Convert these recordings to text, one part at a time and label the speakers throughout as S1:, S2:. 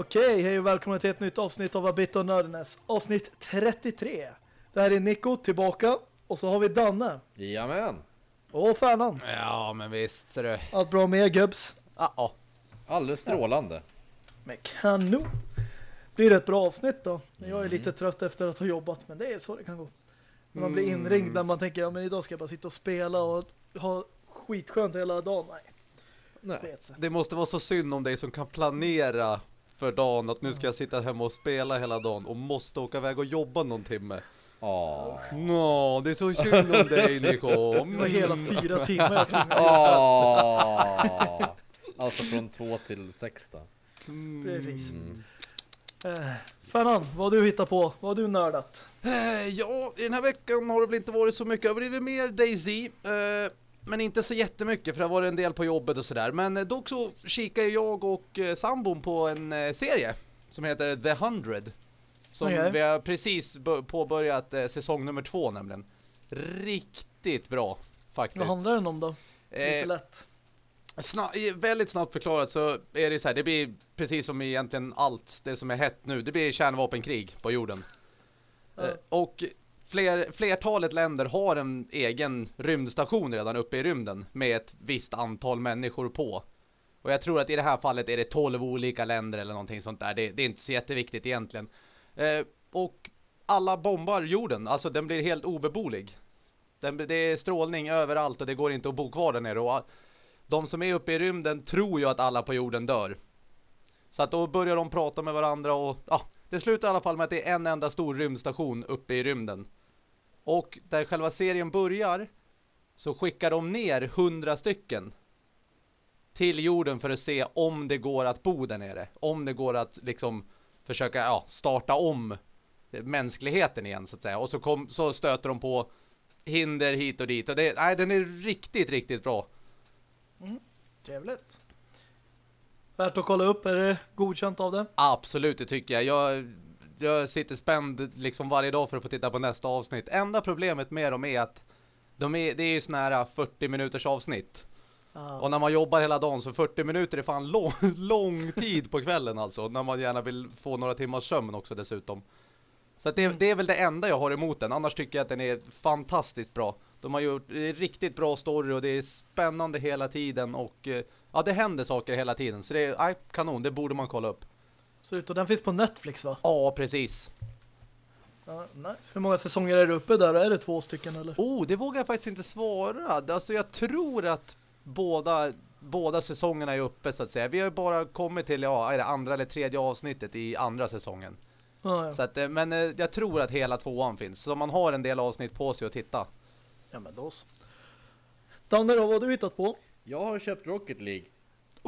S1: Okej, hej och välkomna till ett nytt avsnitt av A Bit of Nerdness. Avsnitt 33. Det här är Nico tillbaka och så har vi Danne.
S2: Jajamän.
S1: Och Färnan.
S3: Ja, men visst ser du.
S1: Allt bra med er, gubbs?
S3: Ja, ja.
S2: Alldeles strålande.
S1: Med kanon. Blir det ett bra avsnitt då? Jag är lite trött efter att ha jobbat, men det är så det kan gå. När man blir inringd när man tänker, ja men idag ska jag bara sitta och spela och ha skitskönt hela dagen. Nej,
S2: Nej.
S3: Det måste vara så synd om dig som kan planera för dagen att nu ska jag sitta hemma och spela hela dagen och måste åka iväg och jobba någon timme.
S2: Åh.
S3: Nå, det är så synd om dig Nico.
S1: Det var hela fyra timmar jag tvingade.
S2: Åh. Alltså från två till sex då.
S3: Mm.
S1: Precis. Eh, Färnan, vad har du hittat på? Vad har du nördat?
S3: Eh, Ja, i den här veckan har det väl inte varit så mycket. Det har blivit mer Daisy. Eh, men inte så jättemycket för det har varit en del på jobbet och sådär. Men eh, dock så kikar jag och eh, sambon på en eh, serie som heter The Hundred. Som
S1: Okej.
S3: vi har precis påbörjat eh, säsong nummer två nämligen. Riktigt bra faktiskt.
S1: Vad handlar den om då? Lite lätt.
S3: Sna väldigt snabbt förklarat så är det så här, det blir precis som egentligen allt det som är hett nu, det blir kärnvapenkrig på jorden.
S1: Ja.
S3: Och fler, flertalet länder har en egen rymdstation redan uppe i rymden med ett visst antal människor på. Och jag tror att i det här fallet är det 12 olika länder eller någonting sånt där. Det, det är inte så jätteviktigt egentligen. Eh, och alla bombar jorden, alltså den blir helt obeboelig. Den, det är strålning överallt och det går inte att bo kvar där nere. Och ah, de som är uppe i rymden tror ju att alla på jorden dör. Så att då börjar de prata med varandra och ja, det slutar i alla fall med att det är en enda stor rymdstation uppe i rymden. Och där själva serien börjar så skickar de ner hundra stycken till jorden för att se om det går att bo där nere. Om det går att liksom försöka ja, starta om mänskligheten igen så att säga. Och så, kom, så stöter de på hinder hit och dit. Och det, nej, den är riktigt, riktigt bra.
S1: Trevligt. Värt att kolla upp, är det godkänt av det?
S3: Absolut, det tycker jag. Jag, jag sitter spänd liksom varje dag för att få titta på nästa avsnitt. Enda problemet med dem är att de är, det är ju såna här 40 minuters avsnitt.
S1: Ja.
S3: Och när man jobbar hela dagen så 40 minuter är fan lång, lång tid på kvällen alltså. När man gärna vill få några timmars sömn också dessutom. Så det, det är väl det enda jag har emot den. Annars tycker jag att den är fantastiskt bra. De har gjort riktigt bra story och det är spännande hela tiden. Och eh, ja, det händer saker hela tiden. Så det är aj, kanon, det borde man kolla upp.
S1: Ser ut och den finns på Netflix va?
S3: Ja, precis.
S1: Ja, nice. Hur många säsonger är det uppe där? Är det två stycken eller?
S3: Oh, det vågar jag faktiskt inte svara. Alltså jag tror att båda, båda säsongerna är uppe så att säga. Vi har ju bara kommit till, ja, är det andra eller tredje avsnittet i andra säsongen.
S1: Ja, ja.
S3: Så att, eh, men eh, jag tror att hela tvåan finns. Så man har en del avsnitt på sig att titta.
S1: ja men då så. Danne vad har du hittat på?
S2: Jag har köpt Rocket League.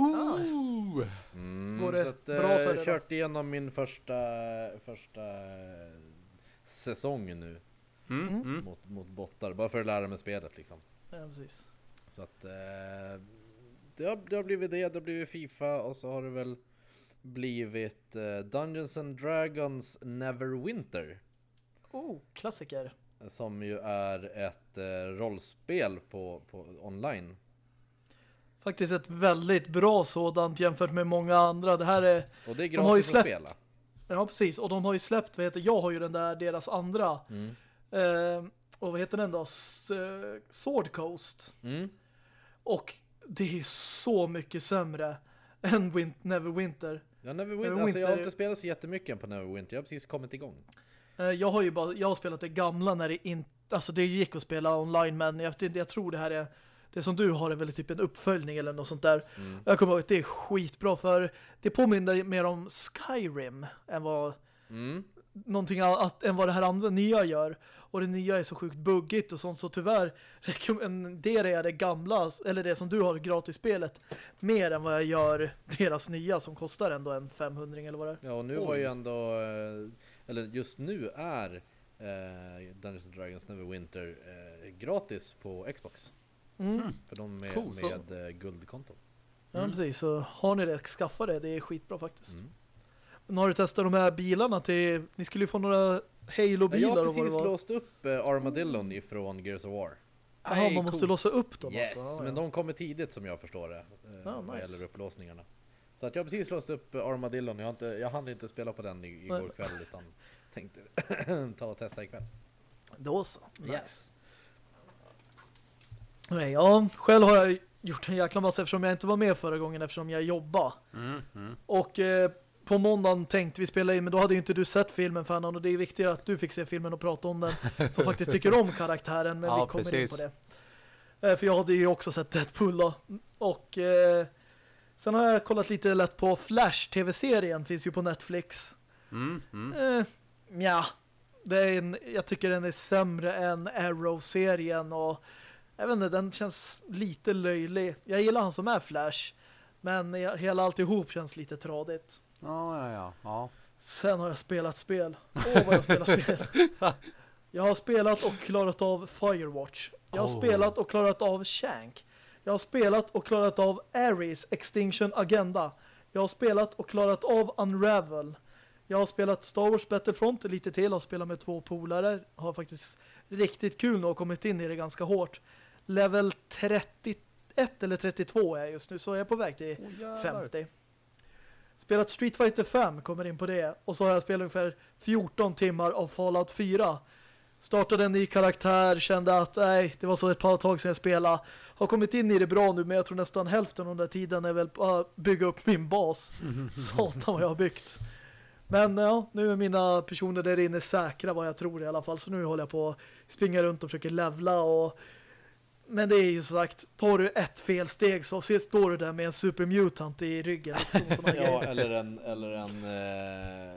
S3: Ooh!
S2: Mm,
S1: Går det
S2: så att,
S1: bra för
S2: eh,
S1: dig då?
S2: Kört igenom min första, första eh, säsong nu.
S3: Mm, mm.
S2: Mot, mot bottar. Bara för att lära mig spelet liksom.
S1: Ja, precis.
S2: Så att eh, det, har, det har blivit det, det har blivit Fifa och så har det väl blivit Dungeons and Dragons Neverwinter.
S1: Oh, klassiker.
S2: Som ju är ett rollspel på, på online.
S1: Faktiskt ett väldigt bra sådant jämfört med många andra. Det här är,
S2: Och det är
S1: De har ju
S2: gratis att
S1: släppt-
S2: spela.
S1: ja precis, och de har ju släppt, vad heter, jag har ju den där, deras andra.
S2: Mm.
S1: Eh, och vad heter den då? S eh, Sword Coast.
S2: Mm.
S1: Och det är så mycket sämre än Win Neverwinter.
S2: Ja, Neverwinter,
S1: Neverwinter
S2: alltså jag har inte spelat så jättemycket på Neverwinter, jag har precis kommit igång.
S1: Eh, Jag har ju bara, jag har spelat det gamla när det inte, alltså det gick att spela online men jag, jag tror det här är, det som du har är väl typ en uppföljning eller något sånt där.
S2: Mm.
S1: Jag kommer ihåg att det är skitbra för det påminner mer om Skyrim än vad
S2: Mm.
S1: någonting annat än vad det här andra nya gör. Och det nya är så sjukt buggigt och sånt så tyvärr rekommenderar jag det gamla eller det som du har gratis-spelet mer än vad jag gör deras nya som kostar ändå en 500 eller vad det är.
S2: Ja, och nu var ju ändå, eh, eller just nu är eh, Dungeons and Dragons Neverwinter eh, gratis på Xbox.
S1: Mm.
S2: För de med,
S3: Cool, så.
S2: med eh, guldkonton.
S1: Ja, precis. Så har ni det, skaffa det. Det är skitbra faktiskt.
S2: Mm.
S1: Men har du testat de här bilarna till... Ni skulle ju få några Halo-bilar
S2: Jag har precis låst upp eh, Armadillon ifrån Gears of War.
S1: Jaha, man måste
S3: cool.
S1: låsa upp dem
S2: Yes,
S1: alltså. Ja,
S2: men
S1: ja.
S2: de kommer tidigt som jag förstår det. Eh,
S1: Ja,
S2: Vad
S1: nice.
S2: gäller upplåsningarna. Så att jag har precis låst upp Armadillon, jag, har inte, jag hann inte spela på den igår
S1: Nej.
S2: kväll utan tänkte ta och testa ikväll.
S1: Då så.
S2: Yes.
S1: Nej, ja, själv har jag gjort en jäkla massa eftersom jag inte var med förra gången eftersom jag jobbade.
S3: Mm, mm.
S1: Och eh, på måndagen tänkte vi spela in men då hade ju inte du sett filmen Fernan och det är viktigare att du fick se filmen och prata om den som faktiskt tycker om karaktären men
S3: Ja,
S1: vi kommer in
S3: precis.
S1: på det. Eh, för jag hade ju också sett Deadpool då. Och eh, sen har jag kollat lite lätt på Flash tv-serien finns ju på Netflix.
S3: Mm, mm.
S1: Ja, det är en, jag tycker den är sämre än Arrow-serien och jag vet inte, den känns lite löjlig. Jag gillar han som är Flash, men jag- hela alltihop känns lite tradigt.
S3: Ja, ja, ja. ja.
S1: Sen har jag spelat spel. Åh, vad jag spelar spel. Jag har spelat och klarat av Firewatch. Jag har
S3: Oh.
S1: spelat och klarat av Shank. Jag har spelat och klarat av Ares Extinction Agenda. Jag har spelat och klarat av Unravel. Jag har spelat Star Wars Battlefront lite till och spelat med två polare. Har faktiskt riktigt kul nu och kommit in i det ganska hårt. Level 31 eller 32 är jag just nu så jag är på väg till 50. Spelat Street Fighter 5, kommer in på det. Och så har jag spelat ungefär 14 timmar av Fallout 4. Startade en ny karaktär, kände att nej, det var så ett par tag sedan jag spelade. Har kommit in i det bra nu, men jag tror nästan hälften av den där tiden är väl bara bygga upp min bas. Satan vad jag har byggt. Men ja, nu är mina personer där inne säkra vad jag tror i alla fall. Så nu håller jag på att springa runt och försöker levla och men det är ju som sagt, tar du ett fel steg så står du där med en supermutant i ryggen. Liksom,
S2: Ja,
S1: grejer.
S2: eller en, eller en eh,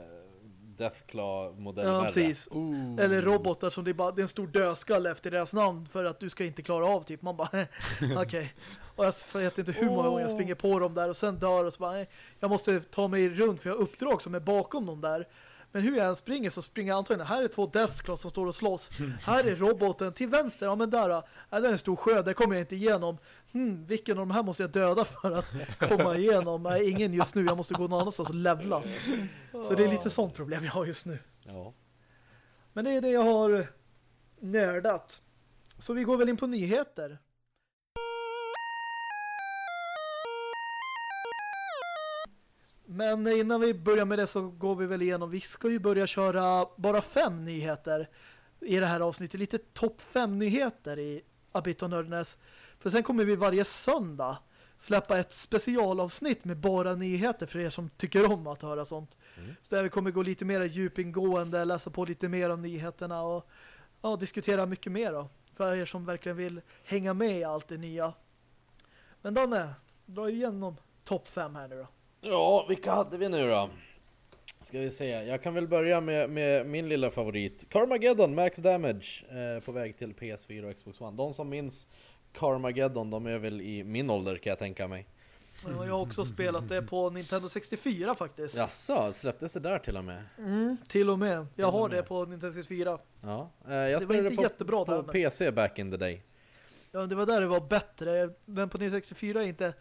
S2: Deathclaw-modell
S1: ja precis.
S3: Ooh.
S1: Eller robotar som det är bara det är en stor dödskalle efter deras namn för att du ska inte klara av typ. Man bara, okej. Och jag vet inte hur många gånger jag springer på dem där och sen dör och så bara, nej, jag måste ta mig runt för jag har uppdrag som är bakom dem där. Men hur jag än springer så springer jag antagligen, här är två Deathclaws som står och slåss. Här är roboten till vänster, ja men där, ja, där är en stor sjö, där kommer jag inte igenom. Hmm, vilken av de här måste jag döda för att komma igenom? Nej, ingen just nu, jag måste gå någon annanstans och levla. Så det är lite sånt problem jag har just nu.
S2: Ja.
S1: Men det är det jag har nördat. Så vi går väl in på nyheter. Men innan vi börjar med det så går vi väl igenom. Vi ska ju börja köra bara fem nyheter i det här avsnittet. Lite topp fem nyheter i och Nördnäs. För sen kommer vi varje söndag släppa ett specialavsnitt med bara nyheter för er som tycker om att höra sånt.
S2: Mm.
S1: Så där vi kommer gå lite mer djupingående, läsa på lite mer om nyheterna och ja, diskutera mycket mer då. För er som verkligen vill hänga med i allt det nya. Men Danne, dra igenom topp fem här nu då.
S2: Ja, vilka hade vi nu då? Ska vi se, jag kan väl börja med, med min lilla favorit Carmageddon Max Damage eh, på väg till PS4 och Xbox One. De som minns Carmageddon, de är väl i min ålder kan jag tänka mig.
S1: Ja, Jag har också spelat det på Nintendo 64 faktiskt.
S2: Jaså, släpptes det där till och med?
S1: Mm, till och med. Jag har
S2: med.
S1: det på Nintendo 64.
S2: Ja, eh, jag
S1: Det var
S2: spelade
S1: inte
S2: på,
S1: jättebra där,
S2: på
S1: men-
S2: PC back in the day.
S1: Ja, det var där det var bättre. Men på Nintendo 64 är inte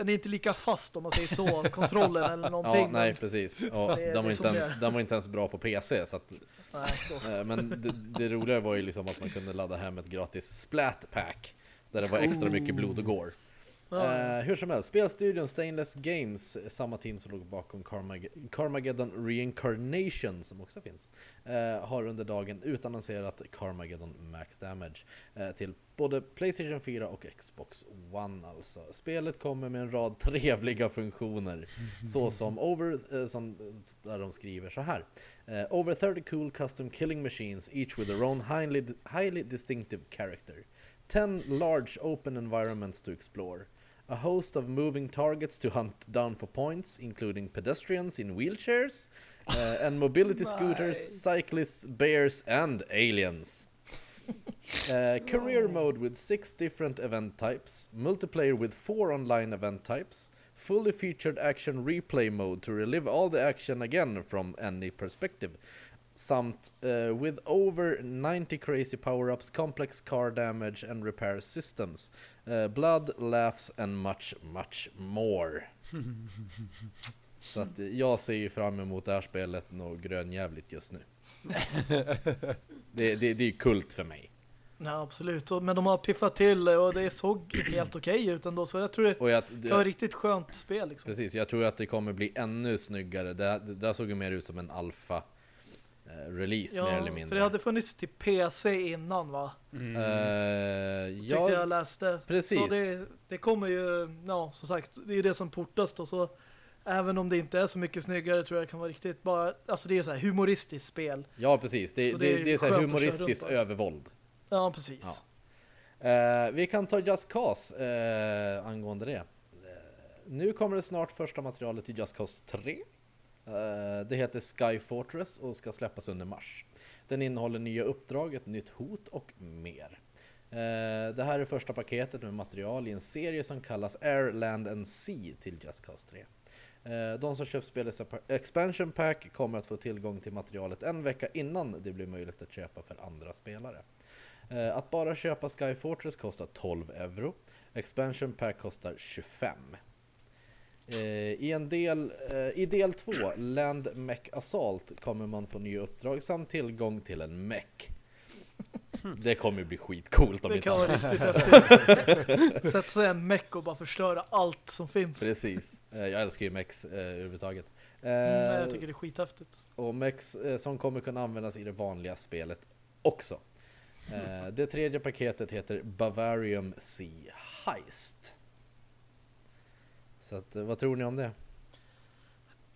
S1: den är inte lika fast om man säger så. Kontrollen eller någonting.
S2: Ja, nej precis.
S1: Det är-
S2: den, var inte ens, den var inte ens bra på PC så att,
S1: nej,
S2: eh, Men det, det roliga var ju liksom att man kunde ladda hem ett gratis splat pack Där det var extra mycket blod och gore
S1: Ja,
S2: Eh, hur som helst, spelstudion Stainless Games, samma team som låg bakom Carmag- Carmageddon Reincarnation som också finns, eh, har under dagen utannonserat Carmageddon Max Damage eh, till både Playstation 4 och Xbox One alltså. Spelet kommer med en rad trevliga funktioner, såsom over, eh, som, där de skriver så här. Eh, over 30 cool custom killing machines, each with their own highly, highly distinctive character. 10 large open environments to explore. A host of moving targets to hunt down for points, including pedestrians in wheelchairs, uh, and mobility scooters, cyclists, bears, and aliens. Uh, career mode with six different event types, multiplayer with four online event types, fully featured action replay mode to relive all the action again from any perspective, samt uh, with over 90 crazy power-ups, complex car damage and repair systems, uh, blood, laughs and much, much more. Så att eh, jag ser ju fram emot det här spelet något grönjävligt just nu. Det, det, det är ju kult för mig.
S1: Nej, absolut. Men de har piffat till och det såg helt okej ut ändå. Så jag tror det
S2: Och jag,
S1: kan vara riktigt skönt spel liksom.
S2: precis, jag tror att det kommer bli ännu snyggare. Det, det där såg ju mer ut som en alfa eh, release mer eller
S1: Ja,
S2: mindre.
S1: för det hade funnits till PC innan va?
S3: Mm.
S1: Tyckte
S2: ja,
S1: jag läste.
S2: precis.
S1: Så det, det kommer ju, ja som sagt, det är ju det som portas då. Så även om det inte är så mycket snyggare tror jag det kan vara riktigt bara, alltså det är så här humoristiskt spel.
S2: ja, precis. Det,
S1: Så
S2: det,
S1: det är
S2: det är så här humoristiskt övervåld.
S1: Ja, precis.
S2: Ja. Eh, vi kan ta Just Cause eh, angående det. Eh, nu kommer det snart första materialet till Just Cause 3. Eh, det heter Sky Fortress och ska släppas under mars. Den innehåller nya uppdrag, ett nytt hot och mer. Eh, det här är första paketet med material i en serie som kallas Air, Land and Sea till Just Cause 3. Eh, de som köpt spelets expansion pack kommer att få tillgång till materialet en vecka innan det blir möjligt att köpa för andra spelare. Att bara köpa Sky Fortress kostar 12 euro. Expansion pack kostar 25. Eh, I, en del, eh, I del 2, Land Mech Assault, kommer man få nya uppdrag samt tillgång till en mech. Det kommer ju bli skitcoolt om
S1: Det
S2: inte
S1: kan vara
S2: annat.
S1: riktigt häftigt. Sätta sig en meck och bara förstöra allt som finns.
S2: Precis. Eh, Jag älskar ju eh, överhuvudtaget.
S1: Mm, nej, jag tycker det är skithäftigt.
S2: Och eh, som kommer kunna användas i det vanliga spelet också. Eh, det tredje paketet heter Bavarium Sea Heist. Så att, eh, vad tror ni om det?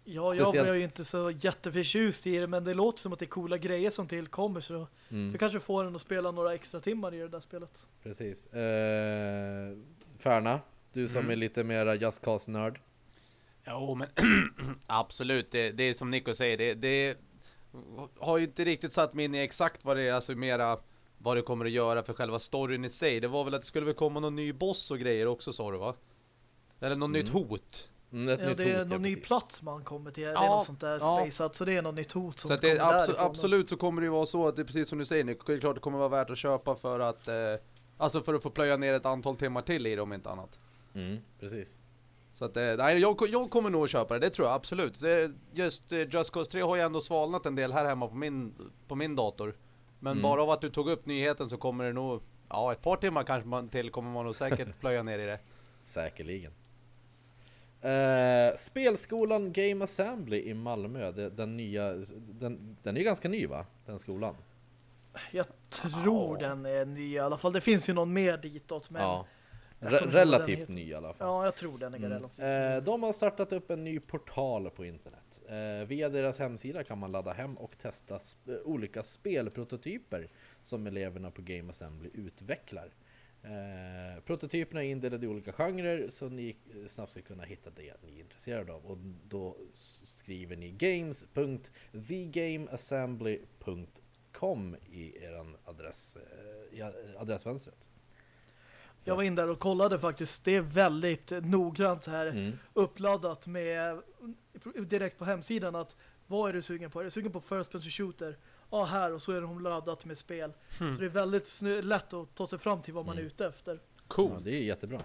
S1: Ja, jag
S2: Speciellt-
S1: var ju inte så jätteförtjust i det, men det låter som att det är coola grejer som tillkommer så
S2: Mm,
S1: du kanske får en att spela några extra timmar i det där spelet.
S2: precis. Eh, Färna, du som
S3: Mm.
S2: är lite mera Just Cause-nörd.
S3: Jo, men absolut. Det, det är som Nico säger. Det, det har ju inte riktigt satt mig in i exakt vad det är, alltså mera vad det kommer att göra för själva storyn i sig. Det var väl att det skulle väl komma någon ny boss och grejer också sa du va? Eller något
S2: Mm.
S3: nytt hot.
S2: Mm, ett
S1: Ja,
S2: nytt
S1: det är
S2: hot,
S1: någon ny
S2: precis.
S1: plats man kommer till. det är
S3: Ja,
S1: något sånt där
S3: ja.
S1: spaceat, så det är något nytt hot som
S3: Så
S1: kommer
S3: abso- absolut så kommer det ju vara så att det är precis som du säger. Det är klart det kommer vara värt att köpa för att eh, Alltså för att få plöja ner ett antal timmar till i det om inte annat.
S2: Mm, precis.
S3: Så att, eh, nej, jag, jag kommer nog att köpa det, det tror jag absolut. Det, just eh, Just Cause 3 har ju ändå svalnat en del här hemma på min, på min dator. Men
S2: Mm.
S3: bara av att du tog upp nyheten så kommer det nog, ja ett par timmar kanske man till kommer man nog säkert plöja ner i det.
S2: Säkerligen. Eh, spelskolan Game Assembly i Malmö, det, den nya, den, den är ganska ny va? Den skolan?
S1: Jag tror
S3: Ja.
S1: den är ny i alla fall. Det finns ju någon mer ditåt, men ja,
S2: ja.
S1: jag
S2: Re- relativt ny i alla fall.
S1: jag tror den är
S2: Mm.
S1: relativt
S2: Eh,
S1: ny.
S2: de har startat upp en ny portal på internet. Eh, via deras hemsida kan man ladda hem och testa sp- olika spelprototyper som eleverna på Game Assembly utvecklar. Eh, prototyperna är indelade i olika genrer så ni eh, snabbt ska kunna hitta det ni är intresserade av. Och då skriver ni games.thegameassembly.com i eran adress, eh, i a- adressfönstret.
S1: Jag var in där och kollade faktiskt. Det är väldigt eh, noggrant här
S2: Mm.
S1: uppladdat med direkt på hemsidan att vad är du sugen på? Är du sugen på first person shooter? Ja, här och så är de laddat med spel. Så det är väldigt lätt att ta sig fram till vad man är
S2: Mm.
S1: ute efter.
S3: Cool.
S2: Ja, det är jättebra.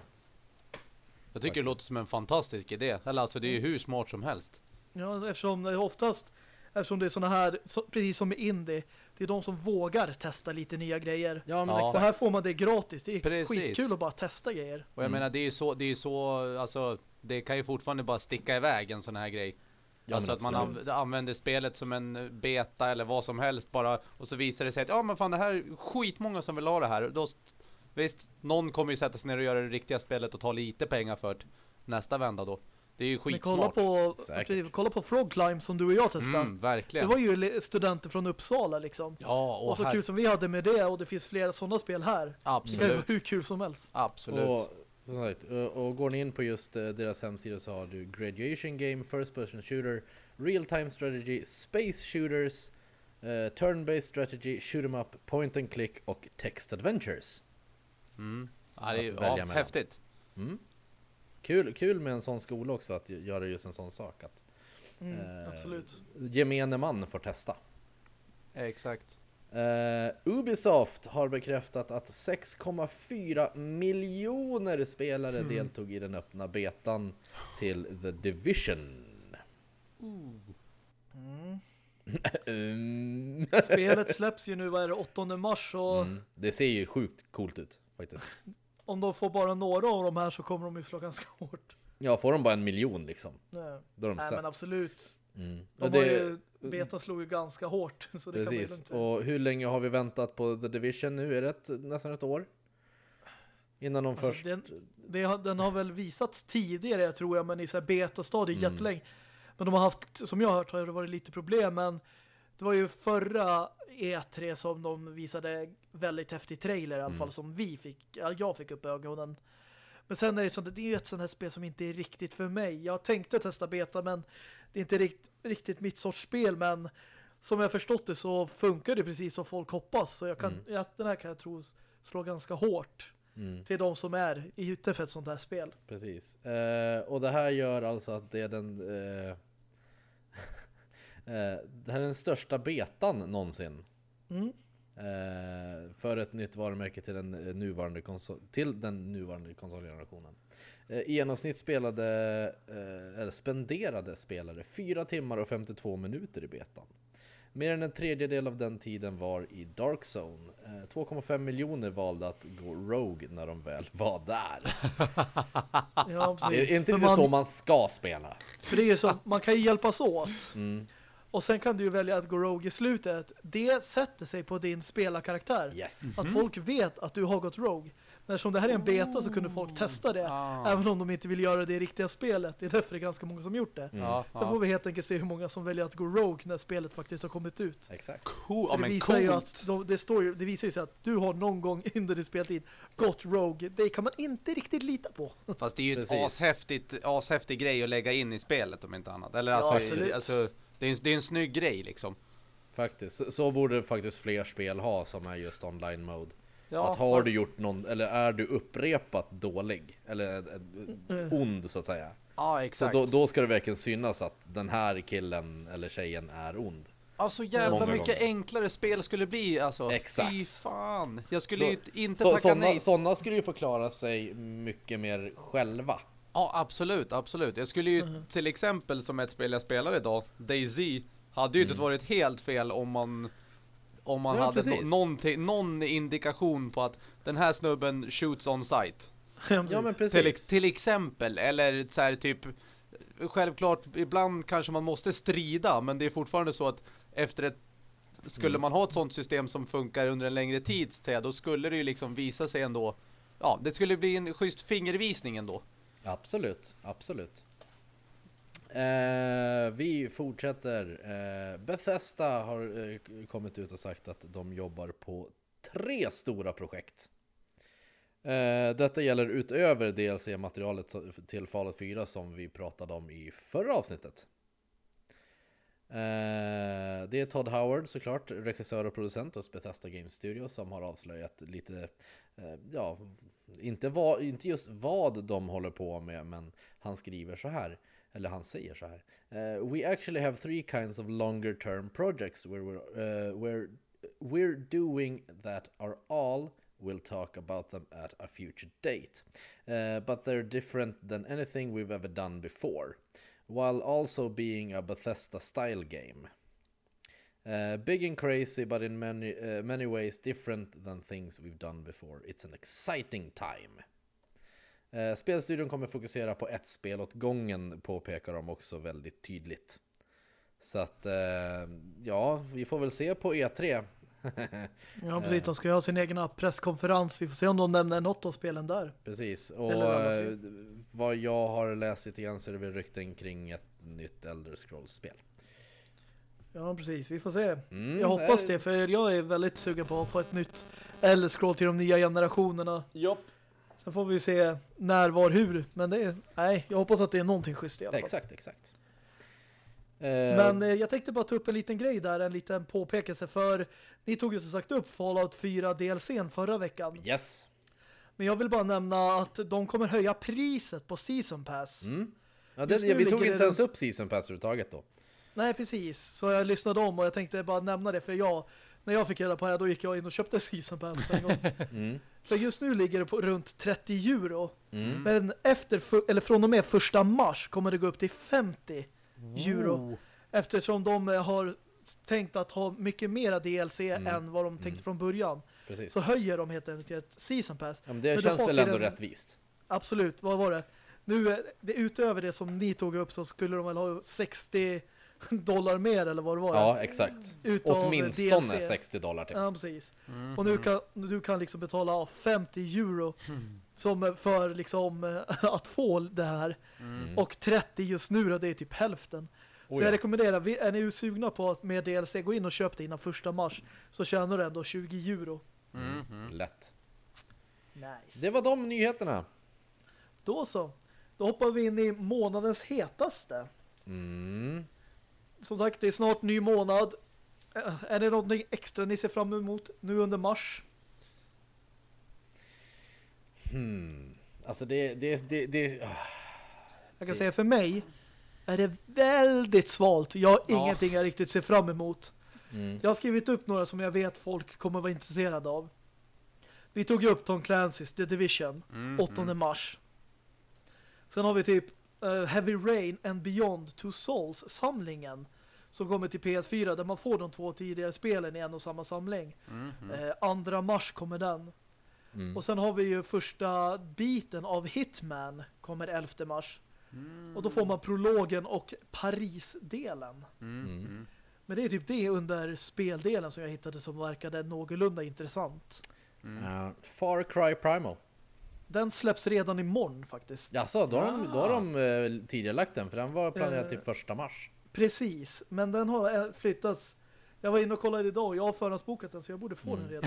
S3: jag tycker det
S2: faktiskt.
S3: låter som en fantastisk idé. Eller alltså det är ju hur smart som helst.
S1: Ja, eftersom det oftast eftersom det är såna här, så, precis som med indie, det är de som vågar testa lite nya grejer.
S2: Ja, men
S3: Ja.
S1: Så
S2: exakt.
S1: här får man det gratis. Det är
S3: Precis.
S1: skitkul att bara testa grejer.
S3: Och jag
S2: Mm.
S3: menar det är ju så, det är ju så, alltså det kan ju fortfarande bara sticka iväg en sån här grej.
S2: Ja,
S3: alltså att man
S2: absolut.
S3: anv- använder spelet som en beta eller vad som helst bara och så visar det sig att ja men fan det här är skitmånga som vill ha det här. Då, visst, någon kommer ju sätta sig ner och göra det riktiga spelet och ta lite pengar för det nästa vända då. Det är ju
S1: Men kolla
S3: skitsmart.
S1: på,
S2: Säkert.
S1: kolla på Frog Climb som du och jag testade.
S3: Mm,
S1: Det
S3: verkligen.
S1: var ju studenter från Uppsala liksom.
S3: Ja, och,
S1: Och så
S3: här,
S1: kul som vi hade med det och det finns flera sådana spel här. Det kan ju vara
S3: Absolut.
S1: hur kul som helst.
S3: Absolut.
S2: Och, som sagt, och, och går ni in på just eh, deras hemsida så har du Graduation Game, First Person Shooter, Real Time Strategy, Space Shooters, eh, Turn-Based Strategy, Shoot 'em Up, Point and Click och Text Adventures.
S3: Mm. Ja, det är,
S2: välja
S3: ja, häftigt.
S2: Mm. Kul, kul med en sån skola också att göra just en sån sak. Att
S1: Mm,
S2: eh,
S1: absolut.
S2: gemene man får testa.
S3: Exakt.
S2: Eh, Ubisoft har bekräftat att 6,4 miljoner spelare
S1: Mm.
S2: deltog i den öppna betan till The Division.
S1: Mm.
S2: Mm.
S1: Spelet släpps ju nu, vad är det, 8 mars och
S2: Mm. Det ser ju sjukt coolt ut faktiskt.
S1: om de får bara några av de här så kommer de ju slå ganska hårt.
S2: Ja, får de bara en miljon liksom,
S1: Nej, Nej men absolut.
S2: Mm.
S1: De
S2: det,
S1: ju, beta slog ju ganska hårt. Så det kan man ju
S2: precis.
S1: lugnt säga.
S2: Och hur länge har vi väntat på The Division nu? Är det ett, nästan ett år? Innan de
S1: Alltså,
S2: först...
S1: den, det, har- den har väl visats tidigare tror jag, men i så betastadiet
S2: Mm.
S1: jättelänge. Men de har haft, som jag har hört, har det varit lite problem, men det var ju förra E3 som de visade väldigt häftig trailer i alla
S2: Mm.
S1: fall som vi fick, ja, jag fick upp ögonen. Men sen är det sånt, det är ju ett sånt här spel som inte är riktigt för mig. Jag tänkte testa beta, men det är inte rikt, riktigt mitt sorts spel, men som jag förstått det så funkar det precis som folk hoppas. Så jag kan,
S2: Mm.
S1: den här kan jag tro slå ganska hårt
S2: Mm.
S1: till de som är ute för ett sånt här spel.
S2: Precis. Eh, och det här gör alltså att det är den... Eh, eh, det här är den största betan någonsin.
S1: Mm.
S2: Eh, för ett nytt varumärke till den eh, nuvarande, konsol till den nuvarande konsolgenerationen. Eh, I genomsnitt spelade, eller spenderade spelare 4 timmar och 52 minuter i betan. Mer än en tredjedel av den tiden var i Dark Zone. Eh, 2,5 miljoner valde att gå Rogue när de väl var där.
S1: Ja,
S2: Det
S1: precis.
S2: är inte det
S1: man,
S2: så man ska spela.
S1: för det är så, man kan ju hjälpas åt.
S2: Mm.
S1: Och sen kan du ju välja att gå rogue i slutet. Det sätter sig på din spelarkaraktär.
S2: Yes.
S1: Att folk vet att du har gått rogue. Men eftersom det här är en beta så kunde folk testa det.
S3: Ah.
S1: Även om de inte vill göra det i riktiga spelet. Det är därför det är ganska många som gjort det.
S2: Mm.
S3: Ja,
S1: Sen får vi helt enkelt se hur många som väljer att gå rogue när spelet faktiskt har kommit ut.
S2: Exakt.
S3: Cool.
S1: För
S3: Ja,
S1: det,
S3: men
S1: visar ju att, de- det, står ju, det visar ju sig att du har någon gång under din speltid gått rogue. Det kan man inte riktigt lita på.
S3: Fast det är ju ett ashäftigt, ashäftig grej att lägga in i spelet om inte annat. Eller
S1: Ja,
S3: alltså,
S1: absolut.
S3: alltså det, är en, det är en snygg grej liksom.
S2: Faktiskt. Så, så borde faktiskt fler spel ha som är just online mode.
S3: Ja,
S2: att har du gjort någon, eller är du upprepat dålig, eller eh,
S1: Mm.
S2: ond så att säga.
S3: Ja,
S2: Så
S3: exakt.
S2: då, då ska det verkligen synas att den här killen eller tjejen är ond.
S3: Alltså jävla
S2: Många
S3: mycket
S2: gånger.
S3: enklare spel skulle bli alltså.
S2: Exakt.
S3: Fy fan. Jag skulle
S2: Då-
S3: ju inte
S2: Så,
S3: tacka
S2: såna,
S3: nej.
S2: såna skulle ju få klara sig mycket mer själva.
S3: Ja, absolut, absolut. Jag skulle ju
S1: Mhm.
S3: till exempel som ett spel jag spelar idag, DayZ, hade ju inte varit helt fel om man om man
S2: Mm. Ja,
S3: hade no någon indikation på att den här snubben shoots on site.
S2: Ja men
S3: Till, ex-
S2: precis.
S3: till exempel, eller så här typ Självklart, ibland kanske man måste strida Men det är fortfarande så att Efter ett Skulle
S2: Mm.
S3: man ha ett sånt system som funkar under en längre tid Då skulle det ju liksom visa sig ändå Ja, det skulle bli en schysst fingervisning ändå
S2: Absolut, absolut. Eh, vi fortsätter. Eh, Bethesda har eh, kommit ut och sagt att de jobbar på tre stora projekt. Eh, detta gäller utöver DLC-materialet till Fallout 4 som vi pratade om i förra avsnittet. Eh, det är Todd Howard såklart, regissör och producent hos Bethesda Game Studios som har avslöjat lite, eh, ja, inte, vad, inte just vad de håller på med, men han skriver så här, eller han säger så här. Uh, We actually have three kinds of longer term projects where we're, uh, where we're doing that are all We'll talk about them at a future date. Uh, but they're different than anything we've ever done before, while also being a Bethesda style game. Uh, big and crazy, but in many, uh, many ways different than things we've done before. It's an exciting time. Uh, spelstudion kommer fokusera på ett spel åt gången, påpekar de också väldigt tydligt. Så att, ja, vi får väl se på E3.
S1: Ja, precis. De ska ha sin egen presskonferens. Vi får se om de nämner något av spelen där.
S2: Precis, och vad jag har läst lite grann så är det väl rykten kring ett nytt Elder Scrolls-spel.
S1: Ja, precis. Vi får se.
S2: Mm,
S1: Jag hoppas det, för jag är väldigt sugen på att få ett nytt eller scroll till de nya generationerna.
S2: Jopp.
S1: Sen får vi se när, var, hur. Men det är, nej, jag hoppas att det är någonting schysst i alla fall.
S2: Exakt, exakt. Eh,
S1: Men eh, jag tänkte bara ta upp en liten grej där, en liten påpekelse för ni tog ju som sagt upp Fallout 4 DLCn förra veckan.
S2: Yes.
S1: Men jag vill bara nämna att de kommer höja priset på Season Pass.
S2: Mm. Ja, det, ja, vi tog inte
S1: det
S2: ens
S1: runt-
S2: upp Season Pass överhuvudtaget då.
S1: Nej, precis. Så jag lyssnade om och jag tänkte bara nämna det för jag, när jag fick reda på det här, då gick jag in och köpte Season Pass på en gång.
S2: Mm.
S1: för just nu ligger det på runt 30 euro.
S2: Mm.
S1: Men efter, eller från och med första mars kommer det gå upp till 50 euro.
S3: Oh.
S1: Eftersom de eh, har tänkt att ha mycket mera DLC
S2: Mm.
S1: än vad de tänkte
S2: Mm.
S1: från början.
S2: Precis.
S1: Så höjer de helt enkelt ett Season Pass.
S2: ja, men det
S1: men
S2: känns väl ändå
S1: en-
S2: rättvist.
S1: Absolut, vad var det? Nu, är det utöver det som ni tog upp så skulle de väl ha 60 dollar mer eller vad det var?
S2: Ja, exakt.
S1: Utav
S2: Åtminstone
S1: DLC.
S2: 60 dollar typ.
S1: Ja, precis.
S3: Mm.
S1: Och nu kan du kan liksom betala ja, 50 euro
S3: Mm.
S1: som för liksom eh, att få det här.
S3: Mm.
S1: Och 30 just nu då, det är typ hälften.
S2: Oh,
S1: så
S2: ja.
S1: jag rekommenderar, är ni sugna på att med DLC gå in och köp det innan första mars så tjänar du ändå 20 euro.
S3: Mm. Mm.
S2: Lätt.
S1: Nice.
S2: Det var de nyheterna.
S1: Då så. Då hoppar vi in i månadens hetaste.
S2: Mm.
S1: Som sagt, det är snart ny månad. Eh, Är det någonting extra ni ser fram emot nu under mars?
S2: Hmm. Alltså det, det, det, det ah.
S1: Jag kan
S2: Det-
S1: säga för mig är det väldigt svalt. Jag har
S3: Ja.
S1: ingenting jag riktigt ser fram emot.
S2: Mm.
S1: Jag har skrivit upp några som jag vet folk kommer vara intresserade av. Vi tog ju upp Tom Clancy's The Division
S3: Mm.
S1: 8 mars. Sen har vi typ eh, Heavy Rain and Beyond Two Souls samlingen som kommer till PS4 där man får de två tidigare spelen i en och samma samling.
S3: Mm. Mm.
S1: Eh, andra mars kommer den.
S2: Mm.
S1: Och sen har vi ju första biten av Hitman kommer 11 mars.
S3: Mm.
S1: Och då får man prologen och Paris-delen.
S3: Mm.
S2: Mm.
S1: Men det är typ det under speldelen som jag hittade som verkade någorlunda intressant.
S3: Mm.
S2: Ja, Far Cry Primal.
S1: Den släpps redan imorgon faktiskt.
S2: Jaså, då har de, då har de eh, tidigare lagt den för den var planerad
S1: Eh.
S2: till första mars.
S1: Precis, men den har eh, flyttats. Jag var inne och kollade idag och jag har förhandsbokat den så jag borde få
S2: Mm.
S1: den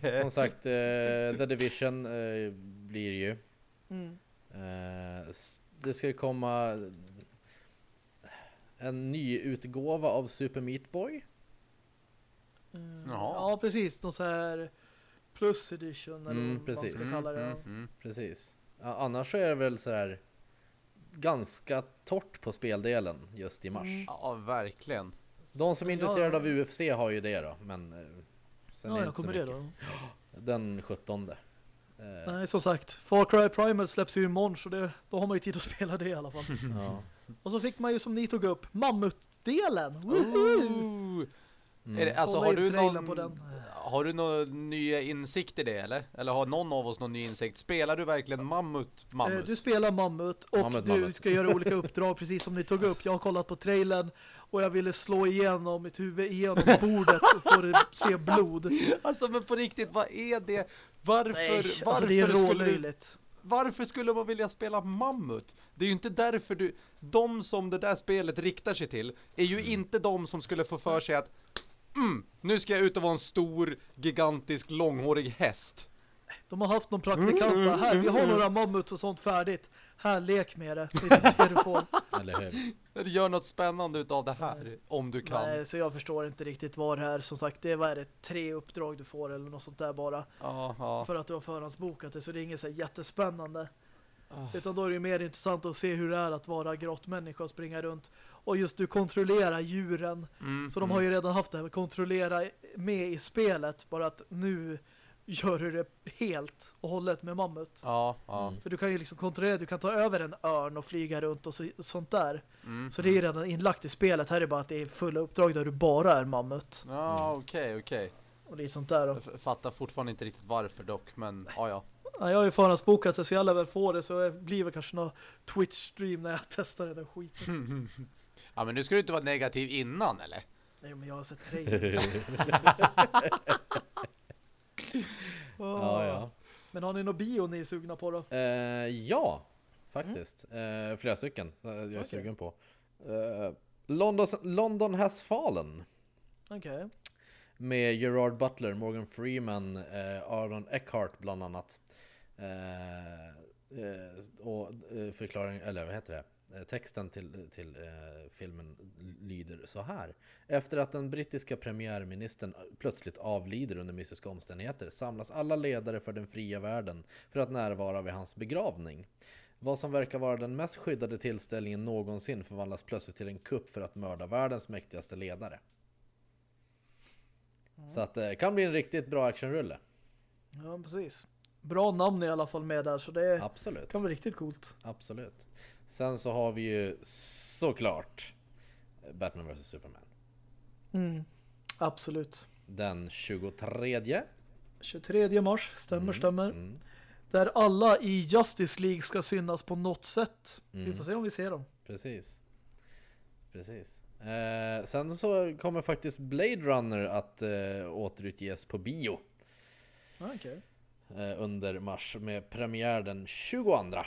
S1: redan.
S2: Som sagt, eh, The Division eh, blir ju.
S1: Mm.
S2: Eh, det ska ju komma en ny utgåva av Super Meat Boy.
S1: Mm. Ja, precis. Någon så här plus edition eller
S2: Mm,
S1: vad
S2: precis.
S1: man ska kalla det.
S3: Mm. Mm.
S2: Precis. Ja, annars så är det väl så här ganska torrt på speldelen just i mars.
S1: Mm.
S3: Ja, verkligen.
S2: De som är intresserade av UFC har ju det då, men eh, sen är
S1: Ja,
S2: det
S1: jag
S2: inte så
S1: kommer det
S2: mycket.
S1: då.
S2: Den 17. Eh,
S1: Nej, som sagt. Far Cry Primal släpps ju imorgon så det, då har man ju tid att spela det i alla fall.
S2: ja.
S1: Och så fick man ju som ni tog upp, Mammutdelen. Woohoo!
S3: Ooh.
S2: Mm.
S3: Är det, alltså, har, du någon,
S1: på den.
S3: Har du någon ny insikt i det eller? Eller har någon av oss någon ny insikt? Spelar du verkligen mammut?
S1: Eh,
S3: mammut?
S1: Du spelar Mammut och
S2: Mammut,
S1: du
S2: Mammut.
S1: ska göra olika uppdrag precis som ni tog upp. Jag har kollat på trailern och jag ville slå igenom mitt huvud igenom bordet och få se blod.
S3: Alltså men på riktigt, vad är det? Varför,
S1: Nej,
S3: varför,
S1: alltså det är rålöjligt.
S3: varför skulle man vilja spela mammut? Det är ju inte därför du... De som det där spelet riktar sig till är ju inte de som skulle få för sig att mm, nu ska jag ut och vara en stor, gigantisk, långhårig häst.
S1: De har haft någon praktikant bara, här, vi har några mammuts och sånt färdigt. Här, lek med det. Det är det du får.
S2: Eller hur?
S3: Gör något spännande utav det här, om du kan.
S1: Nej, så jag förstår inte riktigt vad det är. Som sagt, det är, vad är det, tre uppdrag du får eller något sånt där bara.
S3: Ja.
S1: För att du har förhandsbokat det, så det är inget så här jättespännande.
S3: Ah.
S1: Utan då är det ju mer intressant att se hur det är att vara grottmänniska och springa runt. Och just du kontrollerar djuren.
S3: Mm,
S1: Så de
S3: mm.
S1: har ju redan haft det här med kontrollera med i spelet. Bara att nu gör du det helt och hållet med mammut.
S3: Ja, ja.
S2: Mm.
S1: För du kan ju liksom kontrollera, du kan ta över en örn och flyga runt och så, sånt där.
S3: Mm,
S1: Så det är ju redan inlagt i spelet. Här är det bara att det är fulla uppdrag där du bara är mammut.
S3: Ja, okej, okej.
S1: Och det är sånt där då.
S3: Jag fattar fortfarande inte riktigt varför dock, men ja, ja.
S1: Ja, jag har ju förhandsbokat det så jag lär väl få det så det blir väl kanske någon Twitch-stream när jag testar den skiten.
S3: Ja, men nu ska du inte vara negativ innan, eller?
S1: Nej men jag har sett trailer.
S2: Ja, ja.
S1: Men har ni någon bio ni är sugna på då?
S2: Eh, ja, faktiskt. Eh, flera stycken eh, jag är
S1: Okej.
S2: sugen på. Eh, London, London has fallen.
S1: Okej.
S2: Med Gerard Butler, Morgan Freeman, eh, Aaron Eckhart bland annat. Eh, eh, och förklaring, eller vad heter det? Eh, Texten till, till eh, filmen lyder så här. Efter att den brittiska premiärministern plötsligt avlider under mystiska omständigheter samlas alla ledare för den fria världen för att närvara vid hans begravning. Vad som verkar vara den mest skyddade tillställningen någonsin förvandlas plötsligt till en kupp för att mörda världens mäktigaste ledare. Så att det kan bli en riktigt bra actionrulle.
S1: Ja precis. Bra namn i alla fall med där så det
S2: Absolut.
S1: kan vara riktigt coolt.
S2: Absolut. Sen så har vi ju såklart Batman vs Superman.
S1: Mm. Absolut.
S2: Den 23.
S1: 23 mars, stämmer, stämmer.
S2: Mm.
S1: Där alla i Justice League ska synas på något sätt. Vi
S2: Mm.
S1: får se om vi ser dem.
S2: Precis. Precis. Eh, sen så kommer faktiskt Blade Runner att eh, återutges på bio
S1: Ah, okay.
S2: eh, under mars med premiär den 22.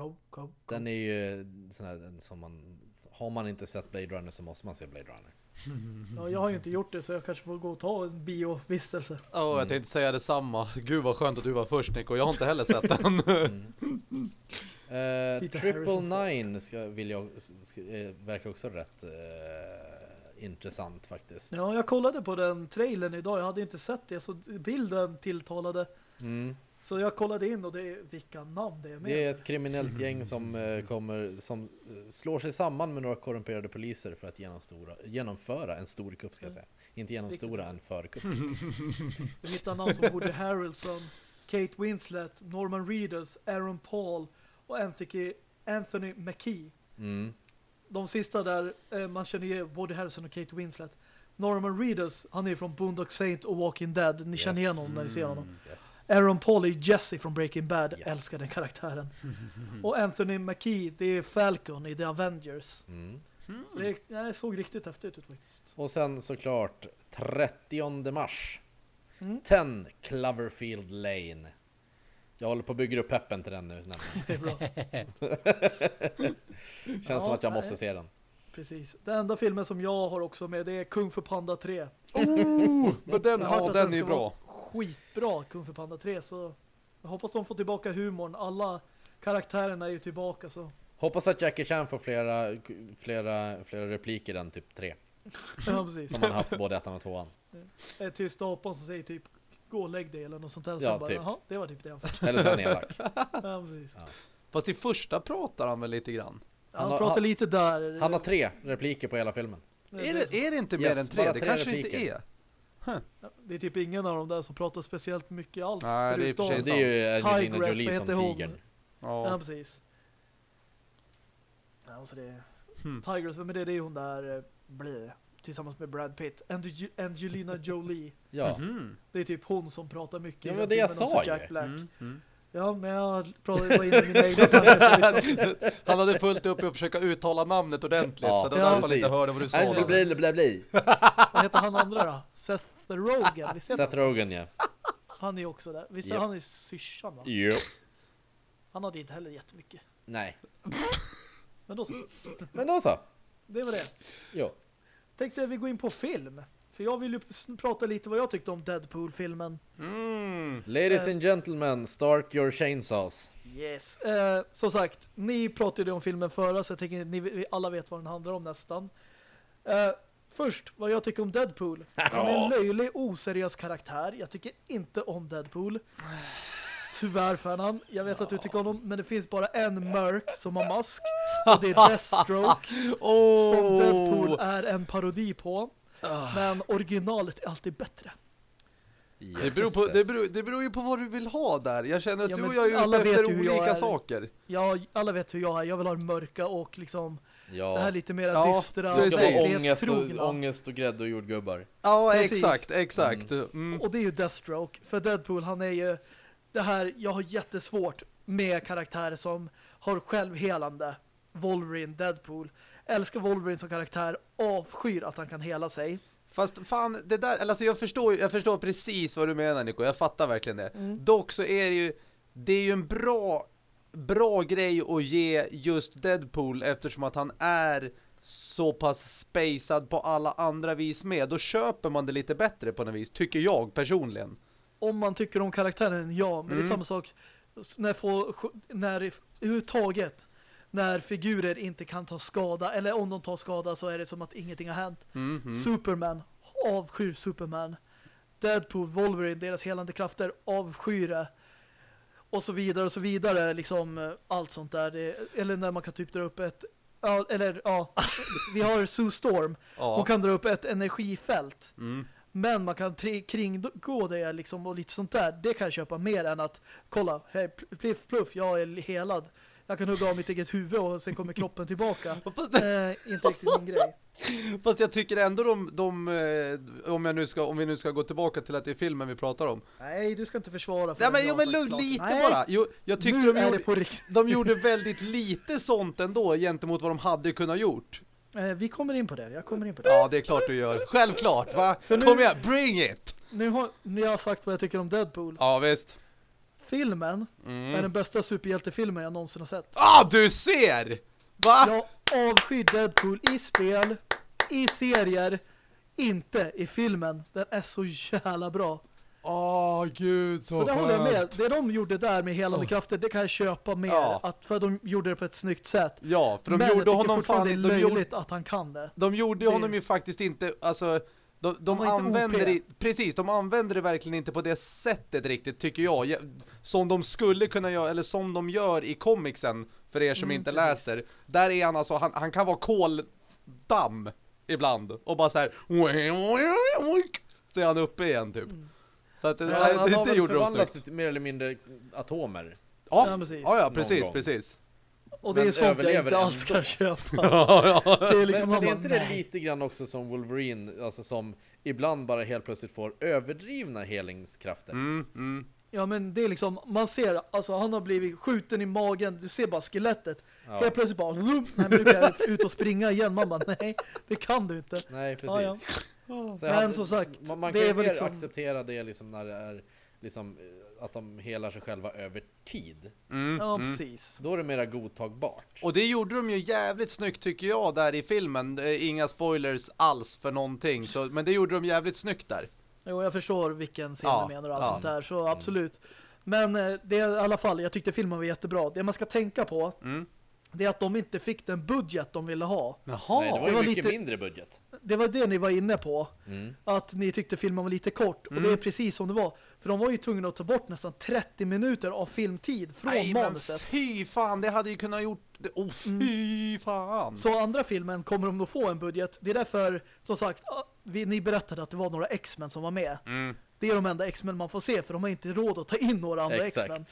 S1: Cool, cool, cool.
S2: Den är ju sån här som man... Har man inte sett Blade Runner så måste man se Blade Runner.
S1: Ja, jag har ju inte gjort det så jag kanske får gå och ta en biovistelse.
S3: Åh, jag
S2: Mm.
S3: tänkte säga detsamma. Gud vad skönt att du var först Nico. Jag har inte heller sett den.
S2: Eh,
S1: Lite
S2: Triple. Nine ska, vill jag, ska, eh, verkar också rätt eh, intressant faktiskt.
S1: Ja, jag kollade på den trailern idag. Jag hade inte sett det så bilden tilltalade.
S2: Mm.
S1: Så jag kollade in och det är vilka namn det är med.
S2: Det är ett kriminellt gäng som eh, kommer som eh, slår sig samman med några korrumperade poliser för att genomstora, genomföra en stor kupp ska jag säga. Inte genomstora en förkupp.
S1: Det hittar namn som Woody Harrelson, Kate Winslet, Norman Reedus, Aaron Paul och Anthony, Anthony McKee.
S2: Mm.
S1: De sista där, eh, man känner ju Woody Harrelson och Kate Winslet. Norman Reedus, han är från Boondock Saint och Walking Dead. Ni känner igen honom när ni ser honom.
S2: Yes.
S1: Aaron Paul är Jesse från Breaking Bad.
S2: Yes.
S1: Älskar den karaktären. och Anthony McKee, det är Falcon i The Avengers.
S2: Mm.
S1: Så det, nej, det såg riktigt häftigt ut faktiskt.
S2: Och sen såklart 30 mars.
S1: Mm.
S2: 10 Cloverfield Lane. Jag håller på att bygga upp peppen till den nu.
S1: Det är bra.
S2: Känns
S1: Ja,
S2: som att jag
S1: nej.
S2: måste se den.
S1: Precis. Den enda filmen som jag har också med det är Kung Fu Panda 3.
S3: Oh, men den, ja,
S1: att
S3: den är bra.
S1: Skitbra Kung Fu Panda 3 så jag hoppas de får tillbaka humorn. Alla karaktärerna är ju tillbaka så.
S2: Hoppas att Jackie Chan får flera, flera, flera repliker än typ tre.
S1: Ja, precis.
S2: Som han haft både ettan och tvåan.
S1: Ett tyst apon som säger typ gå och lägg dig eller något sånt där.
S2: Ja,
S1: så bara,
S2: typ.
S1: Det var typ det jag fick.
S2: Eller så är han elak.
S1: Ja, precis.
S3: Fast i första pratar han väl lite grann.
S1: Han,
S2: Han har-
S1: pratar
S2: han-
S1: lite där.
S2: Han har tre repliker på hela filmen.
S3: Är det, är det inte mer
S2: Yes,
S3: än tre?
S2: bara
S3: Det
S2: tre
S3: kanske
S2: repliker.
S3: inte är.
S1: det är typ ingen av dem där som pratar speciellt mycket alls.
S3: Nej, det är
S1: förutom...
S2: Det är ju Angelina
S1: Tigress,
S2: Jolie som tigern.
S1: Ja,
S3: Ja.
S1: precis. Ja, så det är...
S3: Hmm.
S1: Tigers, vem är det? Det är hon där eh, blä, tillsammans med Brad Pitt. Ange- Angelina Jolie.
S2: Ja.
S3: Mhm.
S1: Det är typ hon som pratar mycket.
S2: Ja, men det jag sa
S1: Jack
S2: ju.
S1: Black.
S3: Mm, mm.
S1: Ja, men jag pratade var inne i mina egna tankar.
S3: Han hade fullt upp i att försöka uttala namnet ordentligt
S2: Ja,
S3: så det var
S1: ja,
S3: därför man inte hörde vad du sa.
S2: Angel bli, bli, bli.
S1: Vad heter han andra då? Seth Rogen. Visst
S2: Seth Rogen ja.
S1: han är också där. Visst är
S2: Japp.
S1: han i syrsan va?
S2: Jo.
S1: Han hade inte heller jättemycket.
S2: Nej.
S1: Men då så.
S2: Men då så.
S1: Det var det.
S2: Jo.
S1: Tänkte vi gå in på film. För jag vill ju prata lite vad jag tyckte om Deadpool-filmen.
S3: Mm.
S2: Ladies
S1: Eh.
S2: and gentlemen, start your chainsaws.
S1: Yes. Eh, som sagt, ni pratade om filmen förra så jag tänker ni vi alla vet vad den handlar om nästan. Eh, först, vad jag tycker om Deadpool. Han är en löjlig, oseriös karaktär. Jag tycker inte om Deadpool. Tyvärr Fernan. Jag vet att du tycker om honom, men det finns bara en mörk som har mask. Och det är Deathstroke.
S3: Oh.
S1: Som Deadpool är en parodi på. Men originalet är alltid bättre.
S3: Det beror, på, det, beror, det beror ju på vad du vill ha där. Jag känner att
S1: Ja,
S3: du och jag är
S1: alla
S3: ute
S1: vet
S3: efter
S1: ju hur jag
S3: olika
S1: är.
S3: saker.
S1: Ja, alla vet hur jag är. Jag vill ha det mörka och liksom
S2: Ja.
S1: det här lite mer
S3: Ja,
S1: dystra,
S2: det ska vara ångest och, ångest och grädde och jordgubbar.
S3: Ja,
S1: Precis.
S3: exakt, exakt. Mm.
S1: Och det är ju Deathstroke. För Deadpool, han är ju det här, jag har jättesvårt med karaktärer som har självhelande. Wolverine, Deadpool. Älskar Wolverine som karaktär, avskyr att han kan hela sig.
S3: Fast fan, det där, alltså jag förstår, jag förstår precis vad du menar Nico, jag fattar verkligen det.
S1: Mm.
S3: Dock så är det ju, det är ju en bra, bra grej att ge just Deadpool eftersom att han är så pass spacad på alla andra vis med. Då köper man det lite bättre på något vis, tycker jag personligen.
S1: Om man tycker om karaktären, ja. Men det är
S3: Mm.
S1: samma sak när, få, när överhuvudtaget när figurer inte kan ta skada eller om de tar skada så är det som att ingenting har hänt.
S3: Mhm.
S1: Superman, avskyr Superman. Deadpool, Wolverine, deras helande krafter, avskyr det. Och så vidare och så vidare, liksom eh, allt sånt där. Det, eller när man kan typ dra upp ett, ja, eller ja, vi har Sue Storm. Hon kan dra upp ett energifält.
S3: Mm.
S1: Men man kan kringgå det liksom och lite sånt där. Det kan jag köpa mer än att kolla, hej, pliff pluff, jag är helad. Jag kan hugga av mitt eget huvud och sen kommer kroppen tillbaka. Eh, inte riktigt min grej.
S3: Fast jag tycker ändå de, de eh, om, jag nu ska, om vi nu ska gå tillbaka till att det är filmen vi pratar om.
S1: Nej, du ska inte försvara för
S3: Nej men,
S1: jag
S3: jo, men lugn lite
S1: Nej,
S3: bara. Jo, jag tycker
S1: nu
S3: de gjorde, de gjorde väldigt lite sånt ändå gentemot vad de hade kunnat gjort.
S1: Eh, vi kommer in på det, jag kommer in på det.
S3: Ja, det är klart du gör. Självklart, va?
S1: För nu-
S3: Kom igen, bring it!
S1: Nu har ni har sagt vad jag tycker om Deadpool.
S3: Ja, visst.
S1: Filmen är
S3: Mm.
S1: den bästa superhjältefilmen jag någonsin har sett.
S3: Ah, du ser! Va?
S1: Jag avskyr Deadpool i spel, i serier, inte i filmen. Den är så jävla bra.
S3: Åh, gud, så,
S1: Så det håller jag med. Det de gjorde där med helande
S3: Oh.
S1: krafter, det kan jag köpa mer.
S3: Ja.
S1: Att, för de gjorde det på ett snyggt sätt.
S3: Ja, för de
S1: Men jag
S3: gjorde
S1: tycker
S3: honom
S1: fortfarande
S3: fan...
S1: det är
S3: De gjorde,
S1: löjligt att han kan det.
S3: de gjorde
S1: Det-
S3: honom ju faktiskt inte, alltså... De, de använder det, precis, de använder det verkligen inte på det sättet riktigt tycker jag. Ja, Som de skulle kunna göra, eller som de gör i comicsen, för er som
S1: Mm,
S3: inte
S1: precis.
S3: läser. Där är han alltså, han, han kan vara koldamm ibland. Och bara så här. Så är han uppe igen typ. Så att,
S2: Ja, han, han
S3: det,
S2: har
S3: det
S2: väl förvandlats till mer eller mindre atomer.
S3: Ja,
S1: Ja, precis.
S3: ja, ja, precis, precis.
S1: Och det
S2: Men
S1: är sånt jag inte alls kan köpa.
S3: ja, ja.
S1: Det är liksom
S2: men men
S1: man
S2: är inte det
S1: nej.
S2: lite grann också som Wolverine, alltså som ibland bara helt plötsligt får överdrivna helingskrafter?
S3: Mm, mm.
S1: Ja men det är liksom, man ser, alltså han har blivit skjuten i magen, du ser bara skelettet.
S2: Ja.
S1: Helt plötsligt bara, "Vroom." nej men nu kan jag ut och springa igen. Man bara, nej, det kan du inte.
S2: Nej, precis.
S1: Ja, ja.
S2: Så
S1: Men
S2: han-
S1: som sagt,
S2: man, man
S1: det
S2: kan ju
S1: är väl
S2: mer
S1: liksom-
S2: acceptera det liksom när det är liksom eh, att de helar sig själva över tid.
S3: Mm,
S1: Ja
S3: mm.
S1: precis.
S2: Då är det mera godtagbart.
S3: Och det gjorde de ju jävligt snyggt tycker jag där i filmen. Inga spoilers alls för någonting. Så, men det gjorde de jävligt snyggt där.
S1: Jo, jag förstår vilken scen
S3: Ja,
S1: du menar och allt
S3: ja.
S1: sånt där, så absolut. Men eh, det är i alla fall, jag tyckte filmen var jättebra. Det man ska tänka på,
S3: Mm.
S1: Det är att de inte fick den budget de ville ha.
S3: Jaha.
S2: Nej, det var
S1: det
S2: ju
S1: var
S2: mycket
S1: lite-
S2: mindre budget.
S1: Det var det ni var inne på.
S2: Mm.
S1: Att ni tyckte filmen var lite kort. Och
S3: Mm.
S1: det är precis som det var. För de var ju tvungna att ta bort nästan 30 minuter av filmtid från
S3: Nej, men
S1: manuset.
S3: fy fan, det hade ju kunnat gjort det. Oh, fy fan.
S1: Mm. Så andra filmen kommer de nog få en budget. Det är därför, som sagt, ah, vi, ni berättade att det var några X-Men som var med.
S3: Mm.
S1: Det är de enda X-Men man får se, för de har inte råd att ta in några andra
S2: Exakt.
S1: X-Men.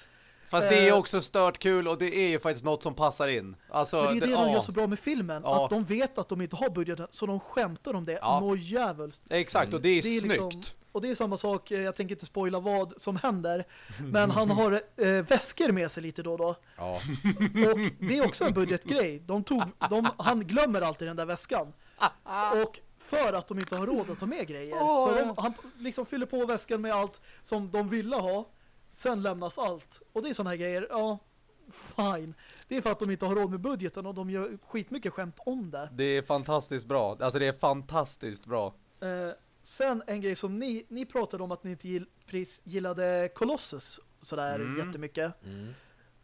S3: Fast det är ju
S1: Eh.
S3: också stört kul och det är ju faktiskt något som passar in. Alltså,
S1: Men det är det de
S3: ja,
S1: gör så bra med filmen.
S3: Ja.
S1: Att de vet att de inte har budgeten, så de skämtar om det.
S3: Ja.
S1: Nå jävulst.
S3: Exakt, och det är,
S1: Det är
S3: snyggt.
S1: liksom, och det är samma sak, eh, jag tänker inte spoila vad som händer. Men han har eh, väskor med sig lite då och då.
S2: Ja.
S1: Och det är också en budgetgrej. De tog, de, han glömmer alltid den där väskan. Och för att de inte har råd att ta med grejer.
S3: Åh,
S1: så de, han liksom fyller på väskan med allt som de ville ha. Sen lämnas allt. Och det är såna här grejer, ja, fine. Det är för att de inte har råd med budgeten och de gör skitmycket skämt om det.
S3: Det är fantastiskt bra. Alltså det är fantastiskt bra.
S1: Eh, sen en grej som ni, ni pratade om att ni inte gill, pris, gillade Colossus sådär
S3: Mm.
S1: jättemycket.
S2: Mm.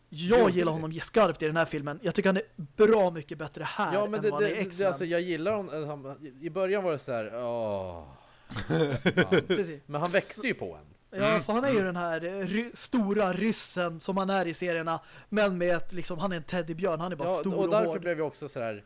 S1: Jag gillar honom skarpt i den här filmen. Jag tycker han är bra mycket bättre här
S2: Ja men
S1: än
S2: det,
S1: vad han är i
S2: det, det,
S1: X-Men.
S2: alltså jag gillar honom, han- i början var det så här, åh. Fan. Men han växte ju på en.
S1: Ja,
S3: Mm.
S1: för han är ju den här eh, ry stora ryssen som han är i serierna. Men med ett, liksom, han är en teddybjörn. Han är bara
S2: Ja,
S1: stor
S2: och
S1: och,
S2: därför
S1: hård.
S2: blev jag också så här.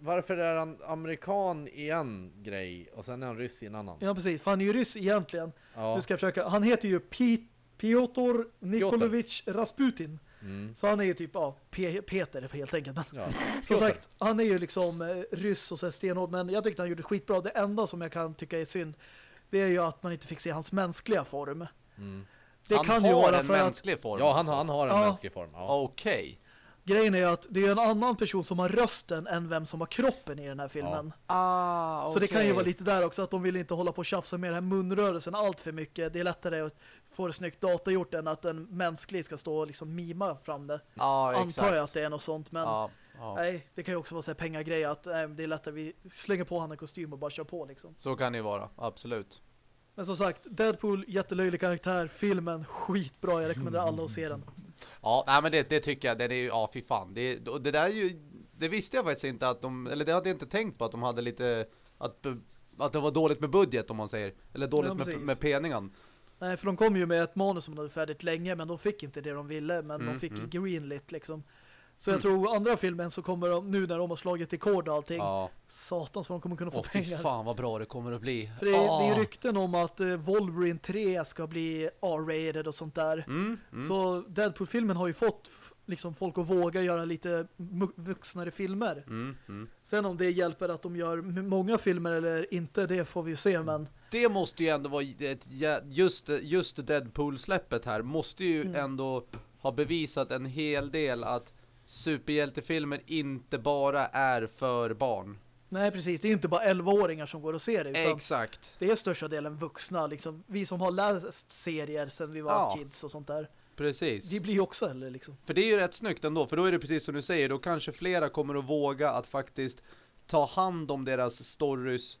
S2: Varför är han amerikan i en grej och sen är han ryss i en annan?
S1: Ja, precis. För han är ju ryss egentligen.
S2: Ja.
S1: Nu ska jag försöka. Han heter ju Pi Piotr Nikolovic Rasputin.
S2: Mm.
S1: Så han är ju typ, ja, Pe Peter helt enkelt.
S2: Ja.
S1: som sagt, han är ju liksom eh, ryss och så stenhård. Men jag tyckte han gjorde skitbra. Det enda som jag kan tycka är synd, det är ju att man inte fick se hans mänskliga form.
S2: Mm.
S1: Det
S3: han
S1: kan
S3: har
S1: ju vara
S3: en
S1: för att
S3: mänsklig form.
S2: Ja, han, han har en
S1: Ja.
S2: mänsklig form. Ja.
S3: Okej.
S1: grejen är ju att det är en annan person som har rösten än vem som har kroppen i den här filmen.
S3: Ah,
S1: Så det kan ju vara lite där också att de vill inte hålla på och tjafsa med den här munrörelsen allt för mycket. Det är lättare att få det snyggt datagjort än att en mänsklig ska stå och liksom mima fram det.
S3: Ja, exakt.
S1: Antar jag att det är något sånt, men
S3: Ja, ja.
S1: nej, det kan ju också vara så här pengagrej att äh, det är lättare vi slänger på han en kostym och bara kör på liksom.
S3: Så kan det ju vara, absolut.
S1: Men som sagt, Deadpool, jättelöjlig karaktär, filmen, skitbra, jag rekommenderar alla att se den.
S3: Ja, nej men det, det tycker jag, det är ju, ja fy fan. Det, det där är ju, det visste jag faktiskt inte att de, eller det hade jag inte tänkt på att de hade lite, att, att det var dåligt med budget om man säger. Eller dåligt
S1: Ja,
S3: med, med penningen.
S1: Nej, för de kom ju med ett manus som de hade färdigt länge, men de fick inte det de ville, men
S3: Mm,
S1: de fick
S3: mm.
S1: greenlit liksom. Så jag tror andra filmen så kommer de, nu när de har slagit rekord och allting,
S3: Ja.
S1: satan så de kommer kunna få
S3: Åh
S1: pengar.
S3: fan vad bra det kommer att bli.
S1: För det, är- det är
S3: Ah.
S1: rykten om att eh, Wolverine 3 ska bli R-rated och sånt där.
S3: Mm, mm.
S1: Så Deadpool-filmen har ju fått liksom folk att våga göra lite vuxnare filmer.
S3: Mm, mm.
S1: Sen om det hjälper att de gör många filmer eller inte, det får vi ju se, men
S3: Det måste ju ändå vara just, just Deadpool-släppet här måste ju
S1: Mm.
S3: ändå ha bevisat en hel del att superhjältefilmer inte bara är för barn.
S1: nej precis, det är inte bara 11-åringar som går och ser det, utan
S3: Exakt.
S1: det är största delen vuxna, liksom vi som har läst serier sedan vi var
S3: Ja.
S1: kids och sånt där.
S3: Precis.
S1: Vi blir ju också äldre liksom.
S3: För det är ju rätt snyggt ändå, för då är det precis som du säger, då kanske flera kommer att våga att faktiskt ta hand om deras stories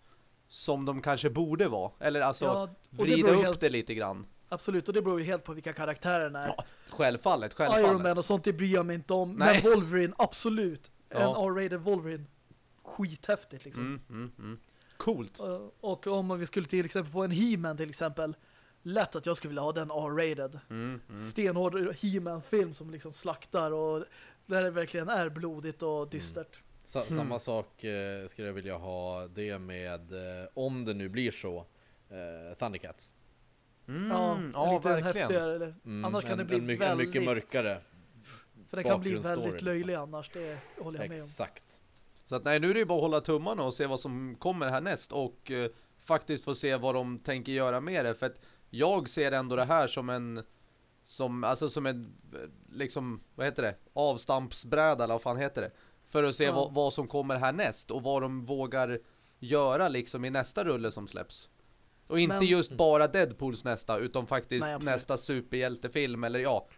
S3: som de kanske borde vara. Eller alltså
S1: Ja, det
S3: vrida
S1: beror
S3: upp
S1: helt,
S3: det lite grann.
S1: absolut, och det beror ju helt på vilka karaktärerna är.
S3: Ja, självfallet,
S1: Iron
S3: självfallet.
S1: Man och sånt, det bryr jag mig inte om.
S3: Nej.
S1: Men Wolverine, absolut. En
S3: Ja.
S1: R-rated Wolverine. Skithäftigt liksom.
S3: Mm, mm, mm. Coolt.
S1: Och om vi skulle till exempel få en He-Man till exempel. Lätt att jag skulle vilja ha den R-rated.
S3: Mm, mm.
S1: Stenhård He-Man-film som liksom slaktar och där det verkligen är blodigt och dystert.
S2: Sa Samma sak eh, skulle jag vilja ha det med, eh, om det nu blir så, eh, Thundercats.
S3: Mm,
S1: Ja,
S3: ja,
S1: lite
S3: verkligen.
S1: häftigare. Eller,
S2: Mm,
S1: annars kan
S2: en,
S1: det bli
S2: en mycket,
S1: väldigt...
S2: mycket mörkare.
S1: För den kan bli väldigt
S2: liksom.
S1: löjlig annars, det håller jag med om.
S2: Exakt.
S3: Så att nej, nu är det ju bara att hålla tummarna och se vad som kommer härnäst och eh, faktiskt få se vad de tänker göra med det. För att jag ser ändå det här som en som, alltså som en eh, liksom, vad heter det? Avstampsbräda eller vad fan heter det? För att se
S1: Ja.
S3: vad, vad som kommer härnäst och vad de vågar göra liksom i nästa rulle som släpps. Och inte
S1: Men-
S3: just bara Deadpools nästa utan faktiskt
S1: Nej,
S3: nästa superhjältefilm eller ja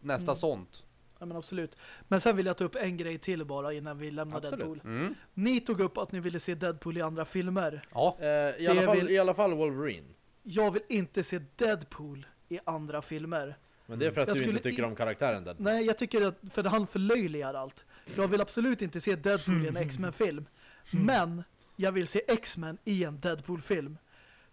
S3: nästa
S1: Mm.
S3: sånt.
S1: Ja, men absolut. Men sen vill jag ta upp en grej till bara innan vi lämnar
S2: Absolut.
S1: Deadpool.
S3: Mm.
S1: Ni tog upp att ni ville se Deadpool i andra filmer.
S3: Ja,
S2: Eh, i, alla fall,
S1: vill-
S2: I alla fall Wolverine.
S1: Jag vill inte se Deadpool i andra filmer.
S2: Men det är för att
S1: Jag
S2: du
S1: skulle
S2: inte tycker
S1: i-
S2: om karaktären Deadpool.
S1: Nej, jag tycker att för han förlöjligar allt. Jag vill absolut inte se Deadpool i en X-Men-film. Men jag vill se X-Men i en Deadpool-film.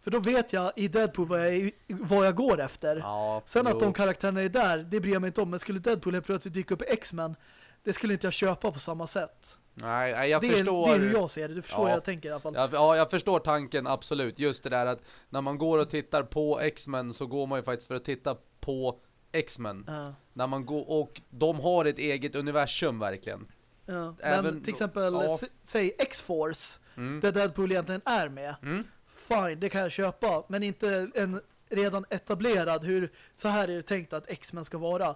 S1: För då vet jag i Deadpool vad jag, vad jag går efter.
S3: ja
S1: Sen att
S3: jo.
S1: de karaktärerna är där, det bryr jag mig inte om. Men skulle Deadpool helt plötsligt dyka upp i X-Men, det skulle inte jag köpa på samma sätt.
S3: Nej, jag
S1: det, är,
S3: förstår.
S1: det är hur jag ser det. Du förstår
S3: Ja.
S1: jag tänker i alla fall.
S3: Ja, ja, jag förstår tanken absolut. Just det där att när man går och tittar på X-Men så går man ju faktiskt för att titta på X-Men.
S1: Ja,
S3: När man går och de har ett eget universum verkligen.
S1: ja.
S3: Även-
S1: Men till exempel,
S3: ja.
S1: säg X-Force,
S3: Mm.
S1: där Deadpool egentligen är med.
S3: Mm.
S1: Fine, det kan jag köpa. Men inte en redan etablerad hur så här är det tänkt att X-Men ska vara.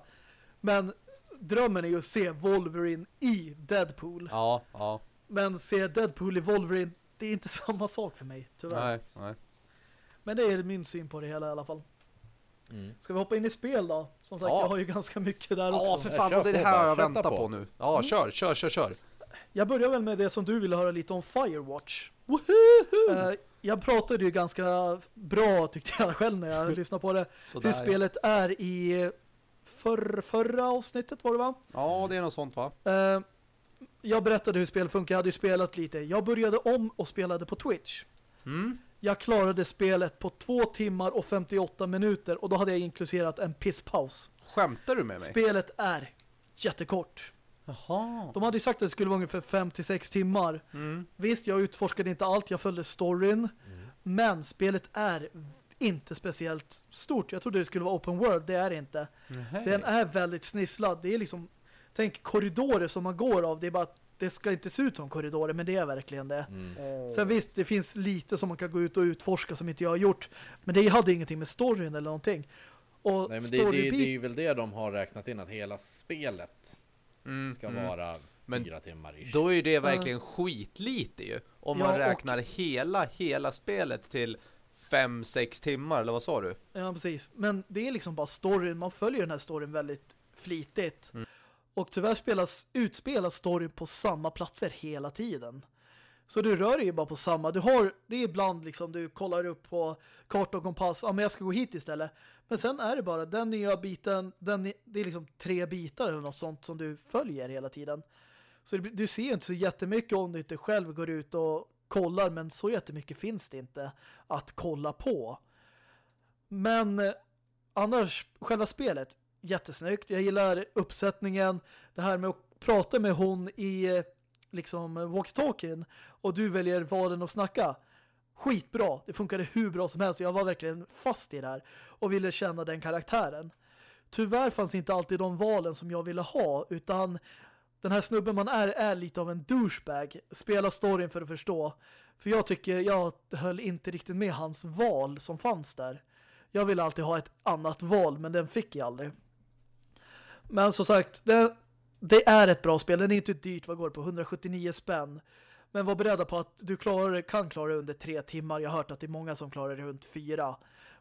S1: Men drömmen är ju att se Wolverine i Deadpool.
S3: Ja, ja.
S1: Men se Deadpool i Wolverine, det är inte samma sak för mig, tyvärr.
S3: Nej, nej.
S1: Men det är min syn på det hela i alla fall.
S2: Mm.
S1: Ska vi hoppa in i spel då? Som sagt,
S3: Ja.
S1: jag har ju ganska mycket där
S3: Ja,
S1: också.
S3: för fan,
S2: Kör
S3: det är det här jag väntar på.
S2: på.
S3: nu. Ja,
S1: Mm.
S3: kör, kör, kör, kör.
S1: Jag börjar väl med det som du ville höra lite om Firewatch.
S3: Woohoo!
S1: Eh, jag pratade ju ganska bra tyckte jag själv när jag lyssnade på det.
S3: Sådär,
S1: Hur spelet är i för, förra avsnittet var det va?
S3: Ja, det är något sånt va?
S1: Eh, jag berättade hur spel funkar. Jag hade ju spelat lite. Jag började om och spelade på Twitch.
S3: Mm.
S1: Jag klarade spelet på 2 timmar och 58 minuter och då hade jag inkluderat en pisspaus.
S3: Skämtar du med mig?
S1: Spelet är jättekort.
S3: Jaha.
S1: De hade ju sagt att det skulle vara ungefär 5-6 timmar.
S3: Mm.
S1: Visst, jag utforskade inte allt. Jag följde storyn. Men spelet är inte speciellt stort. Jag trodde det skulle vara open world. Det är det inte.
S3: Nej.
S1: Den är väldigt snisslad. Det är liksom, tänk korridorer som man går av. Det är bara att det ska inte se ut som korridorer, men det är verkligen det.
S2: Mm.
S1: Sen visst, det finns lite som man kan gå ut och utforska som inte jag har gjort. Men det hade ingenting med storyn eller någonting. Och
S2: Nej men det, det, det är ju väl det de har räknat in att hela spelet
S3: Mm,
S2: ska
S3: mm.
S2: vara
S3: Men
S2: fyra timmar ish.
S3: Då är ju det verkligen skitlite ju. Om
S1: Ja,
S3: man
S1: och-
S3: räknar hela, hela spelet till 5-6 timmar, eller vad sa du?
S1: Ja, precis. Men det är liksom bara storyn. Man följer den här storyn väldigt flitigt.
S3: Mm.
S1: Och tyvärr spelas, utspelas storyn på samma platser hela tiden. Så du rör dig ju bara på samma. Du har, det är ibland liksom du kollar upp på karta och kompass. Ja, men jag ska gå hit istället. Men sen är det bara den nya biten. Den, det är liksom tre bitar eller något sånt som du följer hela tiden. Så det, du ser inte så jättemycket om du inte själv går ut och kollar. Men så jättemycket finns det inte att kolla på. Men eh, annars, själva spelet, jättesnyggt. Jag gillar uppsättningen. Det här med att prata med hon i eh, liksom eh, walkie-talkien och du väljer valen att snacka. Skitbra. Det funkade hur bra som helst. Jag var verkligen fast i det här och ville känna den karaktären. Tyvärr fanns inte alltid de valen som jag ville ha utan den här snubben man är är lite av en douchebag. Spela storyn för att förstå. För jag tycker jag höll inte riktigt med hans val som fanns där. Jag ville alltid ha ett annat val men den fick jag aldrig. Men som sagt, det, det är ett bra spel. Den är inte dyrt, vad går det på? 179 spänn. Men var beredda på att du klarar, kan klara under tre timmar. Jag har hört att det är många som klarar det runt fyra.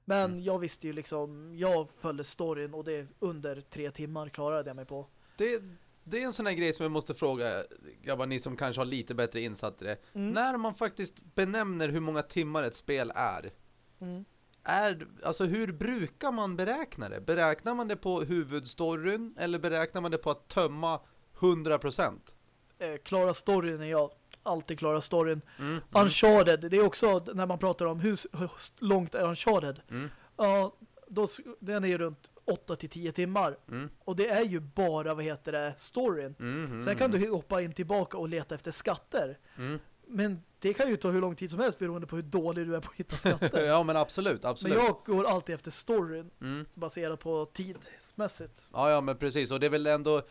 S1: Men mm. jag visste ju liksom, jag följde storyn och det under tre timmar klarade jag mig på.
S3: Det, det är en sån här grej som jag måste fråga grabbar, ni som kanske har lite bättre insatt i det. Mm. När man faktiskt benämner hur många timmar ett spel är. Mm. Är, alltså hur brukar man beräkna det? Beräknar man det på huvudstoryn eller beräknar man det på att tömma 100%?
S1: Eh, klara storyn är jag alltid klara storyn. Mm, mm. Uncharted, det är också när man pratar om hur, långt är Uncharted. Mm. Ja, då, den är ju runt 8 till 10 timmar. Mm. Och det är ju bara, vad heter det, storyn. Mm, mm, Sen kan du hoppa in tillbaka och leta efter skatter. Men det kan ju ta hur lång tid som helst beroende på hur dålig du är på att hitta skatter.
S3: ja, men absolut, absolut.
S1: Men jag går alltid efter storyn baserat på tidsmässigt.
S3: Ja, ja, men precis. Och det är väl ändå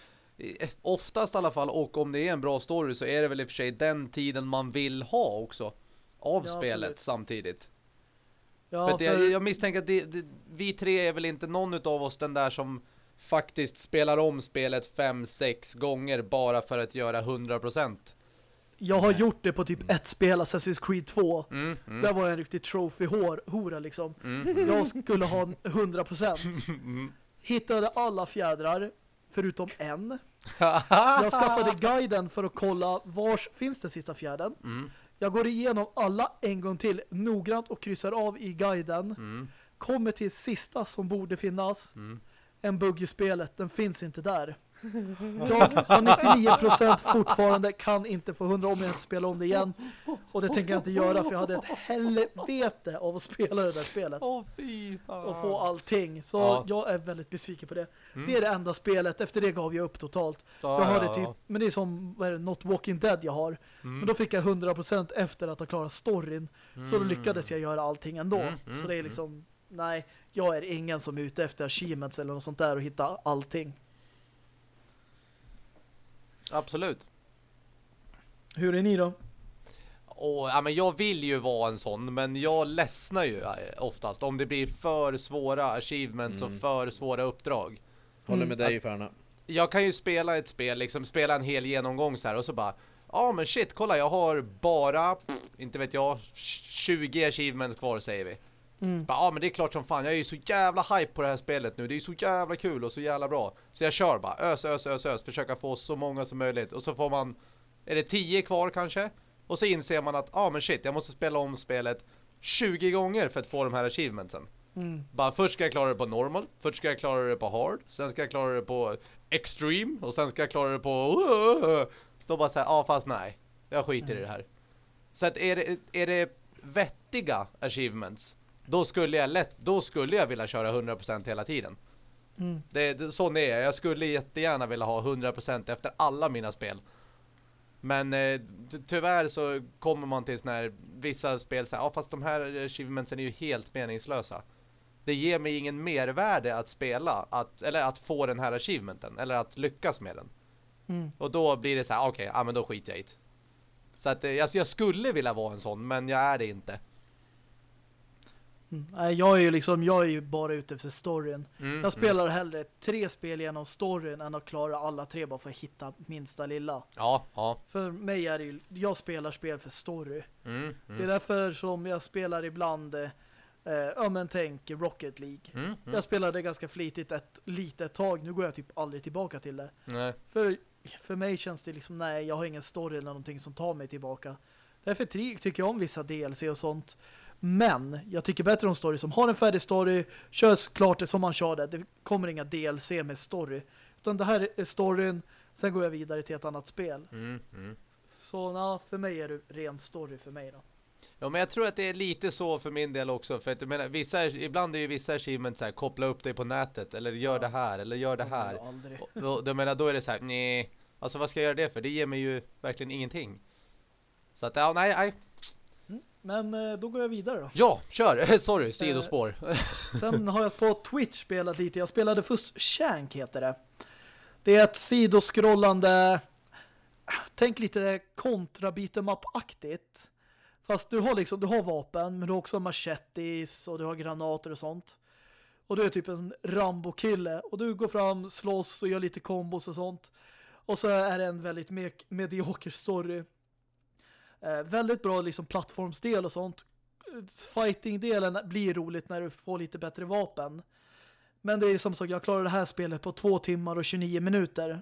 S3: oftast i alla fall, och om det är en bra story så är det väl i och för sig den tiden man vill ha också av ja, spelet absolut. samtidigt. Ja, för, för... Jag, jag, misstänker att det, det, vi tre är väl inte någon av oss den där som faktiskt spelar om spelet fem sex gånger bara för att göra 100%.
S1: Jag har gjort det på typ ett spel, Assassin's Creed 2. Mm, mm. Där var jag en riktig trophy-hora liksom. Mm. Jag skulle ha 100%. Mm. Hittade alla fjädrar, förutom en. jag skaffade guiden för att kolla var finns den sista fjärden. Mm. Jag går igenom alla en gång till noggrant och kryssar av i guiden. Mm. Kommer till sista som borde finnas. Mm. En bugg i spelet, den finns inte där. Jag har 99% fortfarande kan inte få 100 om jag inte spelar om det igen. Och det tänker jag inte göra för jag hade ett helvete av att spela det där spelet.
S3: Oh, fy
S1: och få allting. Så ja. jag är väldigt besviken på det. Mm. Det är det enda spelet. Efter det gav jag upp totalt. Ja, jag har det typ, men det är som vad är det, Not Walking Dead jag har. Mm. Men då fick jag 100% efter att ha klarat storyn. Mm. Så då mm. lyckades jag göra allting ändå. Mm, mm, så det är liksom, nej, jag är ingen som är ute efter achievements eller något sånt där och hitta allting.
S3: Absolut.
S1: Hur är ni då?
S3: Och, ja, men jag vill ju vara en sån, men jag ledsnar ju eh, oftast om det blir för svåra achievements mm. och för svåra uppdrag.
S2: Håller med dig, Färna.
S3: Jag kan ju spela ett spel, liksom spela en hel genomgång så här och så bara Ja men shit, kolla jag har bara, inte vet jag, 20 achievements kvar säger vi. Mm. Ja men det är klart som fan, jag är ju så jävla hype på det här spelet nu. Det är så jävla kul och så jävla bra. Så jag kör bara, ös, ös, ös, ös. Försöka få så många som möjligt. Och så får man, är det 10 kvar kanske? Och så inser man att, ja ah, men shit, jag måste spela om spelet 20 gånger för att få de här achievementsen. Mm. Bara först ska jag klara det på normal, först ska jag klara det på hard, sen ska jag klara det på extreme och sen ska jag klara det på då bara säga, ja ah, fast nej. Jag skiter mm. i det här. Så att är det, är det vettiga achievements då skulle jag lätt, då skulle jag vilja köra 100% hela tiden. Mm. Det, det, sån är jag. Jag skulle jättegärna vilja ha 100% efter alla mina spel. Men eh, tyvärr så kommer man till här vissa spel här, ja fast de här achievementsen är ju helt meningslösa. Det ger mig ingen mervärde att spela, att, eller att få den här achievementen, eller att lyckas med den. Mm. Och då blir det så här, okej, okay, ja men då skiter jag i det. Så att eh, alltså, jag skulle vilja vara en sån, men jag är det inte.
S1: Mm. Jag är ju liksom, jag är ju bara ute efter storyn. Mm, jag spelar mm. hellre tre spel genom storyn än att klara alla tre bara för att hitta minsta lilla.
S3: Ja, ja.
S1: För mig är det ju, jag spelar spel för story. Mm, mm. det är därför som jag spelar ibland eh, ja men tänk Rocket League. Mm, mm. Jag spelade ganska flitigt ett litet tag. Nu går jag typ aldrig tillbaka till det. Nej. För, för mig känns det liksom, nej jag har ingen story eller någonting som tar mig tillbaka. Därför tycker jag om vissa DLC och sånt. Men jag tycker bättre om story som har en färdig story. Körs klart det som man kör det. Det kommer inga DLC med story. Utan det här är storyn. Sen går jag vidare till ett annat spel. Mm, mm. Så na, för mig är det ren story för mig då.
S3: Ja, men jag tror att det är lite så för min del också. För att jag menar, vissa, ibland är ju vissa achievements så här, koppla upp dig på nätet. Eller gör
S1: Ja.
S3: det här, eller gör det här.
S1: Ja, aldrig.
S3: Och Då, då, menar, då är det så här, nej. Alltså vad ska jag göra det för? Det ger mig ju verkligen ingenting. Så att, ja, nej, nej.
S1: Men eh, då går jag vidare då.
S3: Ja, kör! Sorry, sidospår.
S1: Sen har jag på Twitch spelat lite. Jag spelade först Shank heter det. Det är ett sidoskrollande tänk lite kontra aktigt Fast du har liksom du har vapen men du har också machetes och du har granater och sånt. Och du är typ en Rambo-kille och du går fram, slåss och gör lite kombos och sånt. Och så är det en väldigt me medioker story. Eh, väldigt bra liksom plattformsdel och sånt fighting-delen blir roligt när du får lite bättre vapen. Men det är som sagt, jag klarar det här spelet på 2 timmar och 29 minuter.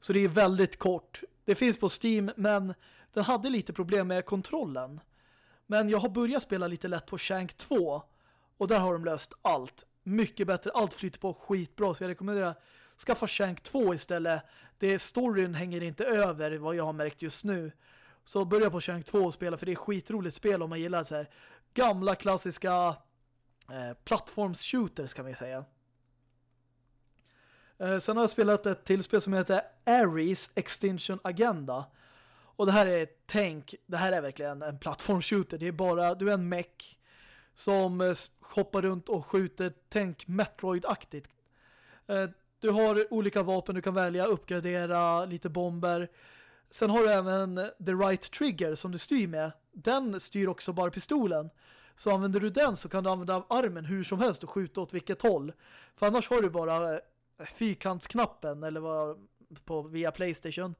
S1: Så det är väldigt kort. Det finns på Steam, men den hade lite problem med kontrollen. Men jag har börjat spela lite lätt på Shank 2. Och där har de löst allt. Mycket bättre. Allt flyter på skitbra. Så jag rekommenderar skaffa Shank 2 istället. Det storyn hänger inte över vad jag har märkt just nu. Så börja på Shank 2 och spela för det är skitroligt spel om man gillar så här gamla klassiska eh, plattforms-shooters kan vi säga. Eh, sen har jag spelat ett till spel som heter Ares Extinction Agenda. Och det här är tänk, det här är verkligen en plattform-shooter. Det är bara, du är en mech som eh, hoppar runt och skjuter, tänk Metroid-aktigt. Eh, du har olika vapen du kan välja, uppgradera lite bomber. Sen har du även The Right Trigger som du styr med. Den styr också bara pistolen. Så använder du den så kan du använda armen hur som helst och skjuta åt vilket håll. För annars har du bara eh, fyrkantsknappen eller vad på via Playstation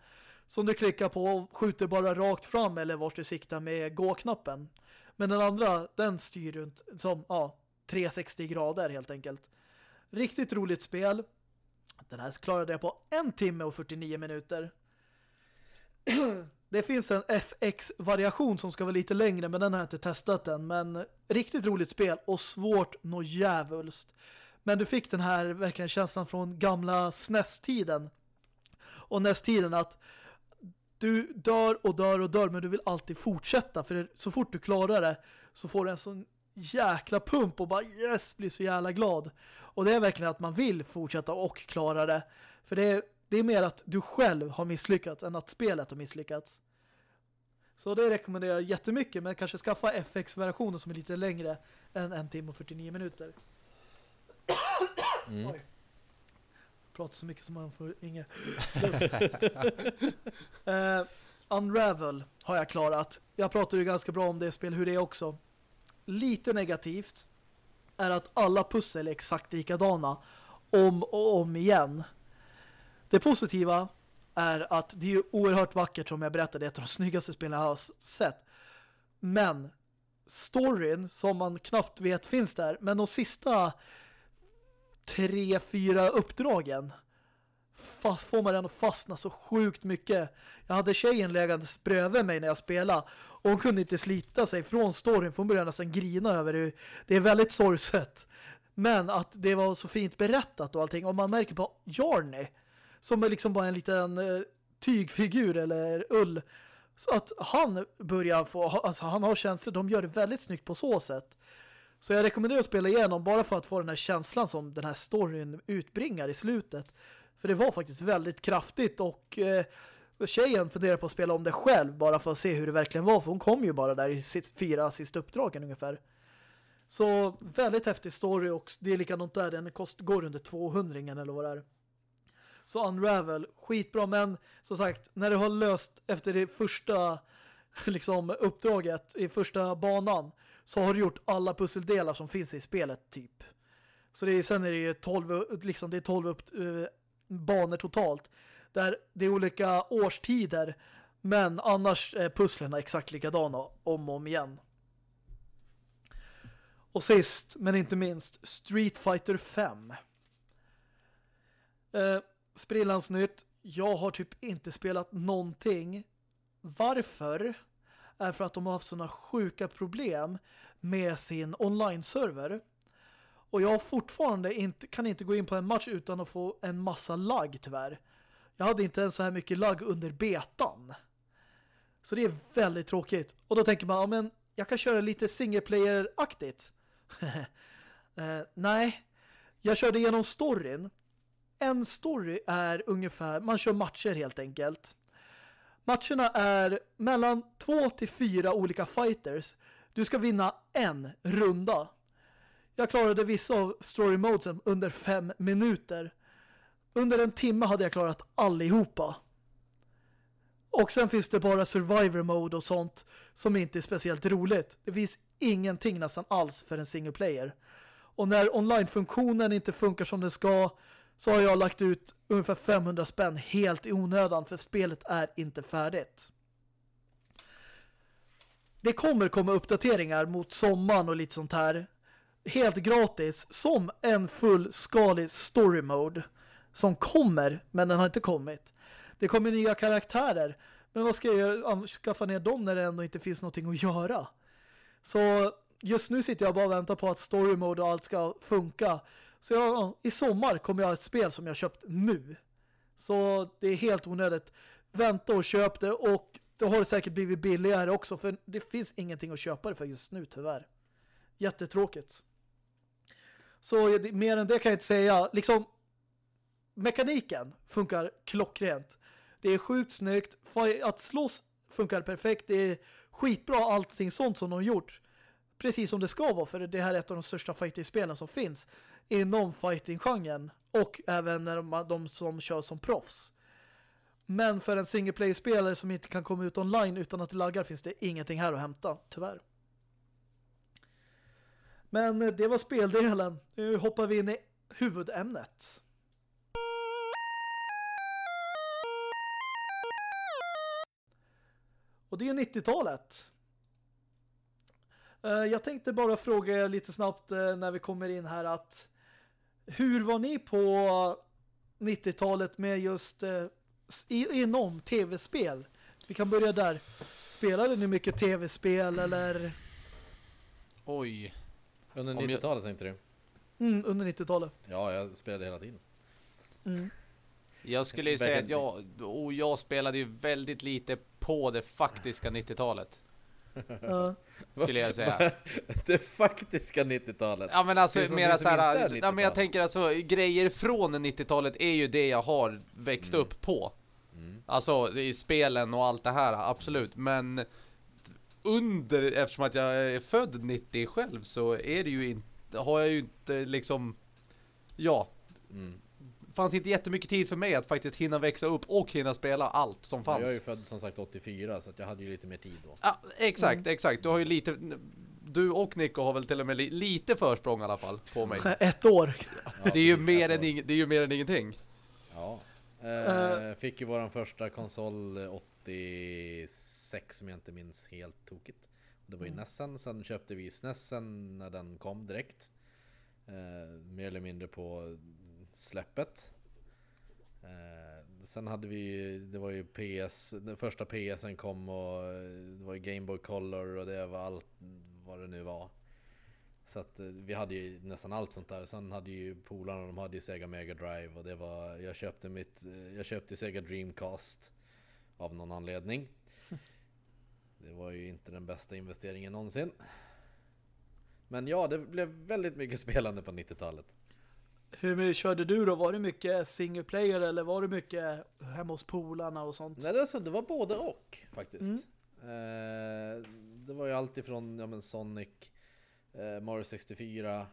S1: som du klickar på och skjuter bara rakt fram eller vart du siktar med gå-knappen. Men den andra, den styr runt som ja, 360 grader helt enkelt. Riktigt roligt spel. Den här klarade jag på en timme och 49 minuter. Det finns en FX-variation som ska vara lite längre men den har jag inte testat än. Men riktigt roligt spel och svårt nå jävulst. Men du fick den här verkligen känslan från gamla SNES-tiden. Och NES-tiden att du dör och dör och dör men du vill alltid fortsätta. För så fort du klarar det så får du en sån jäkla pump och bara yes, blir så jävla glad. Och det är verkligen att man vill fortsätta och klara det. För det är det är mer att du själv har misslyckats än att spelet har misslyckats. Så det rekommenderar jag jättemycket men kanske skaffa FX-versionen som är lite längre än en timme och 49 minuter.
S2: Mm.
S1: Oj. Pratar så mycket som man får inget uh, Unravel har jag klarat. Jag pratar ju ganska bra om det spel, hur det är också. Lite negativt är att alla pussel är exakt likadana om och om igen. Det positiva är att det är oerhört vackert som jag berättade, det är ett av de snyggaste spelen jag har sett. Men storyn som man knappt vet finns där, men de sista tre, fyra uppdragen fast får man den att fastna så sjukt mycket. Jag hade tjejen lägandes bredvid mig när jag spelade och hon kunde inte slita sig från storyn för hon började nästan grina över det. Det är väldigt sorgset. Men att det var så fint berättat och allting. Och man märker på Jarny som är liksom bara en liten eh, tygfigur eller ull. Så att han börjar få, alltså han har känslor, de gör det väldigt snyggt på så sätt. Så jag rekommenderar att spela igenom bara för att få den här känslan som den här storyn utbringar i slutet. För det var faktiskt väldigt kraftigt och eh, tjejen funderar på att spela om det själv bara för att se hur det verkligen var. För hon kom ju bara där i sitt, fyra sista uppdragen ungefär. Så väldigt häftig story och det är likadant där. Den kost, går under 200 eller vad det är. Så Unravel, skitbra men som sagt, när du har löst efter det första liksom uppdraget i första banan så har du gjort alla pusseldelar som finns i spelet typ. Så det är, sen är det ju 12 liksom det är 12 upp, uh, banor totalt där det är olika årstider men annars är pusslerna exakt likadana om och om igen. Och sist men inte minst Street Fighter 5. Uh, eh, sprillans nytt. Jag har typ inte spelat någonting. Varför? Är för att de har haft sådana sjuka problem med sin online-server. Och jag fortfarande inte, kan inte gå in på en match utan att få en massa lagg tyvärr. Jag hade inte ens så här mycket lagg under betan. Så det är väldigt tråkigt. Och då tänker man, ja men jag kan köra lite singleplayer-aktigt. eh, nej, jag körde igenom storyn. En story är ungefär, man kör matcher helt enkelt. Matcherna är mellan två till fyra olika fighters. Du ska vinna en runda. Jag klarade vissa av story modesen under fem minuter. Under en timme hade jag klarat allihopa. Och sen finns det bara survivor mode och sånt som inte är speciellt roligt. Det finns ingenting nästan alls för en single player. Och när online-funktionen inte funkar som den ska så har jag lagt ut ungefär 500 spänn helt i onödan för spelet är inte färdigt. Det kommer komma uppdateringar mot sommaren och lite sånt här. Helt gratis som en fullskalig story mode som kommer, men den har inte kommit. Det kommer nya karaktärer, men vad ska jag göra? Skaffa ner dem när det ändå inte finns någonting att göra. Så just nu sitter jag bara och väntar på att story mode och allt ska funka. Så jag, i sommar kommer jag ha ett spel som jag köpt nu. Så det är helt onödigt. Vänta och köp det och det har säkert blivit billigare också för det finns ingenting att köpa det för just nu tyvärr. Jättetråkigt. Så mer än det kan jag inte säga. Liksom mekaniken funkar klockrent. Det är sjukt snyggt. Att slåss funkar perfekt. Det är skitbra allting sånt som de har gjort. Precis som det ska vara för det här är ett av de största fighting-spelen som finns inom fighting-genren och även när de, de som kör som proffs. Men för en singleplay-spelare som inte kan komma ut online utan att det laggar finns det ingenting här att hämta, tyvärr. Men det var speldelen. Nu hoppar vi in i huvudämnet. Och det är 90-talet. Eh, jag tänkte bara fråga er lite snabbt eh, när vi kommer in här att hur var ni på 90-talet med just eh, inom tv-spel? Vi kan börja där. Spelade ni mycket tv-spel eller?
S3: Oj.
S2: Under 90-talet tänkte du?
S1: Mm, under 90-talet.
S2: Ja, jag spelade hela tiden.
S1: Mm.
S3: Jag skulle ju säga att jag, och jag spelade ju väldigt lite på det faktiska 90-talet.
S1: Uh.
S3: Skulle jag säga.
S2: det faktiska 90-talet.
S3: Ja men alltså mera såhär, ja men jag tänker alltså grejer från 90-talet är ju det jag har växt mm. upp på. Mm. Alltså i spelen och allt det här, absolut. Men under, eftersom att jag är född 90 själv så är det ju inte, har jag ju inte liksom, ja. Mm fanns inte jättemycket tid för mig att faktiskt hinna växa upp och hinna spela allt som fanns.
S2: Jag är ju född som sagt 84 så att jag hade ju lite mer tid då.
S3: Ja, exakt, mm. exakt. Du har ju lite du och Nico har väl till och med li lite försprång i alla fall på mig.
S1: Ett år.
S3: Ja, det, är ju mer än det är ju mer än ingenting.
S2: Ja. Eh, fick ju våran första konsol 86 som jag inte minns helt tokigt. Det var ju mm. Nessen, sen köpte vi SNESen när den kom direkt. Eh, mer eller mindre på släppet. Eh, sen hade vi, det var ju PS, den första PSen kom och det var ju Game Boy Color och det var allt vad det nu var. Så att eh, vi hade ju nästan allt sånt där. Sen hade ju polarna, de hade ju Sega Mega Drive och det var, jag köpte mitt, eh, jag köpte Sega Dreamcast av någon anledning. Det var ju inte den bästa investeringen någonsin. Men ja, det blev väldigt mycket spelande på 90-talet.
S1: Hur mycket körde du då? Var det mycket single player eller var det mycket hemma hos polarna och sånt?
S2: Nej, alltså, det var både och faktiskt. Mm. Eh, det var ju allt ifrån ja, men Sonic, eh, Mario 64, eh,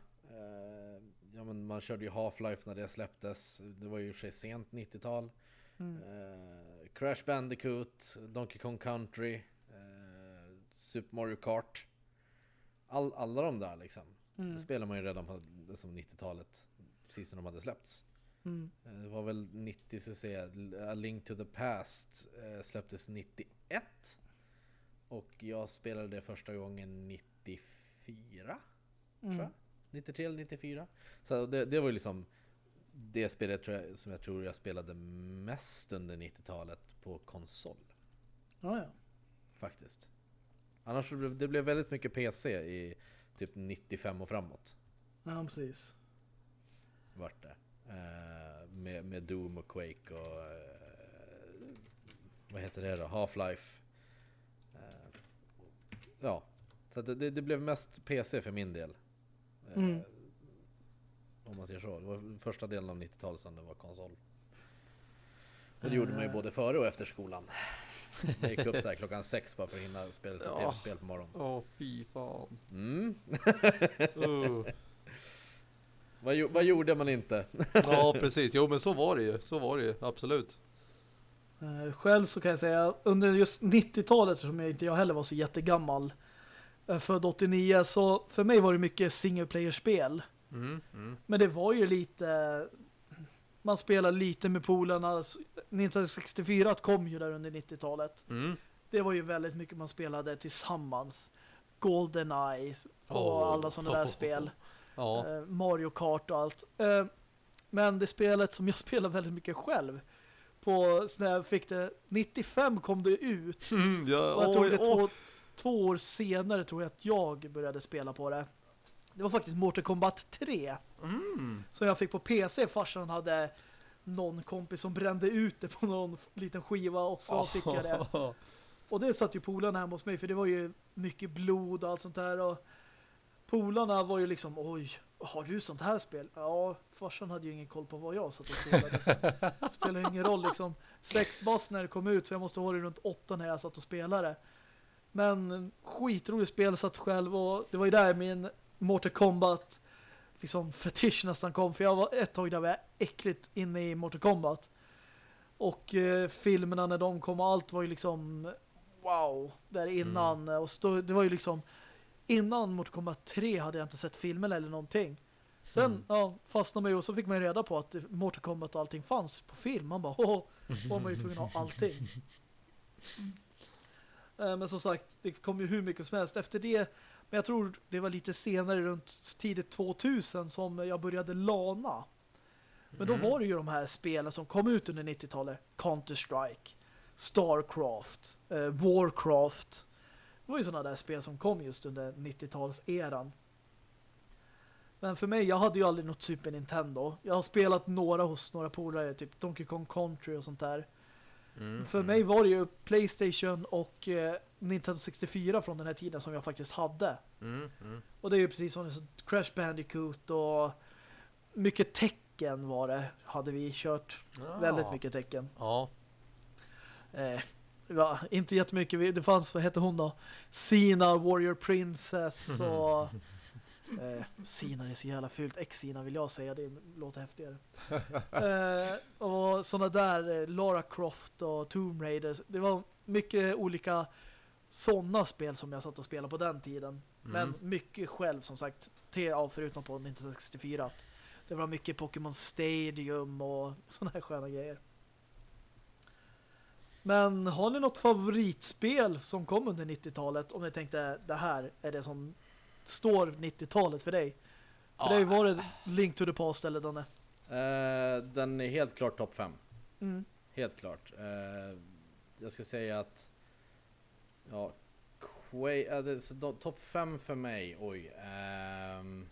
S2: ja, men man körde ju Half-Life när det släpptes. Det var ju i sig sent 90-tal. Mm. Eh, Crash Bandicoot, Donkey Kong Country, eh, Super Mario Kart. All, alla de där liksom. Mm. Det spelar man ju redan på 90-talet precis när de hade släppts. Mm. Eh, det var väl 90 så att säga, A Link to the Past eh, släpptes 91. Och jag spelade det första gången 94. Mm. Tror jag. 93 eller 94. Så det, det var ju liksom det spelet jag, som jag tror jag spelade mest under 90-talet på konsol.
S1: Oh, ja.
S2: Faktiskt. Annars blev det blev väldigt mycket PC i typ 95 och framåt.
S1: Ja, precis
S2: vart det. Eh, med, med Doom och Quake och eh, vad heter det då? Half-Life. Eh, ja. Så det, det, blev mest PC för min del.
S1: Mm.
S2: Om man säger så. Det var första delen av 90-talet som det var konsol. Och det gjorde man ju både före och efter skolan. Jag gick upp så här klockan sex bara för att hinna spela lite
S3: Ja.
S2: tv-spel på morgonen.
S3: Åh fy fan.
S2: Mm.
S3: Uh.
S2: Vad, vad gjorde man inte?
S3: Ja precis, jo men så var det ju. Så var det ju, absolut.
S1: Eh, Själv så kan jag säga, under just 90-talet som jag inte jag heller var så jättegammal eh, född 89, så för mig var det mycket single player-spel.
S3: Mm, mm.
S1: Men det var ju lite man spelade lite med polarna. Nintendo 64 kom ju där under 90-talet.
S3: Mm.
S1: Det var ju väldigt mycket man spelade tillsammans. GoldenEye och
S3: Åh.
S1: alla sådana där spel.
S3: Ja.
S1: Eh, Mario Kart och allt. Eh, men det spelet som jag spelar väldigt mycket själv på när jag fick det 95 kom det ut.
S3: Mm, ja.
S1: Och jag tror det
S3: åh.
S1: två, två år senare tror jag att jag började spela på det. Det var faktiskt Mortal Kombat 3
S3: Mm.
S1: som jag fick på PC. Farsan hade någon kompis som brände ut det på någon liten skiva och så fick jag det. Och det satt ju polarna hemma hos mig för det var ju mycket blod och allt sånt där och polarna var ju liksom oj, har du sånt här spel? Ja, farsan hade ju ingen koll på vad jag satt och spelade så det spelar ingen roll liksom. Sex bass när det kom ut så jag måste ha det runt åtta när jag satt och spelade. Men skitroligt spel satt själv och det var ju där min Mortal Kombat liksom fetisch nästan kom för jag var ett tag där var jag äckligt inne i Mortal Kombat. Och eh, filmerna när de kom och allt var ju liksom wow, där innan och stå, det var ju liksom innan Mortal Kombat 3 hade jag inte sett filmen eller någonting. Sen
S2: Mm.
S1: ja, fastnade man ju och så fick man reda på att Mortal Kombat och allting fanns på film. Man bara, åh, var man ju tvungen att ha allting. Eh, Men som sagt, det kom ju hur mycket som helst. Efter det, men jag tror det var lite senare, runt tidigt 2000 som jag började lana. Men då
S3: Mm.
S1: var det ju de här spelen som kom ut under 90-talet. Counter-Strike, Starcraft, eh, Warcraft. Det var ju sådana där spel som kom just under 90-talseran. Men för mig, jag hade ju aldrig något Super Nintendo. Jag har spelat några hos några polare, typ Donkey Kong Country och sånt där.
S3: Mm,
S1: För
S3: mm.
S1: mig var det ju Playstation och eh, Nintendo 64 från den här tiden som jag faktiskt hade.
S3: Mm, mm.
S1: Och det är ju precis som Crash Bandicoot och mycket tecken var det. Hade vi kört
S3: Ja.
S1: väldigt mycket tecken.
S3: Ja.
S1: Eh, ja, inte jättemycket. Det fanns, vad hette hon då? Sina, Warrior Princess och eh, Sina är så jävla fult. Ex-Sina vill jag säga, det låter häftigare. eh, och sådana där, eh, Lara Croft och Tomb Raider. Det var mycket olika sådana spel som jag satt och spelade på den tiden. Men
S3: Mm.
S1: mycket själv som sagt, ja, förutom på Nintendo 64. Att det var mycket Pokémon Stadium och sådana här sköna grejer. Men har ni något favoritspel som kom under 90-talet? Om ni tänkte, det här är det som står 90-talet för dig. För
S3: Ja.
S1: dig var det Link to the Past eller Danne?
S2: Eh, den är helt klart topp 5.
S1: Mm.
S2: Helt klart. Eh, jag ska säga att ja, äh, det- så då- topp 5 för mig, oj. ehm,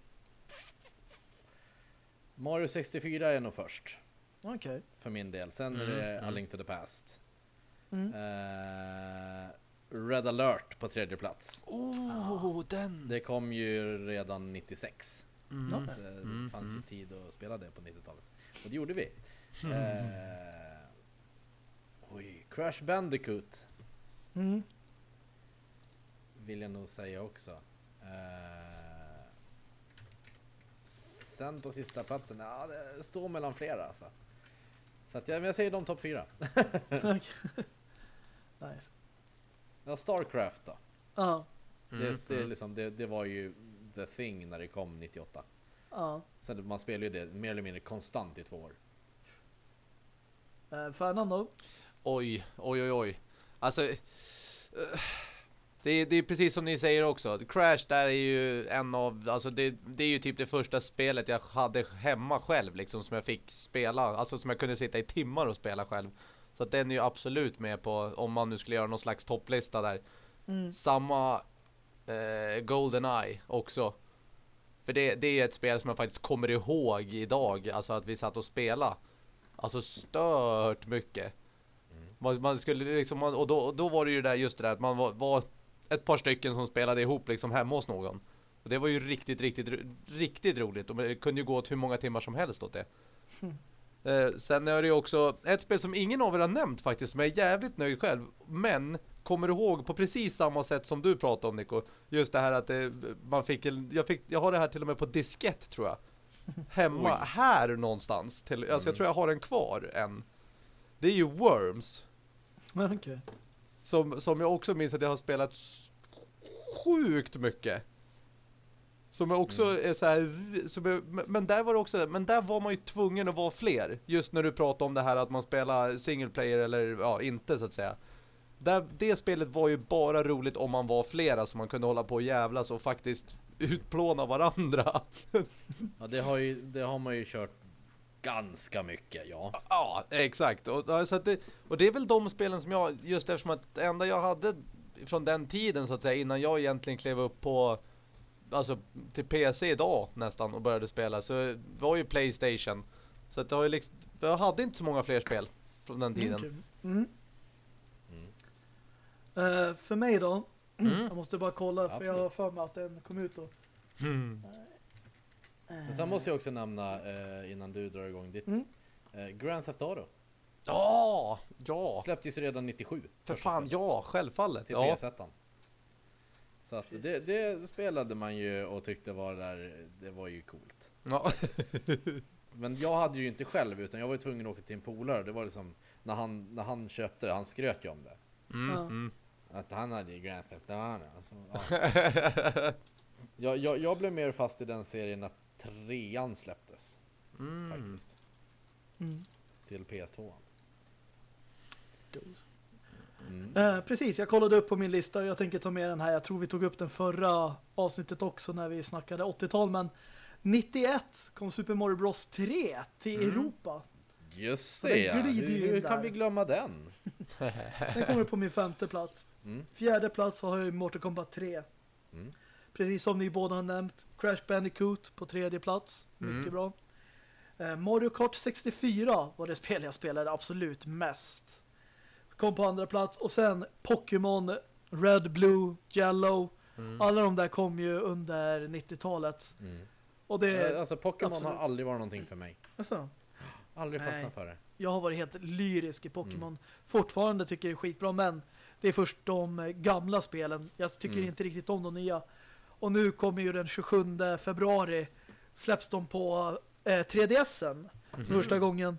S2: Mario 64 är nog först
S1: Okej.
S2: för min del. Sen är
S3: Mm,
S2: det A
S3: mm.
S2: Link to the Past.
S1: Mm.
S2: Eh, Red alert på tredje plats.
S3: Oh, den!
S2: Det kom ju redan 96.
S3: Mm.
S2: Så att, eh, det
S3: Mm,
S2: fanns ju
S3: mm.
S2: tid att spela det på 90-talet. Och det gjorde vi.
S3: Mm.
S2: Eh, oj, Crash Bandicoot
S1: Mm.
S2: vill jag nog säga också. Eh, sen på sista platsen, ja det står mellan flera alltså. Så att jag, men jag säger de topp fyra.
S1: Nice.
S2: Ja, Starcraft då.
S1: Ja.
S3: Mm,
S2: Det, det, är
S3: mm.
S2: liksom, det, det var ju the thing när det kom 98.
S1: Ja.
S2: Sen man spelar ju det mer eller mindre konstant i två år.
S1: Eh, Fernando?
S3: Oj, oj, oj, oj. Alltså, eh, det är, det är precis som ni säger också. Crash där är ju en av, alltså det, det är ju typ det första spelet jag hade hemma själv liksom som jag fick spela, alltså som jag kunde sitta i timmar och spela själv. Så att den är ju absolut med på, om man nu skulle göra någon slags topplista där.
S1: Mm.
S3: Samma eh, GoldenEye också. För det, det är ett spel som jag faktiskt kommer ihåg idag, alltså att vi satt och spela. Alltså stört mycket. Man, man skulle liksom, man, och då, då var det ju där just det där att man var, var ett par stycken som spelade ihop liksom hemma hos någon. Och det var ju riktigt, riktigt, riktigt roligt. Och det kunde ju gå åt hur många timmar som helst åt det. Eh, sen är det ju också ett spel som ingen av er har nämnt faktiskt, som jag är jävligt nöjd själv. Men kommer du ihåg på precis samma sätt som du pratade om Nico. Just det här att det, man fick, jag fick, jag har det här till och med på diskett tror jag. Hemma,
S2: Oj.
S3: här någonstans. Till, alltså jag
S2: Mm.
S3: tror jag har den kvar än. Det är ju Worms.
S1: Okej.
S3: Som, som jag också minns att jag har spelat sjukt mycket. Som också
S2: Mm.
S3: är så här, men- där var det också, men där var man ju tvungen att vara fler. Just när du pratar om det här att man spelar single player eller ja, inte så att säga. Där, det spelet var ju bara roligt om man var flera så man kunde hålla på och jävlas och faktiskt utplåna varandra.
S2: Ja, det har, ju, det har man ju kört ganska mycket, ja.
S3: Ja, exakt. Och, så det, och det är väl de spelen som jag, just eftersom att det enda jag hade från den tiden så att säga, innan jag egentligen klev upp på, alltså till PC idag nästan och började spela, så det var ju Playstation. Så att det har ju liksom, jag hade inte så många fler spel från den tiden.
S1: Mm. Mm.
S2: Mm.
S1: Eh, för mig då,
S3: Mm.
S1: jag måste bara kolla för jag
S2: Absolut.
S1: har för mig att den kom ut då.
S3: Mm.
S2: Men sen måste jag också nämna, eh, innan du drar igång ditt,
S1: Mm.
S2: Grand Theft Auto.
S3: Ja, ja,
S2: Släpptes ju redan 97.
S3: för fan,
S2: spelet,
S3: ja, självfallet.
S2: Till
S3: Ja.
S2: PS1. Så att det, det spelade man ju och tyckte var där, det var ju coolt.
S3: Ja.
S2: Men jag hade ju inte själv utan jag var ju tvungen att åka till en polare. Det var liksom när han, när han köpte det, han skröt ju om det.
S3: Mm, mm.
S2: Att han hade ju Grand Theft Auto. Alltså, ja. jag, jag, jag blev mer fast i den serien när trean släpptes
S3: Mm.
S2: faktiskt.
S1: Mm.
S2: Till PS2.
S1: Goes.
S2: Mm.
S1: Eh, precis, jag kollade upp på min lista och jag tänker ta med den här. Jag tror vi tog upp den förra avsnittet också när vi snackade 80-tal, men 91 kom Super Mario Bros 3 till
S3: Mm.
S1: Europa.
S2: Just det ja. Hur, hur kan vi glömma den?
S1: Den kommer på min femte plats.
S2: Mm.
S1: Fjärde plats har jag ju Mortal Kombat 3.
S2: Mm.
S1: Precis som ni båda har nämnt. Crash Bandicoot på tredje plats. Mycket
S3: Mm.
S1: bra. Eh, Mario Kart 64 var det spel jag spelade absolut mest. Kom på andra plats. Och sen Pokémon Red, Blue, Yellow.
S3: Mm.
S1: Alla de där kom ju under 90-talet.
S2: Mm.
S1: Och det...
S2: Eh, Alltså Pokémon har aldrig varit någonting för mig.
S1: Alltså,
S2: Aldrig
S1: Nej.
S2: fastnat för det.
S1: jag har varit helt lyrisk i Pokémon.
S2: Mm.
S1: Fortfarande tycker jag det är skitbra, men det är först de eh, gamla spelen. Jag tycker
S2: Mm.
S1: inte riktigt om de nya. Och nu kommer ju den 27 februari släpps de på eh, 3DSen för första gången.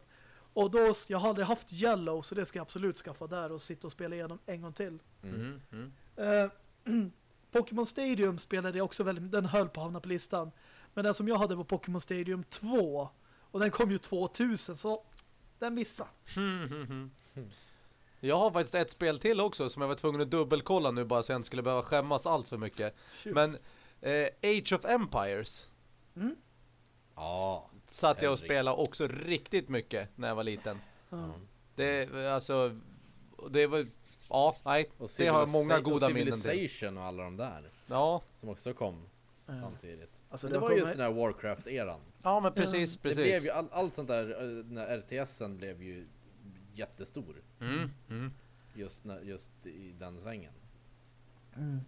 S1: Och då, jag har aldrig haft Yellow så det ska jag absolut skaffa där och sitta och spela igenom en gång till.
S2: Mm.
S3: Mm. Mm.
S1: Eh, Pokémon Stadium spelade jag också väldigt, den höll på att hamna på listan. Men den som jag hade var Pokémon Stadium 2. Och den kom ju 2000 så den missade.
S3: Mm. Jag har faktiskt ett spel till också som jag var tvungen att dubbelkolla nu bara så jag inte skulle behöva skämmas allt för mycket.
S1: Shoot.
S3: Men eh, Age of Empires
S2: Ja.
S3: Satt jag och spelade också riktigt mycket när jag var liten.
S1: Ja.
S3: Det alltså det var ja, nej,
S2: Och
S3: det har många goda
S2: och
S3: minnen.
S2: Civilization och alla de där.
S3: Ja,
S2: Som också kom
S1: Ja.
S2: samtidigt.
S1: Alltså,
S2: Men det
S1: det
S2: var just den här Warcraft-eran.
S3: ja men precis,
S2: Det
S3: precis.
S2: blev ju all, allt sånt där, eh, den här RTSen blev ju jättestor.
S3: Mm, mm.
S2: Just, när, just i den svängen.
S1: Mm.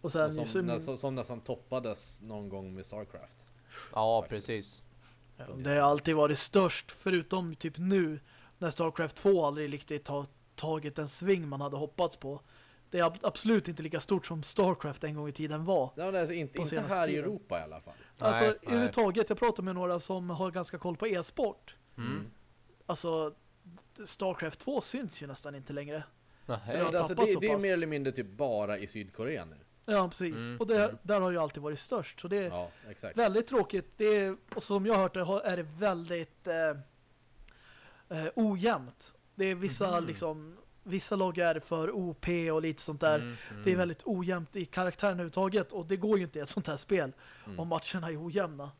S1: Och sen
S2: Och som, som, som nästan toppades någon gång med Starcraft.
S3: Ja,
S2: Faktiskt.
S3: precis.
S1: Det har alltid varit störst förutom typ nu när Starcraft 2 aldrig riktigt har tagit en sving man hade hoppats på. Det är ab- absolut inte lika stort som Starcraft en gång i tiden var.
S2: Ja, men alltså inte, inte här i
S1: tiden.
S2: Europa i alla fall.
S1: Alltså
S3: Nej, nej.
S1: överhuvudtaget, jag pratar med några som har ganska koll på e-sport.
S3: Mm.
S1: Alltså Starcraft 2 syns ju nästan inte längre.
S3: Nej.
S2: Men alltså, det, det är mer eller mindre typ bara i Sydkorea nu.
S1: Ja, precis.
S3: Mm,
S1: Och det,
S3: mm.
S1: där har ju alltid varit störst. Så det är
S2: Ja,
S1: väldigt tråkigt. Det är, och som jag har hört det är det väldigt eh, eh, ojämnt. Det är vissa
S3: Mhm.
S1: liksom vissa lag är för OP och lite sånt där.
S3: Mm, mm.
S1: Det är väldigt ojämnt i karaktären överhuvudtaget och det går ju inte i ett sånt här spel
S2: Mm.
S1: om matcherna är ojämna.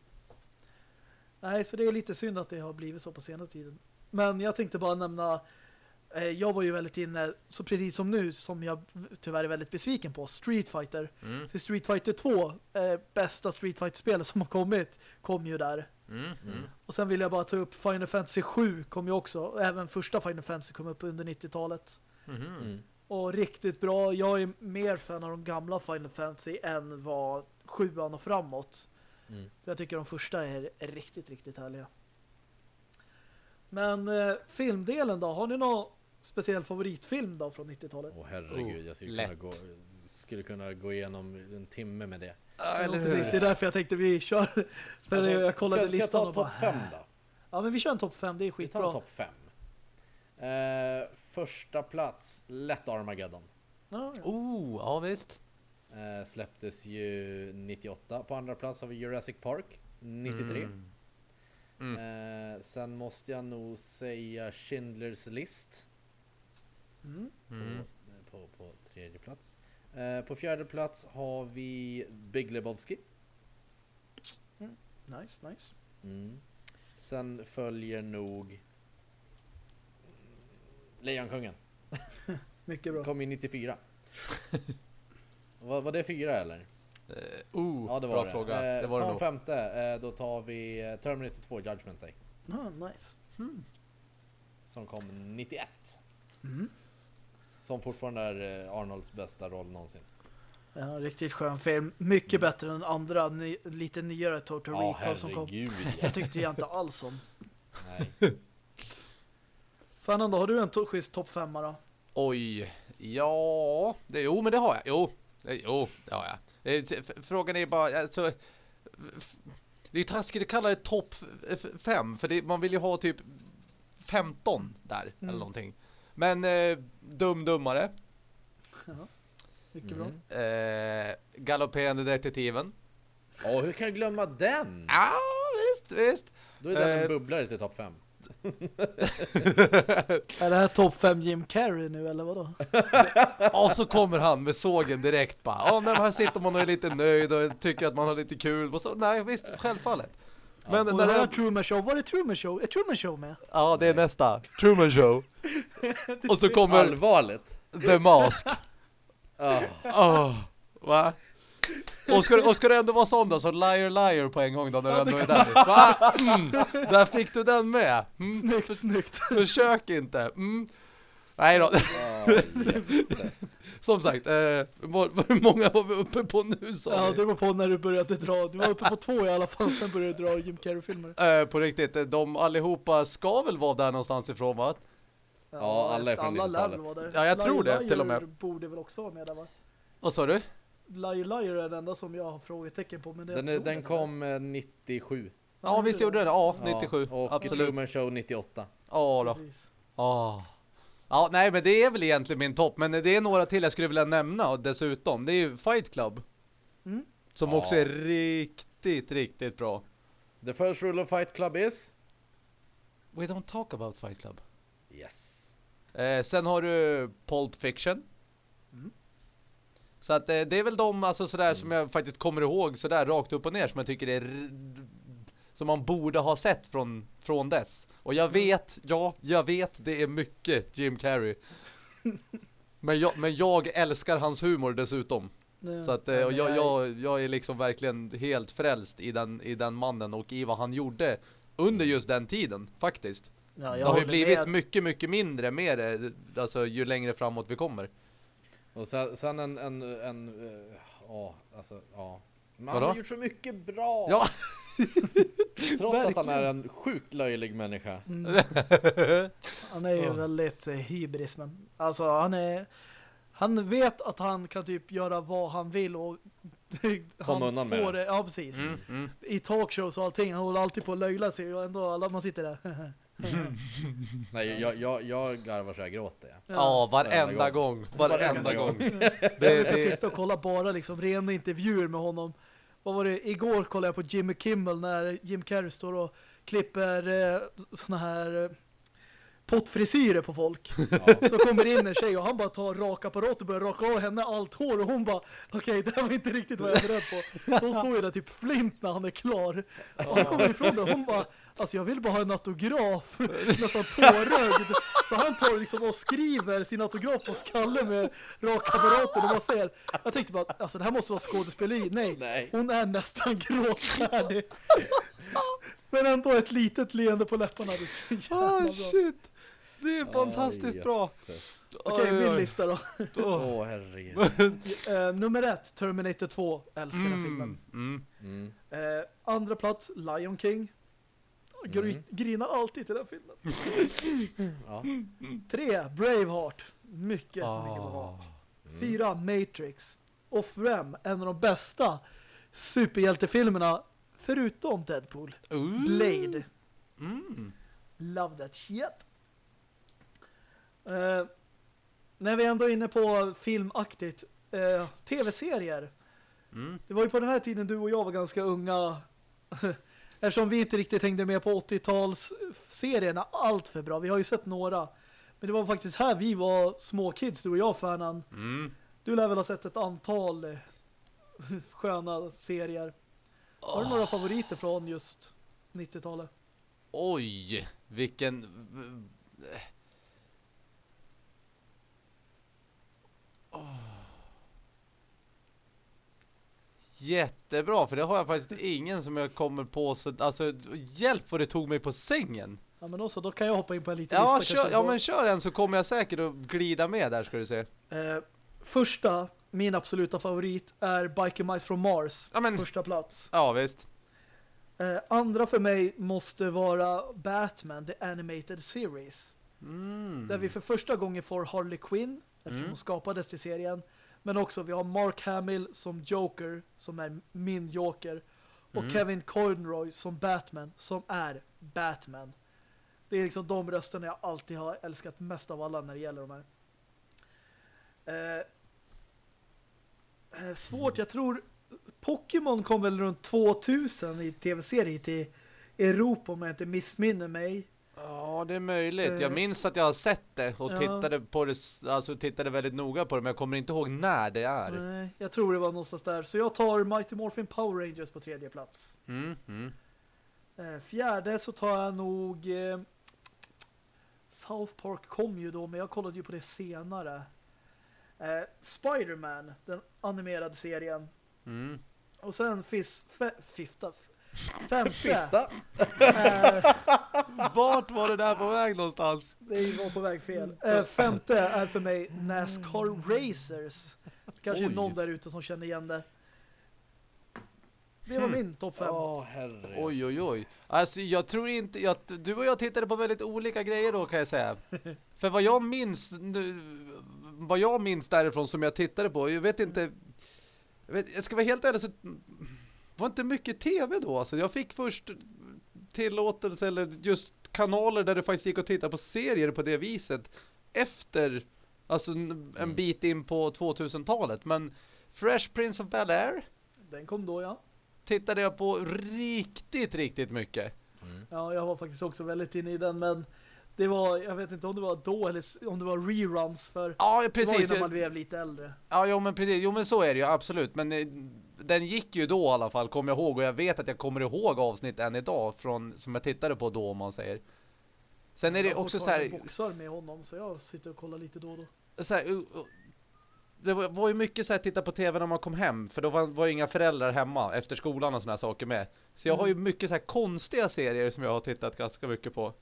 S1: Nej, så det är lite synd att det har blivit så på senare tiden. Men jag tänkte bara nämna jag var ju väldigt inne, så precis som nu som jag tyvärr är väldigt besviken på, Street Fighter.
S3: Mm,
S1: För Street Fighter 2, eh, bästa Street Fighter-spelet som har kommit, kom ju där.
S3: mm, mm.
S1: Och sen vill jag bara ta upp Final Fantasy 7 kom ju också. Även första Final Fantasy kom upp under 90-talet.
S3: Mhm.
S2: Mm.
S1: Och riktigt bra. Jag är mer fan av de gamla Final Fantasy än vad sjuan och framåt.
S2: Mm.
S1: För jag tycker de första är riktigt, riktigt härliga. Men eh, filmdelen då? Har ni någon speciell favoritfilm då från 90-talet?
S2: Åh herregud,
S3: Oh,
S2: jag skulle
S3: lätt.
S2: kunna, gå, skulle kunna gå igenom en timme med det.
S3: Ja,
S1: Ja,
S3: eller
S1: precis, det är därför jag tänkte vi kör. För
S2: Alltså,
S1: jag kollade
S2: ska, ska jag
S1: listan
S2: ta topp fem då?
S1: Ja, men vi kör en topp fem, det är
S2: Vi tar en
S1: skitbra.
S2: topp fem. Eh, första plats, Lätt Armageddon.
S1: Ja, ja.
S3: Oh, ja visst.
S2: Eh, släpptes ju 98. På andra plats har vi Jurassic Park 93.
S3: Mm. Mm.
S2: Eh, sen måste jag nog säga Schindler's List
S1: Mm.
S3: Mm.
S2: på, på, på tredje plats. Eh, på fjärde plats har vi Big Lebowski.
S1: Nice, nice.
S2: Mm. Sen följer nog Lejonkungen.
S1: Mycket bra.
S2: Kom ju 94. var, var det fyra eller?
S3: Eh, oh,
S2: Ja det var
S3: bra
S2: det.
S3: fråga.
S2: Eh,
S3: det var
S2: ta
S3: det
S2: en
S3: nog.
S2: femte, eh, då tar vi eh, Terminator 2 Judgment Day.
S1: Ja, nice.
S2: Som kom 91.
S1: Mm.
S2: Som fortfarande är eh, Arnolds bästa roll någonsin.
S1: Ja, riktigt skön film. Mycket bättre än andra, ny, lite nyare Total
S2: Mm. Ja
S1: Recall som kom. Jag tyckte jag inte alls om.
S2: Nej.
S1: Fernando, har du en to schysst topp femma då?
S3: Oj, ja, det, jo men det har jag. Jo, det, jo, det har jag. Frågan är bara, alltså, det är taskigt att kalla det topp fem, för det, man vill ju ha typ 15 där,
S1: Mm.
S3: eller någonting. Men eh, Dum Dummare,
S1: Mycket
S2: Mm.
S1: bra.
S3: eh, Galopperande Detektiven.
S2: Åh, hur kan jag glömma den?
S3: Ja, visst, visst.
S2: Då är den
S3: Eh.
S2: en bubblare till topp 5.
S1: Är det här topp fem Jim Carrey nu eller vadå?
S3: Och så kommer han med sågen direkt bara. Ja, men här sitter man och är lite nöjd och tycker att man har lite kul. Och så, nej, visst, självfallet. Men
S1: Och
S3: när
S1: det här
S3: det,
S1: Truman Show, var är Truman Show? Är Truman Show med?
S3: ja, det är nästa. Truman Show. Och så kommer
S2: Allvarligt?
S3: The Mask.
S2: Ah.
S3: Åh, va? Och ska, och ska det ändå vara sån då, så liar liar på en gång då när du
S1: Ja,
S3: ändå
S1: det
S3: är där. Va? Mm, där fick du den med. Mm,
S1: Snyggt, snyggt.
S3: försök inte. Mm. Nej då.
S2: Ah, jösses.
S3: Som sagt, eh, hur många var vi uppe på nu sa
S1: Ja, det var på när du började dra. Du var uppe på två i alla fall, sen började du dra Jim Carrey-filmer.
S3: Eh, på riktigt, eh, de allihopa ska väl vara där någonstans ifrån va?
S2: Ja, alla är från
S1: Alla lär
S2: 90-talet.
S1: väl vara där.
S3: Ja, jag tror
S1: Liar
S3: det, till och med.
S1: borde väl också vara med där va?
S3: Vad sa du?
S1: Liar Liar är den enda som jag har frågetecken på. Men det
S2: Den,
S1: tror
S2: den kom eh, 97.
S3: Ja, visst gjorde den Ja,
S2: Ja,
S3: 97.
S2: och
S3: Absolut.
S2: Truman Show 98.
S3: Ja då.
S1: Precis.
S3: Ja. Ja, nej men det är väl egentligen min topp. Men det är några till jag skulle vilja nämna och dessutom. Det är ju Fight Club.
S1: Mm.
S3: Som
S2: Ja.
S3: också är riktigt, riktigt bra.
S2: The first rule of Fight Club is?
S3: We don't talk about Fight Club.
S2: Yes.
S3: Eh, sen har du Pulp Fiction.
S1: Mm.
S3: Så att eh, det är väl de alltså sådär som jag faktiskt kommer ihåg sådär rakt upp och ner som jag tycker är som man borde ha sett från, från dess. Och jag vet, ja, jag vet det är mycket Jim Carrey. Men jag, men jag älskar hans humor dessutom.
S1: Ja.
S3: Så att, eh, och jag, jag, jag är liksom verkligen helt frälst i den, i den mannen och i vad han gjorde under just den tiden, faktiskt.
S1: ja,
S3: Det
S1: jag
S3: har ju blivit
S1: med.
S3: mycket, mycket mindre med det, alltså ju längre framåt vi kommer.
S2: Och sen, sen en, en, en, eh, ja, alltså, ja. Men han
S3: Vadå?
S2: har gjort så mycket bra!
S3: Ja,
S2: Trots att han är en sjukt löjlig människa.
S1: Mm. Han är ju väldigt eh, hybris men alltså han är han vet att han kan typ göra vad han vill och han
S2: med
S1: får
S2: det.
S1: det. Ja precis.
S3: mm, mm.
S1: I talkshows och allting han håller alltid på att löjla sig och ändå alla man sitter där.
S2: Nej, jag, jag, jag garvar så jag gråter. Ja.
S3: ja varenda
S2: Varenda
S3: gång. Varenda
S2: Varenda
S3: gång.
S2: gång.
S3: Det,
S1: jag
S3: det,
S1: sitta och kolla bara liksom rena intervjuer med honom. Vad var det? Igår kollade jag på Jimmy Kimmel när Jim Carrey står och klipper eh, såna här eh, pottfrisyrer på folk.
S2: Ja.
S1: Så kommer in en tjej och han bara tar rakapparat och börjar raka av henne allt hår och hon bara okej, det här var inte riktigt vad jag var beredd på. Hon står ju där typ flint när han är klar. Och han kommer ifrån det och hon bara alltså jag vill bara ha en autograf nästan tårögd. Så han tar liksom och skriver sin autograf på skallen med rakapparaten och man ser jag tänkte bara alltså det här måste vara skådespeleri. Nej,
S2: Nej.
S1: hon är nästan gråtfärdig. Men ändå ett litet leende på läpparna. Det är så jävla
S3: oh,
S1: bra.
S3: shit. Det är fantastiskt
S2: Aj,
S3: bra.
S1: Okej,
S3: Oj,
S1: min lista då.
S3: Åh.
S2: Herregud.
S1: Eh, nummer ett, Terminator 2. Älskar den filmen.
S3: Mm.
S2: Mm.
S1: Eh, andra plats, Lion King.
S2: Mm.
S1: Grinar alltid till den filmen.
S2: Ja.
S1: Tre, Braveheart. Mycket, mycket bra.
S3: Ah.
S1: Fyra, Matrix. Och fem, en av de bästa superhjältefilmerna förutom Deadpool.
S3: Ooh.
S1: Blade.
S3: Mm.
S1: Love that shit. Eh, när vi ändå är inne på filmaktigt, eh, tv-serier.
S3: Mm.
S1: Det var ju på den här tiden du och jag var ganska unga. Eftersom vi inte riktigt hängde med på 80-talsserierna allt för bra. Vi har ju sett några. Men det var faktiskt här vi var små kids, du och jag, Färnan.
S3: Mm.
S1: Du lär väl ha sett ett antal eh, sköna serier. Har du några favoriter från just 90-talet?
S3: Oj, vilken... Åh. Jättebra, för det har jag faktiskt ingen som jag kommer på. Så, alltså, hjälp vad det tog mig på sängen.
S1: Ja men också, då kan jag hoppa in på en liten
S3: Ja,
S1: lista.
S3: kör,
S1: kanske.
S3: ja, men kör en så kommer jag säkert att glida med där ska du se.
S1: Eh, första, min absoluta favorit är Biker Mice from Mars.
S3: Ja, men-
S1: Första plats.
S3: Ja, visst.
S1: Eh, andra för mig måste vara Batman, The Animated Series.
S3: Mm.
S1: Där vi för första gången får Harley Quinn, eftersom
S3: Mm.
S1: hon skapades till serien. Men också vi har Mark Hamill som Joker, som är min Joker. Och
S3: Mm.
S1: Kevin Conroy som Batman, som är Batman. Det är liksom de rösterna jag alltid har älskat mest av alla när det gäller de här. Eh, eh, svårt, jag tror Pokémon kom väl runt 2000 i tv-serie till Europa om jag inte missminner mig.
S3: Ja, det är möjligt.
S1: Eh,
S3: Jag minns att jag har sett det och
S1: ja.
S3: tittade på det, alltså tittade väldigt noga på det, men jag kommer inte ihåg när det är.
S1: Nej, jag tror det var någonstans där. Så jag tar Mighty Morphin Power Rangers på tredje plats.
S3: Mm, mm.
S1: Eh, fjärde så tar jag nog eh, South Park kom ju då, men jag kollade ju på det senare. Eh, Spider-Man, den animerade serien.
S3: Mm.
S1: Och sen fe, fifta, femte.
S2: Fista.
S1: Eh,
S3: Vart var det där på väg någonstans?
S1: det var på väg fel. Eh, femte är för mig NASCAR Racers. Kanske
S3: Oj.
S1: någon där ute som känner igen det. Det var
S3: Hmm.
S1: min topp fem.
S2: Åh herre.
S3: Oj, oj, oj. Alltså, jag tror inte... Jag, du och jag tittade på väldigt olika grejer då, kan jag säga. För vad jag minns... Nu, vad jag minns därifrån som jag tittade på, jag vet inte... Jag, vet, jag ska vara helt ärlig så... var inte mycket tv då. Alltså, jag fick först tillåtelse eller just kanaler där det faktiskt gick att titta på serier på det viset. Efter... Alltså en en bit in på 2000-talet. Men Fresh Prince of Bel-Air
S1: Den kom då, ja.
S3: tittade jag på riktigt, riktigt mycket.
S1: Ja, jag var faktiskt också väldigt inne i den, men det var, jag vet inte om det var då eller om det var reruns för
S3: Ja,
S1: det var ju
S3: precis.
S1: när man blev lite äldre.
S3: Ja, jo, men precis. Jo, men så är det ju absolut. Men eh, den gick ju då i alla fall, kommer jag ihåg. Och jag vet att jag kommer ihåg avsnitt än idag från, som jag tittade på då, om man säger. Sen är det
S1: jag
S3: också så här,
S1: boxar med honom, så jag sitter och kollar lite då och då.
S3: så här det var, ju mycket så här titta på tv när man kom hem. För då var, var ju inga föräldrar hemma efter skolan och såna här saker med. Så jag har ju mycket så här konstiga serier som jag har tittat ganska mycket på.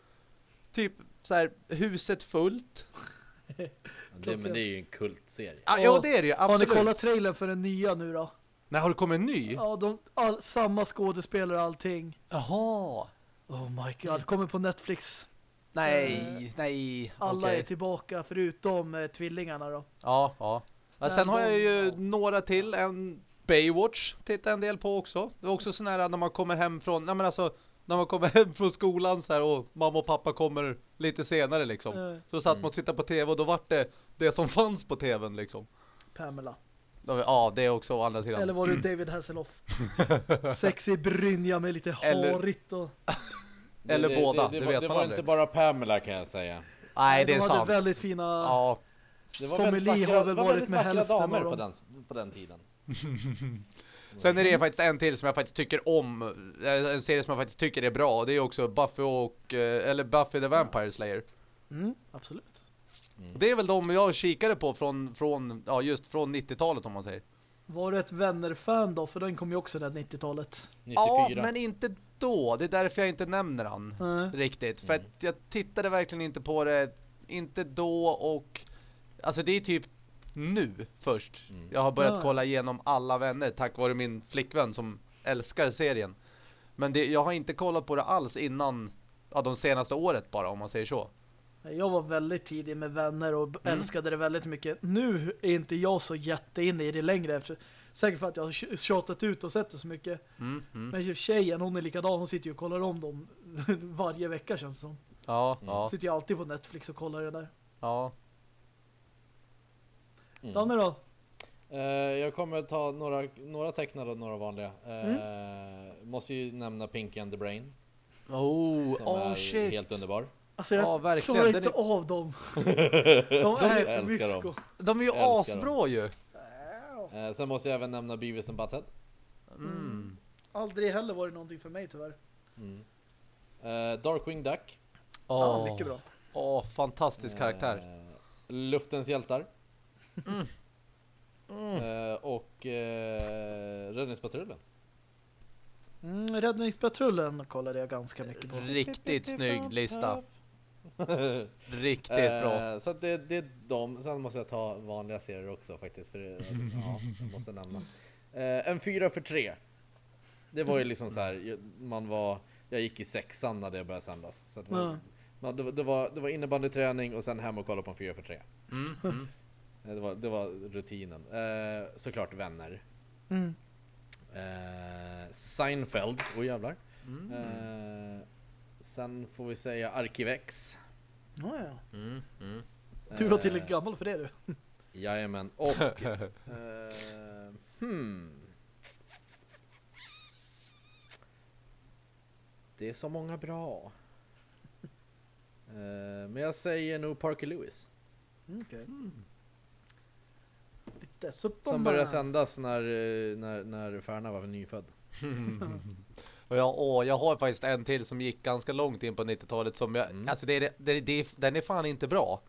S3: Typ så här Huset fullt.
S2: Det, men det är ju en kultserie.
S3: Ah,
S1: Ja.
S3: det är det ju.
S1: Har ni
S3: Absolut.
S1: kollat trailern för den nya nu då?
S3: Nej, har det kommit en ny?
S1: Ja, de, all, samma skådespelare och allting.
S3: Jaha.
S1: Oh my god, kommer på Netflix.
S3: Nej, nej.
S1: Alla
S3: okej.
S1: är tillbaka förutom eh, tvillingarna då.
S3: Ja, ja.
S1: Men
S3: sen har
S1: de-
S3: jag ju
S1: ja.
S3: några till. En Baywatch tittar en del på också. Det är också sån här när man kommer hem från, nej men alltså när man kommer hem från skolan så här och mamma och pappa kommer lite senare liksom.
S1: Eh,
S3: Så satt man och tittade på tv och då var det det som fanns på tvn liksom.
S1: Pamela.
S3: Ja, det är också å andra sidan.
S1: Eller var det David Hasselhoff? Sexig brynja med lite
S3: Eller-
S1: harigt och...
S3: Eller
S2: det,
S3: båda,
S2: det,
S3: det
S2: var,
S3: vet
S2: det
S3: man
S2: var inte bara Pamela kan jag säga.
S3: Nej, det
S1: de
S3: är
S1: hade
S3: sant.
S1: väldigt fina...
S3: Ja,
S2: Det var
S1: Tommy Lee har väl
S2: det var
S1: varit med hälften
S2: damer på den, på den tiden.
S3: Sen är det faktiskt en till som jag faktiskt tycker om. eh, En serie som jag faktiskt tycker är bra. Det är också Buffy och, eh, eller Buffy the Vampire Slayer.
S1: Mm, absolut.
S3: Och Det är väl de jag kikade på från, från ja just från 90-talet om man säger.
S1: Var du ett Vänner-fan då? För den kom ju också där 90-talet.
S2: 94.
S3: Ja, men inte då. Det är därför jag inte nämner han
S1: Nej.
S3: riktigt. För att jag tittade verkligen inte på det inte då och alltså det är typ nu först.
S2: Mm.
S3: Jag har börjat
S1: Ja.
S3: kolla igenom alla vänner tack vare min flickvän som älskar serien. Men det, jag har inte kollat på det alls innan ja, de senaste året bara om man säger så.
S1: Jag var väldigt tidig med vänner och
S3: Mm.
S1: älskade det väldigt mycket. Nu är inte jag så jätteinne i det längre efter, säkert för att jag har tj- tjatat ut och sett det så mycket.
S3: Mm, mm.
S1: Men tjejen, hon är likadan, hon sitter ju och kollar om dem varje vecka känns det som.
S3: Ja,
S2: Mm.
S3: ja,
S1: Sitter ju alltid på Netflix och kollar det där.
S3: ja.
S2: Mm.
S1: Danne då?
S2: Eh, jag kommer ta några, några tecknade och några vanliga.
S1: Mm.
S2: Måste ju nämna Pinky and the Brain.
S3: Oh,
S2: Som
S3: oh
S2: är
S3: shit.
S2: helt underbar.
S1: Alltså jag
S3: Ja, verkligen.
S1: klarar inte
S3: är-
S1: av dem. De är för mysko.
S3: De är ju asbra ju.
S2: Eh, sen måste jag även nämna Beavis and Butthead.
S3: Mm.
S1: Aldrig heller varit någonting för mig tyvärr.
S2: Mm. Eh, Darkwing Duck.
S1: Ja,
S3: Åh,
S1: mycket bra.
S3: Åh, fantastisk karaktär.
S2: Eh, Luftens hjältar.
S3: Mm. Mm.
S2: Eh, och eh, Räddningspatrullen.
S1: Mm, Räddningspatrullen kollade jag ganska mycket på.
S3: Riktigt snygg lista. Riktigt bra.
S2: Eh, så att det, det är de. Sen måste jag ta vanliga serier också faktiskt. För det, ja, jag måste nämna. Eh, en fyra för tre. Det var ju liksom så här. jag- Man var, jag gick i sexan när det började sändas. Så att det, var,
S1: Ja.
S2: man, det, det var, det var innebandyträning och sen hem och kolla på en fyra för tre.
S3: Mm, mm.
S2: Eh, Det var, det var rutinen. Eh, såklart vänner.
S1: Mm.
S2: Eh, Seinfeld. Oj jävlar.
S3: Mm.
S2: Eh, sen får vi säga Arkivex.
S1: Ja, ja.
S3: Mm, mm.
S1: Du var tillräckligt
S2: Eh,
S1: gammal för det du.
S2: Jajamän. Och... eh, hmm. Det är så många bra. Eh, men jag säger nog Parker Lewis.
S1: Okej. Lite Superman.
S2: Som började sändas när, eh, när, när Färna var nyfödd.
S3: Och jag, åh, jag har faktiskt en till som gick ganska långt in på 90-talet som jag,
S2: Mm.
S3: alltså det, är- det, det, den är fan inte bra.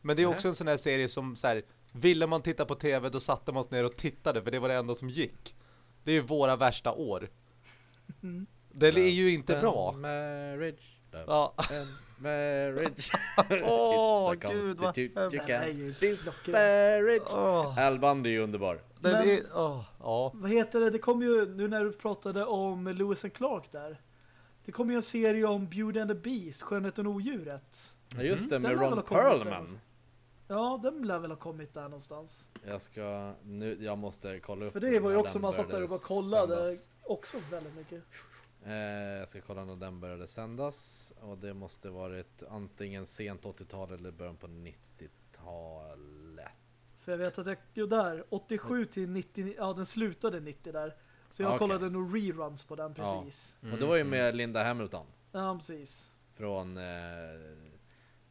S3: Men det är också en sån här serie som så här, ville man titta på tv då satte man sig ner och tittade för det var det enda som gick. Det är ju våra värsta år.
S1: Mm.
S3: Den är ju inte bra.
S2: Marriage.
S3: Ja.
S2: and marriage.
S3: Åh, gud, vad
S1: hemskt. Det är ju.
S3: Åh,
S2: Al Bundy är ju underbar.
S3: den
S1: Men-
S3: är, åh, ja.
S1: Vad heter det? Det kom ju, nu när du pratade om Lewis and Clark där. Det kom ju en serie om Beauty and the Beast, Skönheten och odjuret.
S2: Ja just det,
S1: Den
S2: med Ron Perlman.
S1: Ja, den lär väl ha kommit där någonstans.
S2: Jag ska, nu, jag måste kolla upp
S1: För det var ju också man satt där och bara kollade
S2: sändas.
S1: också väldigt mycket.
S2: Eh, jag ska kolla när den började sändas och det måste varit antingen sent 80-tal eller början på 90-talet.
S1: För jag vet att jag, jo där, 87 till 90, ja den slutade 90 där. Så jag
S2: Ah,
S1: kollade nog reruns på den
S2: Ja.
S1: precis.
S2: Och det var ju
S3: Mm,
S2: med Linda Hamilton
S1: Ja, precis.
S2: från eh,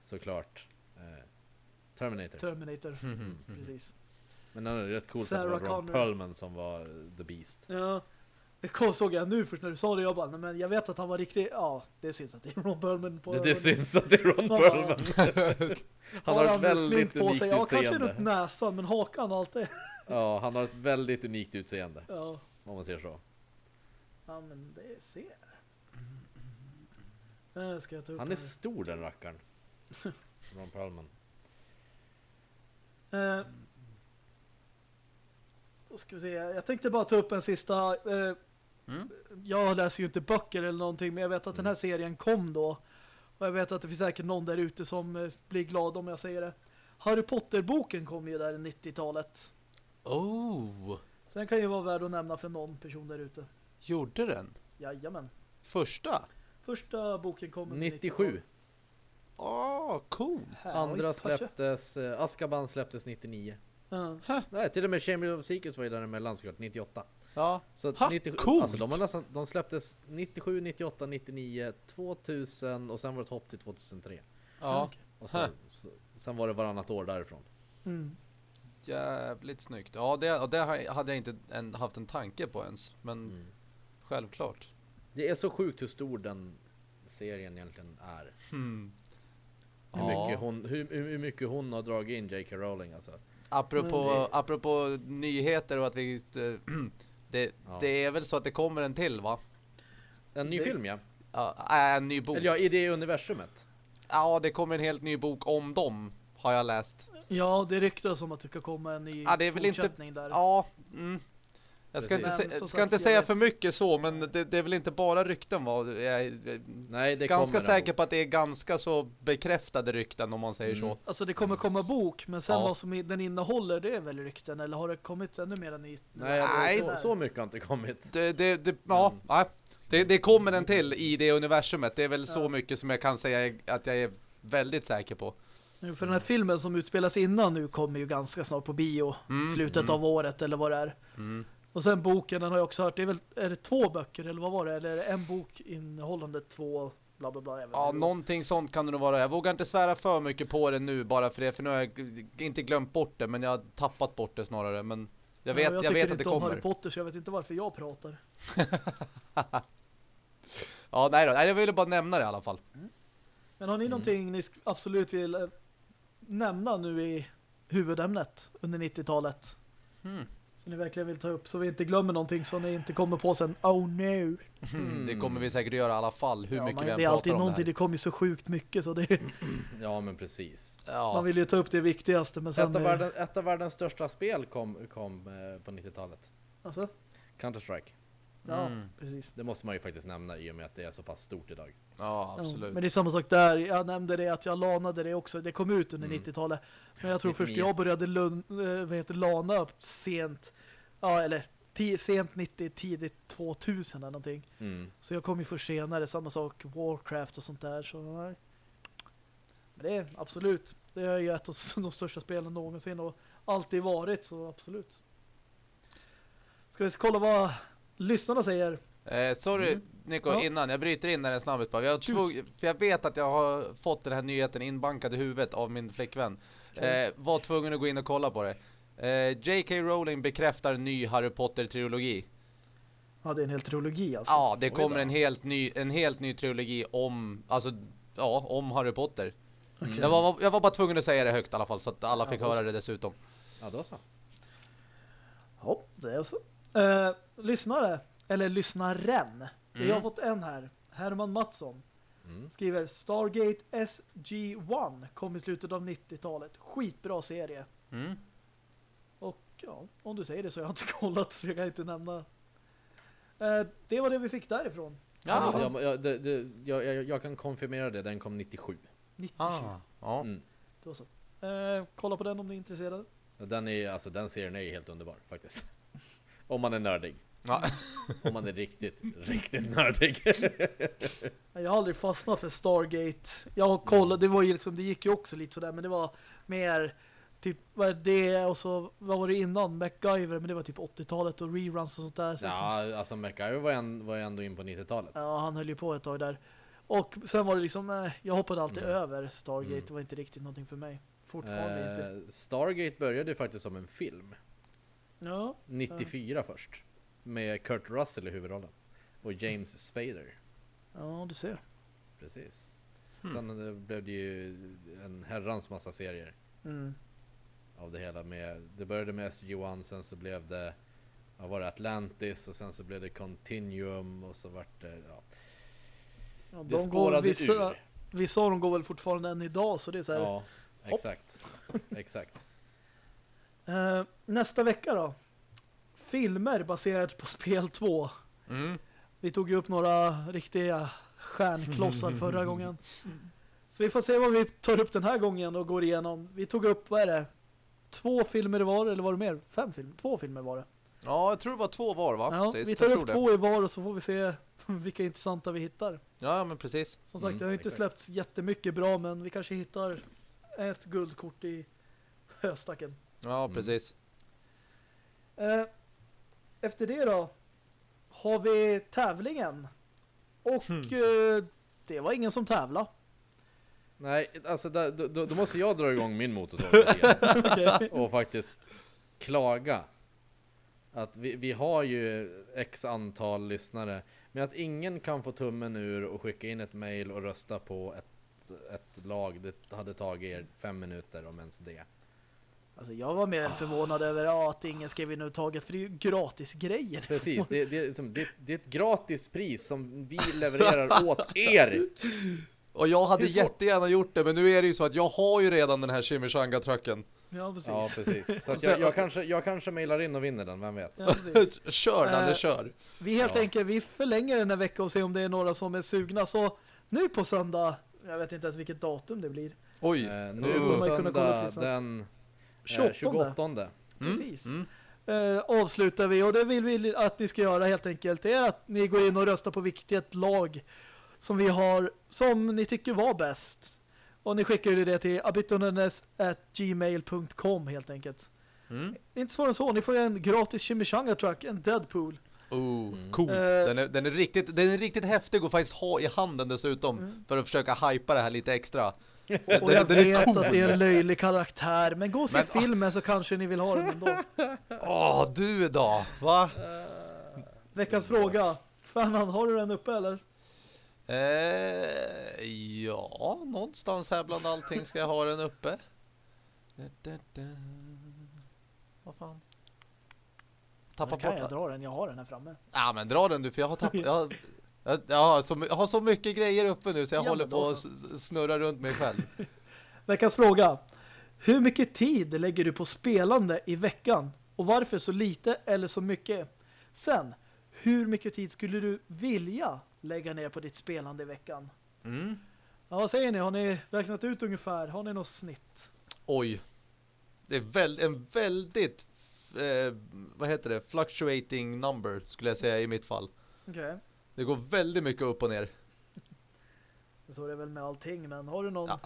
S2: såklart eh, Terminator.
S1: Terminator,
S3: Mm.
S1: precis.
S2: Men den är rätt coolt
S1: Sarah
S2: att det var Ron
S1: Connor.
S2: Perlman som var The Beast.
S1: Ja. Det såg jag nu först när du sa det, jag bara, nej, men jag vet att han var riktig, ja, det syns att det är Ron Perlman på
S2: Det, det syns att det är Ron. Perlman. Han har ett
S1: med
S2: väldigt
S1: på
S2: unikt
S1: sig. Ja, kanske runt
S2: utseende.
S1: näsan, men hakan och allt det.
S2: Ja, han har ett väldigt unikt utseende.
S1: Ja,
S2: Om man säger så.
S1: ja men det ser. Ska jag ta upp
S2: Han är
S1: här.
S2: stor den rackaren. Ron Perlman.
S1: Eh, då ska vi se. Jag tänkte bara ta upp en sista. Eh,
S3: Mm.
S1: jag läser ju inte böcker eller någonting, men jag vet att den här
S2: Mm.
S1: serien kom då. Och jag vet att det finns säkert någon där ute som eh, blir glad om jag säger det. Harry Potter-boken kom ju där i 90-talet.
S3: Oh,
S1: Så den kan ju vara värd att nämna för någon person där ute.
S3: gjorde den?
S1: Jajamän.
S3: Första?
S1: Första boken kom under
S2: 97.
S1: 90-talet.
S3: Åh, cool.
S2: Andra släpptes, eh, Azkaban släpptes 99.
S1: Ja.
S2: Nej, till och med Chamber of Secrets var ju däremellan såklart, 98.
S3: Ja,
S2: Så
S3: Ha,
S2: 97,
S3: coolt.
S2: alltså de, har nästan, de släpptes 97, 98, 99, 2000 och sen var det ett hopp till 2003.
S3: ja.
S2: Och så,
S3: Ha.
S2: så, sen var det varannat år därifrån.
S1: Mm.
S3: Jävligt snyggt. Ja, det, och det hade jag inte en, haft en tanke på ens. Men
S2: Mm.
S3: självklart.
S2: Det är så sjukt hur stor den serien egentligen är.
S3: Hmm.
S2: Hur,
S3: Ja.
S2: mycket, hon, hur, hur hur mycket hon har dragit in J.K. Rowling alltså.
S3: Apropå,
S1: Men det-
S3: apropå nyheter och att vi... det,
S2: Ja.
S3: det är väl så att det kommer en till va?
S2: En ny
S1: Det-
S2: film ja.
S3: Ja, äh, en ny bok.
S2: Eller ja, i det universumet.
S3: Ja, det kommer en helt ny bok om dem, har jag läst.
S1: Ja, det ryktas om att det ska komma en ny
S3: Ja, det är väl inte-
S1: där.
S3: Ja, mm. Jag ska
S2: Precis.
S3: inte,
S1: Men
S3: se, ska
S1: sagt,
S3: inte säga
S1: vet-
S3: för mycket så, men det, det är väl inte bara rykten va? Jag är
S2: Nej, det
S3: ganska säker
S2: bok.
S3: på att det är ganska så bekräftade rykten om man säger
S2: Mm.
S3: så.
S1: Alltså det kommer komma bok, men sen
S3: Ja.
S1: vad som i- den innehåller, det är väl rykten? Eller har det kommit ännu mer nytt?
S2: Nej,
S3: Nej.
S2: Så, så mycket har inte kommit.
S3: Det, det, det, ja,
S2: Mm.
S3: nej. Det, det kommer en till i det universumet. Det är väl så
S1: Ja.
S3: mycket som jag kan säga att jag är väldigt säker på.
S1: Nu, För den här filmen som utspelas innan nu kommer ju ganska snart på bio.
S3: Mm,
S1: Slutet
S3: mm.
S1: av året eller vad det är.
S3: Mm.
S1: Och sen boken, den har jag också hört. Det är väl, är det två böcker eller vad var det? Eller är det en bok innehållande två bla bla bla? jag vet
S3: Ja,
S1: inte.
S3: någonting sånt kan det nog vara. Jag vågar inte svära för mycket på det nu bara för det, för nu har jag inte glömt bort det, men jag har tappat bort det snarare. Men jag vet,
S1: Ja,
S3: jag
S1: tycker
S3: vet att
S1: inte
S3: det
S1: om Harry
S3: kommer.
S1: Potter så jag vet inte varför jag pratar.
S3: Ja, nej då. Nej, jag ville bara nämna det i alla fall.
S1: Men har ni
S2: Mm.
S1: någonting ni absolut vill eh, nämna nu i huvudämnet under 90-talet?
S3: Mm.
S1: Så ni verkligen vill ta upp så vi inte glömmer någonting så ni inte kommer på sen oh no.
S3: Mm. Det kommer vi säkert göra i alla fall, hur
S1: Ja,
S3: mycket
S1: man,
S3: vi än
S1: det är alltid
S3: om
S1: någonting,
S3: det
S1: det kommer ju så sjukt mycket så det,
S2: Ja, men precis.
S3: Ja.
S1: man vill ju ta upp det viktigaste men sen
S2: Ett av,
S1: är-
S2: världens, ett av världens största spel kom, kom eh, på 90-talet.
S1: alltså,
S2: Counter-Strike.
S1: Ja,
S3: Mm.
S1: precis.
S2: Det måste man ju faktiskt nämna i och med att det är så pass stort idag.
S3: ja,
S1: Ja,
S3: absolut.
S1: men det är samma sak där. Jag nämnde det att jag lanade det också. Det kom ut under
S2: Mm.
S1: 90-talet. Men jag tror först
S2: 99.
S1: jag började lun, eh, vad heter, lana sent. Ja, eller sent 90, tidigt 2000 eller någonting.
S2: Mm.
S1: Så jag kom ju först senare. Samma sak Warcraft och sånt där. Så nej. Men det är absolut. Det är ju ett av de största spelen någonsin och alltid varit så absolut. Ska vi kolla vad lyssnarna säger?
S3: Eh, sorry
S2: Mm.
S3: Nico,
S1: Ja.
S3: innan jag bryter in där en snabbet bara. Jag, tvog, för jag vet att jag har fått den här nyheten inbankad i huvudet av min flickvän. Eh, var tvungen att gå in och kolla på det. Eh, J.K. Rowling bekräftar ny Harry Potter-trilogi.
S1: Ja, det är en hel trilogi alltså.
S3: Ja, det kommer en helt ny, en helt ny trilogi om, alltså, ja, om Harry Potter.
S1: Okej.
S3: Jag, var, jag var bara tvungen att säga det högt i alla fall så att alla
S1: Ja,
S3: fick
S1: så.
S3: höra det dessutom.
S2: Ja, då så.
S1: Ja, det är så. Eh, lyssnare, eller lyssnaren.
S3: Mm.
S1: har fått en här. Herman Mattsson
S2: Mm.
S1: skriver Stargate SG-1 kom i slutet av 90-talet. Skitbra serie.
S3: Mm.
S1: Och ja, om du säger det så har jag inte kollat så jag kan inte nämna. Eh, det var det vi fick därifrån.
S3: Ja,
S1: Ja.
S2: Jag, jag, det, det, jag, jag, jag kan konfirmera det, den kom 97.
S1: 97.
S3: Ah, ja.
S2: Mm.
S1: Då så. Eh, kolla på den om ni är intresserade.
S2: Den, är, alltså, den serien är helt underbar faktiskt. Om man är nördig.
S3: Ja.
S2: Om man är riktigt, riktigt nördig.
S1: Jag har aldrig fastnat för Stargate. Jag har kollat, det var ju liksom, det gick ju också lite sådär, men det var mer typ, vad är det? Och så, vad var det innan? MacGyver, men det var typ 80-talet och reruns och sånt där. Så
S2: ja, alltså MacGyver var, en, var ändå in på 90-talet.
S1: ja, han höll ju på ett tag där. Och sen var det liksom, nej, jag hoppade alltid
S2: Mm.
S1: över Stargate.
S2: Mm.
S1: Det var inte riktigt någonting för mig. Fortfarande inte.
S2: Eh, Stargate började ju faktiskt som en film.
S1: Ja,
S2: 94 först. Med Kurt Russell i huvudrollen. Och James Spader.
S1: ja, du ser.
S2: Precis.
S3: Hmm.
S2: Sen blev det ju en herrans massa serier
S1: Mm.
S2: av det hela. Med, det började med SG-1, sen så blev det vad var det, Atlantis och sen så blev det Continuum och så vart det, ja.
S1: Ja,
S2: Det
S1: de går,
S2: spårade
S1: vissa,
S2: ur.
S1: vissa av dem går väl fortfarande än idag, så det är så här.
S2: Ja, exakt. exakt.
S1: Eh, nästa vecka då? Filmer baserat på spel 2.
S3: Mm.
S1: Vi tog ju upp några riktiga stjärnklossar förra gången. Så vi får se vad vi tar upp den här gången och går igenom. Vi tog upp, vad är det? Två filmer var eller var det mer? Fem filmer? Två filmer var det.
S3: Ja, jag tror det var två var va?
S1: Ja, vi tar upp två i var och så får vi se vilka intressanta vi hittar.
S3: Ja, men precis.
S1: Som sagt,
S2: Mm,
S1: det har inte
S2: exakt.
S1: släppts jättemycket bra, men vi kanske hittar ett guldkort i höstacken.
S3: Ja,
S2: Mm.
S3: precis.
S1: Eh, efter det då har vi tävlingen. Och
S3: Hmm.
S1: eh, det var ingen som tävla.
S2: Nej, alltså där, då, då då måste jag dra igång min motorsåg.
S1: Okej.
S2: och faktiskt klaga. Att vi, vi har ju x antal lyssnare, men att ingen kan få tummen ur och skicka in ett mail och rösta på ett, ett lag. Det hade tagit er fem minuter om ens det.
S1: Alltså jag var mer förvånad över ja, att ingen skrev in uttaget för det är ju gratis grejer.
S2: Precis, det, det, är liksom- det, det är ett gratis pris som vi levererar åt er.
S3: Och jag hade jättegärna gjort det, men nu är det ju så att jag har ju redan den här Chimichanga-trucken.
S1: Ja, precis.
S2: Ja, precis. Så att jag, jag, kanske, jag kanske mailar in och vinner den, vem vet?
S1: Ja,
S3: kör Nalle,
S1: Eh,
S3: kör.
S1: Vi helt
S2: Ja.
S1: enkelt, vi förlänger den här veckan och ser om det är några som är sugna. Så nu på söndag, jag vet inte ens vilket datum det blir.
S3: Oj.
S2: Eh, nu på söndag den
S1: 28.
S2: 28.
S3: Mm,
S1: precis.
S3: Mm.
S1: Eh, avslutar vi och det vill vi att ni ska göra helt enkelt det är att ni går in och röstar på vilket lag som vi har som ni tycker var bäst. Och ni skickar ju det till abitonnes@gmail.com helt enkelt.
S3: Mm.
S1: Inte svårare än så, ni får en gratis chimichanga truck, en Deadpool.
S3: Oh,
S2: Mm.
S3: coolt.
S1: Eh.
S3: Den, är, den, är riktigt, den är riktigt häftig att faktiskt ha i handen dessutom.
S1: Mm.
S3: För att försöka hypa det här lite extra.
S1: Och jag vet
S3: cool.
S1: att det är en löjlig karaktär, men gå och se
S3: Men-
S1: filmen så kanske ni vill ha den ändå.
S3: Åh, du då? Va?
S1: Veckans fråga. Fernan, har du den uppe eller?
S3: Eh, ja, någonstans här bland allting ska jag ha den uppe. Vad fan? Tappa
S1: Då kan
S3: bort
S1: jag dra den, jag har den här framme.
S3: Ja, men dra den du, för jag har tappat... Jag, har så, jag har så mycket grejer uppe nu så jag
S1: Ja,
S3: håller på att snurra runt mig själv.
S1: Veckans fråga. Hur mycket tid lägger du på spelande i veckan? Och varför så lite eller så mycket? Sen, hur mycket tid skulle du vilja lägga ner på ditt spelande i veckan?
S3: Mm.
S1: Ja, vad säger ni? Har ni räknat ut ungefär? Har ni något snitt?
S3: Oj. Det är väl, en väldigt, eh, vad heter det, fluctuating number skulle jag säga i mitt fall.
S1: Okej.
S3: Det går väldigt mycket upp och ner.
S1: Så är det väl med allting, men har du någon
S3: Ja.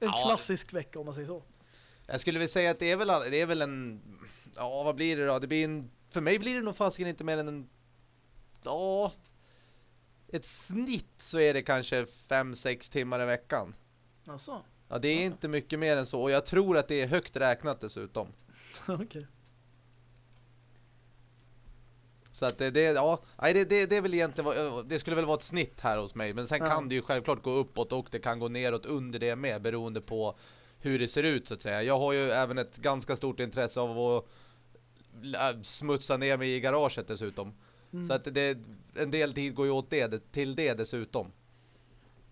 S1: en
S3: Ja.
S1: klassisk vecka om man säger så?
S3: Jag skulle väl säga att det är väl, det är väl en, ja vad blir det då? Det blir en, för mig blir det nog fasiken inte mer än en, ja, ett snitt så är det kanske 5-6 timmar i veckan.
S1: Alltså,
S3: Ja, det är
S1: Ja.
S3: inte mycket mer än så och jag tror att det är högt räknat dessutom.
S1: okej.
S3: Så att det, ja, nej, det, det, det är väl egentligen, vad- det skulle väl vara ett snitt här hos mig. Men sen
S1: Ja.
S3: kan det ju självklart gå uppåt och det kan gå neråt under det med beroende på hur det ser ut så att säga. Jag har ju även ett ganska stort intresse av att äh, smutsa ner mig i garaget dessutom.
S1: Mm.
S3: Så att det, en del tid går ju åt det, till det dessutom.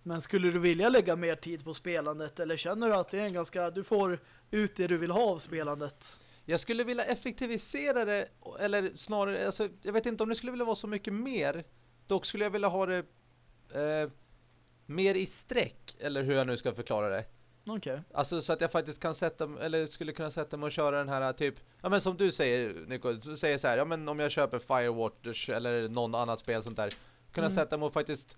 S1: Men skulle du vilja lägga mer tid på spelandet eller känner du att det är en ganska du får ut det du vill ha av spelandet?
S3: Jag skulle vilja effektivisera det, eller snarare, alltså, jag vet inte om det skulle vilja vara så mycket mer. Dock skulle jag vilja ha det eh, mer i sträck, eller hur jag nu ska förklara det.
S1: Okej.
S3: Alltså så att jag faktiskt kan sätta, eller skulle kunna sätta mig och köra den här typ, ja men som du säger Nico, du säger så här, ja men om jag köper Firewaters eller någon annat spel sånt där, kunna
S1: Mm.
S3: sätta mig och faktiskt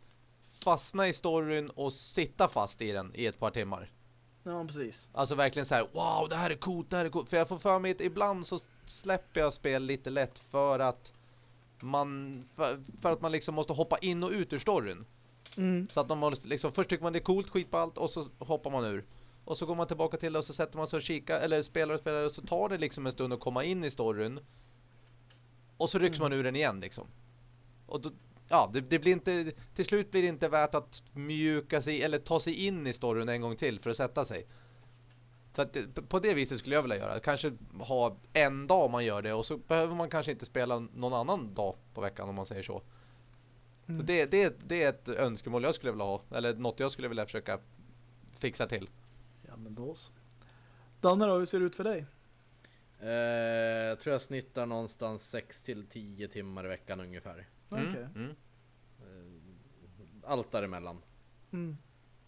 S3: fastna i storyn och sitta fast i den i ett par timmar.
S1: Ja, precis.
S3: Alltså verkligen så här, wow det här är coolt, det här är coolt. För jag får för mig att ibland så släpper jag spel lite lätt för att man, för, för att man liksom måste hoppa in och ut ur storyn.
S1: Mm.
S3: Så att man måste liksom, först tycker man det är coolt, skit på allt och så hoppar man ur. Och så går man tillbaka till det och så sätter man sig och kikar, eller spelar och spelar och så tar det liksom en stund att komma in i storyn. Och så rycks
S1: Mm.
S3: man ur den igen liksom. Och då, ja, det, det blir inte, till slut blir det inte värt att mjuka sig, eller ta sig in i storyn en gång till för att sätta sig. Så att det, på det viset skulle jag vilja göra. Kanske ha en dag man gör det och så behöver man kanske inte spela någon annan dag på veckan om man säger så. Så
S1: Mm.
S3: det, det, det är ett önskemål jag skulle vilja ha. Eller något jag skulle vilja försöka fixa till.
S1: Ja, men då så. Danne då, hur ser det ut för dig?
S2: Eh, jag tror jag snittar någonstans 6 till 10 timmar i veckan ungefär.
S3: Mm,
S1: Okej.
S3: mm.
S2: Allt däremellan.
S1: Mm.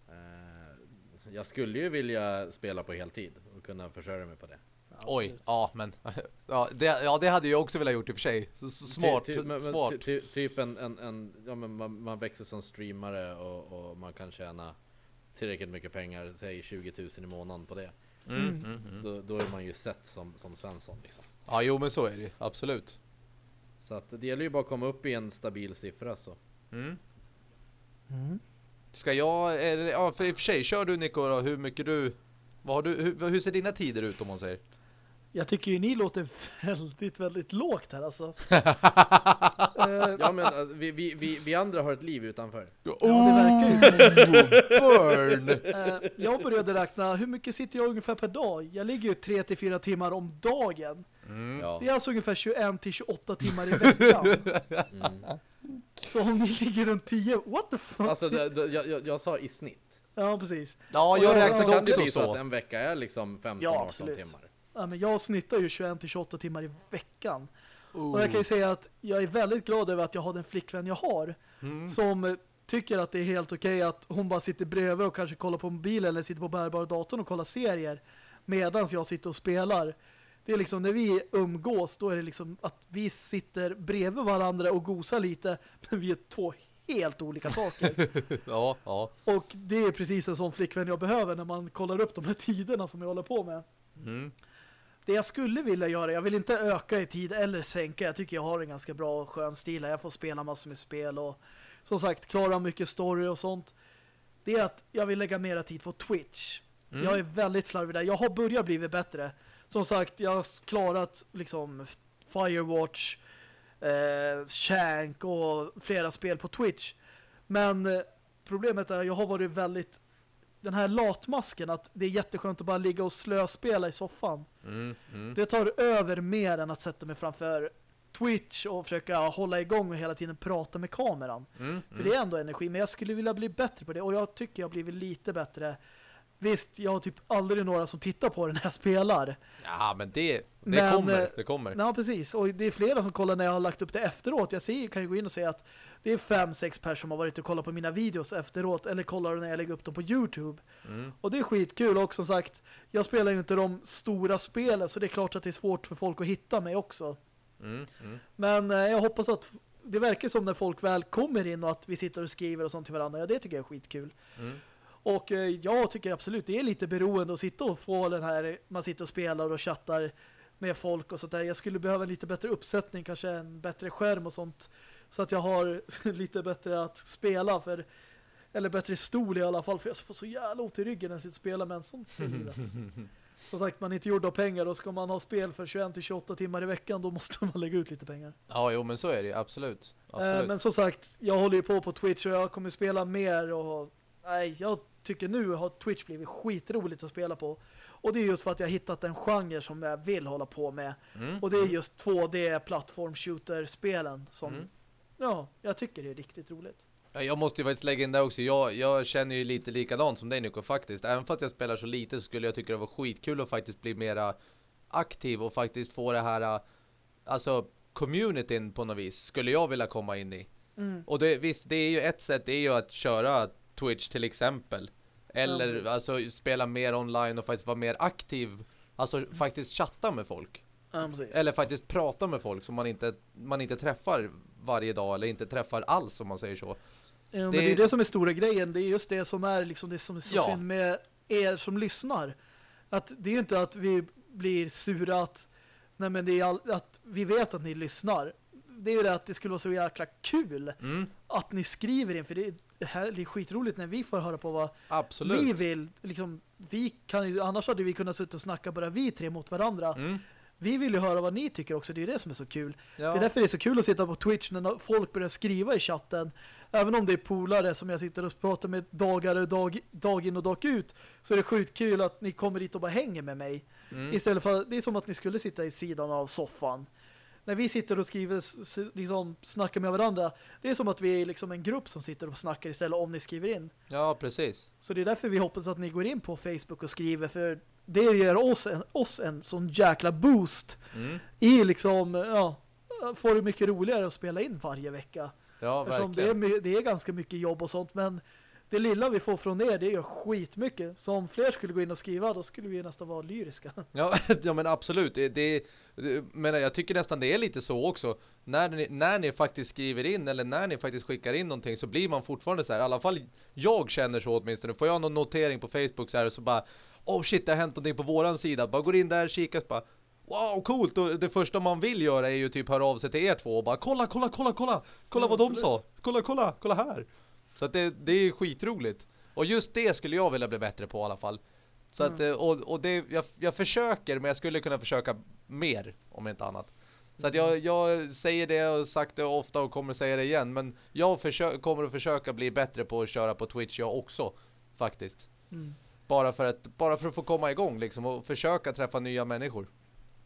S2: Eh, jag skulle ju vilja spela på heltid och kunna försörja mig på det.
S3: Oj,
S1: Absolut.
S3: ja men ja det, ja det hade jag också velat gjort i och för sig. Så, så smart,
S2: Ty, ty, men,
S3: smart.
S2: ty, ty, typ en, en, en ja, men man, man växer som streamare och, och man kan tjäna tillräckligt mycket pengar, säg 20 000 i månaden på det.
S3: Mm,
S1: Mm.
S3: mm, mm.
S2: Då, då är man ju sett som, som Svensson liksom.
S3: Ja jo men så är det absolut.
S2: Så att det gäller ju bara att komma upp i en stabil siffra så.
S3: Mm. Ska jag, är det, ja för i och för sig, kör du Nico då, hur mycket du, vad har du, hur, hur ser dina tider ut om man säger?
S1: Jag tycker ju ni låter väldigt, väldigt lågt här alltså. Eh,
S2: Ja men alltså, vi, vi, vi, vi andra har ett liv utanför.
S1: Ja, det verkar ju så.
S3: Burn!
S1: Eh, jag började räkna, hur mycket sitter jag ungefär per dag? Jag ligger ju 3-4 timmar om dagen.
S3: Mm.
S2: Ja.
S1: Det är alltså ungefär 21-28 timmar i veckan.
S2: Mm.
S1: Så om ni ligger runt 10, what the fuck?
S2: Alltså det, det, jag, jag, jag sa i snitt.
S1: ja, precis.
S3: Ja, jag räknar
S2: Så kan det bli så att en vecka är liksom 15-18
S1: Ja,
S2: timmar.
S1: Ja, men jag snittar ju 21-28 timmar i veckan.
S3: Oh.
S1: Och jag kan ju säga att jag är väldigt glad över att jag har den flickvän jag har.
S3: Mm.
S1: Som tycker att det är helt okej att hon bara sitter bredvid och kanske kollar på mobilen eller sitter på bärbara datorn och kollar serier. Medans jag sitter och spelar. Det är liksom när vi umgås då är det liksom att vi sitter bredvid varandra och gosar lite. Men vi är två helt olika saker.
S3: Ja, ja.
S1: och det är precis en sån flickvän jag behöver när man kollar upp de här tiderna som jag håller på med.
S3: Mm.
S1: Det jag skulle vilja göra, jag vill inte öka i tid eller sänka. Jag tycker jag har en ganska bra och skön stil här. Jag får spela massor med spel och som sagt klara mycket story och sånt. Det är att jag vill lägga mera tid på Twitch.
S3: Mm.
S1: Jag är väldigt slarvig där. Jag har börjat bli bättre. Som sagt, jag har klarat liksom Firewatch, eh, Shank och flera spel på Twitch. Men eh, problemet är att jag har varit väldigt den här latmasken att det är jätteskönt att bara ligga och slöspela i soffan.
S3: Mm. Mm.
S1: Det tar över mer än att sätta mig framför Twitch och försöka hålla igång och hela tiden prata med kameran.
S3: Mm.
S1: För det är ändå energi, men jag skulle vilja bli bättre på det och jag tycker jag har blivit lite bättre. Visst, jag har typ aldrig några som tittar på den jag spelar.
S3: Ja, men det, det
S1: Men,
S3: kommer.
S1: eh,
S3: Det kommer.
S1: Ja, precis. Och det är flera som kollar när jag har lagt upp det efteråt. Jag ser, kan ju gå in och säga att det är fem, sex personer som har varit och kollat på mina videos efteråt eller kollar när jag lägger upp dem på Youtube.
S3: Mm.
S1: Och det är skitkul och som sagt, jag spelar ju inte de stora spelen så det är klart att det är svårt för folk att hitta mig också.
S3: Mm. Mm.
S1: Men eh, jag hoppas att det verkar som när folk väl kommer in och att vi sitter och skriver och sånt till varandra. Ja, det tycker jag är skitkul.
S3: Mm.
S1: Och eh, jag tycker absolut det är lite beroende att sitta och få den här, man sitter och spelar och chattar med folk och sånt där. Jag skulle behöva en lite bättre uppsättning, kanske en bättre skärm och sånt. Så att jag har lite bättre att spela för eller bättre stol i alla fall för jag får så jävla ont i ryggen när jag sitter och spelar med en sån i livet. Som sagt, man är inte gjord av pengar och ska man ha spel för 21-28 timmar i veckan då måste man lägga ut lite pengar.
S3: Ja, jo, men så är det. Absolut.
S1: Eh,
S3: Absolut.
S1: Men som sagt, jag håller ju på på Twitch och jag kommer spela mer och nej, jag tycker nu har Twitch blivit skitroligt att spela på. Och det är just för att jag har hittat en genre som jag vill hålla på med.
S3: Mm.
S1: Och det är just 2D plattform shooter spelen som
S3: Mm.
S1: ja, jag tycker det är riktigt roligt.
S3: Ja, jag måste ju faktiskt lägga in det också. Jag, jag känner ju lite likadant som dig Nico faktiskt. Även fast jag spelar så lite så skulle jag tycka det var skitkul att faktiskt bli mera aktiv och faktiskt få det här, äh, alltså communityn på något vis skulle jag vilja komma in i.
S1: Mm.
S3: Och det, visst, det är ju ett sätt, det är ju att köra Twitch till exempel. Eller
S1: precis.
S3: alltså spela mer online och faktiskt vara mer aktiv. Alltså faktiskt chatta med folk.
S1: Ja.
S3: Eller faktiskt prata med folk som man inte, man inte träffar varje dag eller inte träffar alls om man säger så.
S1: Ja, men
S3: det-
S1: det är det som är stora grejen. Det är just det som är liksom det som är så
S3: Ja.
S1: synd med er som lyssnar. Att det är ju inte att vi blir sura att, nej men det är all, att vi vet att ni lyssnar. Det är ju det att det skulle vara så jäkla kul
S3: Mm,
S1: att ni skriver in. För det det här, är skitroligt när vi får höra på vad
S3: absolut.
S1: ni vill. Liksom, vi kan, annars hade vi kunnat sitta och snacka bara vi tre mot varandra.
S3: Mm,
S1: Vi vill ju höra vad ni tycker också. Det är det som är så kul.
S3: ja.
S1: Det är därför det är så kul att sitta på Twitch när folk börjar skriva i chatten. Även om det är polare som jag sitter och pratar med dagar och dag, dag in och dag ut så är det sjukt kul att ni kommer dit och bara hänger med mig.
S3: Mm.
S1: Istället för det är som att ni skulle sitta i sidan av soffan. När vi sitter och skriver liksom snackar med varandra, det är som att vi är liksom en grupp som sitter och snackar istället om ni skriver in.
S3: Ja, precis.
S1: Så det är därför vi hoppas att ni går in på Facebook och skriver för det ger oss en, oss en sån jäkla boost
S3: Mm.
S1: i liksom, ja, får det mycket roligare att spela in varje vecka.
S3: Ja,
S1: Eftersom det är,
S3: verkligen.
S1: det är ganska mycket jobb och sånt, men det lilla vi får från er, det är ju skitmycket. Så om fler skulle gå in och skriva, då skulle vi nästan vara lyriska.
S3: Ja, ja, men absolut. Det, det, men jag tycker nästan det är lite så också. När ni, när ni faktiskt skriver in eller när ni faktiskt skickar in någonting så blir man fortfarande så här. I alla fall jag känner så åtminstone. Får jag någon notering på Facebook så här så bara Oh shit, det har hänt någonting på våran sida. Bara går in där, kikar bara Wow, coolt! Och det första man vill göra är ju typ höra av sig till er två och bara kolla, kolla, kolla, kolla! Kolla
S1: Ja,
S3: vad de
S1: absolut.
S3: sa! Kolla, kolla, kolla här! Så att det, det är skitroligt. Och just det skulle jag vilja bli bättre på i alla fall. Så att,
S1: Mm.
S3: eh, och, och det, jag, jag försöker, men jag skulle kunna försöka mer, om inte annat. Så att jag, jag säger det och sagt det ofta och kommer säga det igen. Men jag försö- kommer att försöka bli bättre på att köra på Twitch jag också, faktiskt.
S1: Mm.
S3: Bara för att, bara för att få komma igång liksom och försöka träffa nya människor.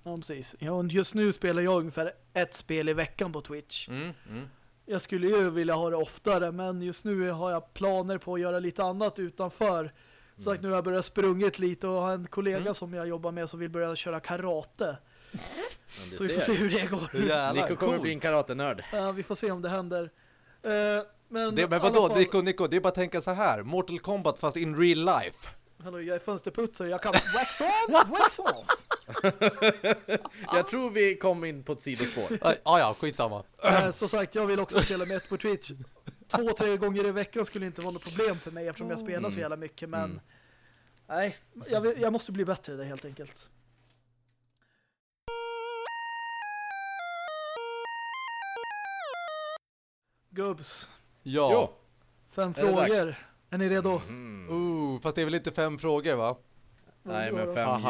S1: Ja, precis. Ja, just nu spelar jag ungefär ett spel i veckan på Twitch.
S3: Mm, mm.
S1: Jag skulle ju vilja ha det oftare men just nu har jag planer på att göra lite annat utanför. Så sagt, nu har jag börjat sprungit lite och har en kollega
S3: Mm.
S1: som jag jobbar med som vill börja köra karate. Så vi får se hur det går.
S3: Jävlar,
S2: Nico kommer
S3: cool.
S2: bli en karatenörd.
S1: Ja, vi får se om det händer. Eh, men
S3: Det, men vadå,
S1: fall-
S3: Nico, Nico, det är bara att tänka så här. Mortal Kombat fast in real life.
S1: Hallå, jag är fönsterputsare. Jag kan wax on, wax off.
S2: Jag tror vi kom in på ett sidospår.
S3: Ja, ah, ja, skitsamma.
S1: Eh, som sagt, jag vill också spela med på Twitch. Två, tre gånger i veckan skulle inte vara något problem för mig eftersom jag spelar så jävla mycket. Men
S2: Mm.
S1: nej, jag, vill, jag måste bli bättre i det helt enkelt. Gubbs,
S3: Ja.
S2: Jo.
S1: fem frågor. Är ni redo?
S2: Mm.
S3: Uh, fast det är väl inte fem frågor va?
S2: Nej, men fem ljud.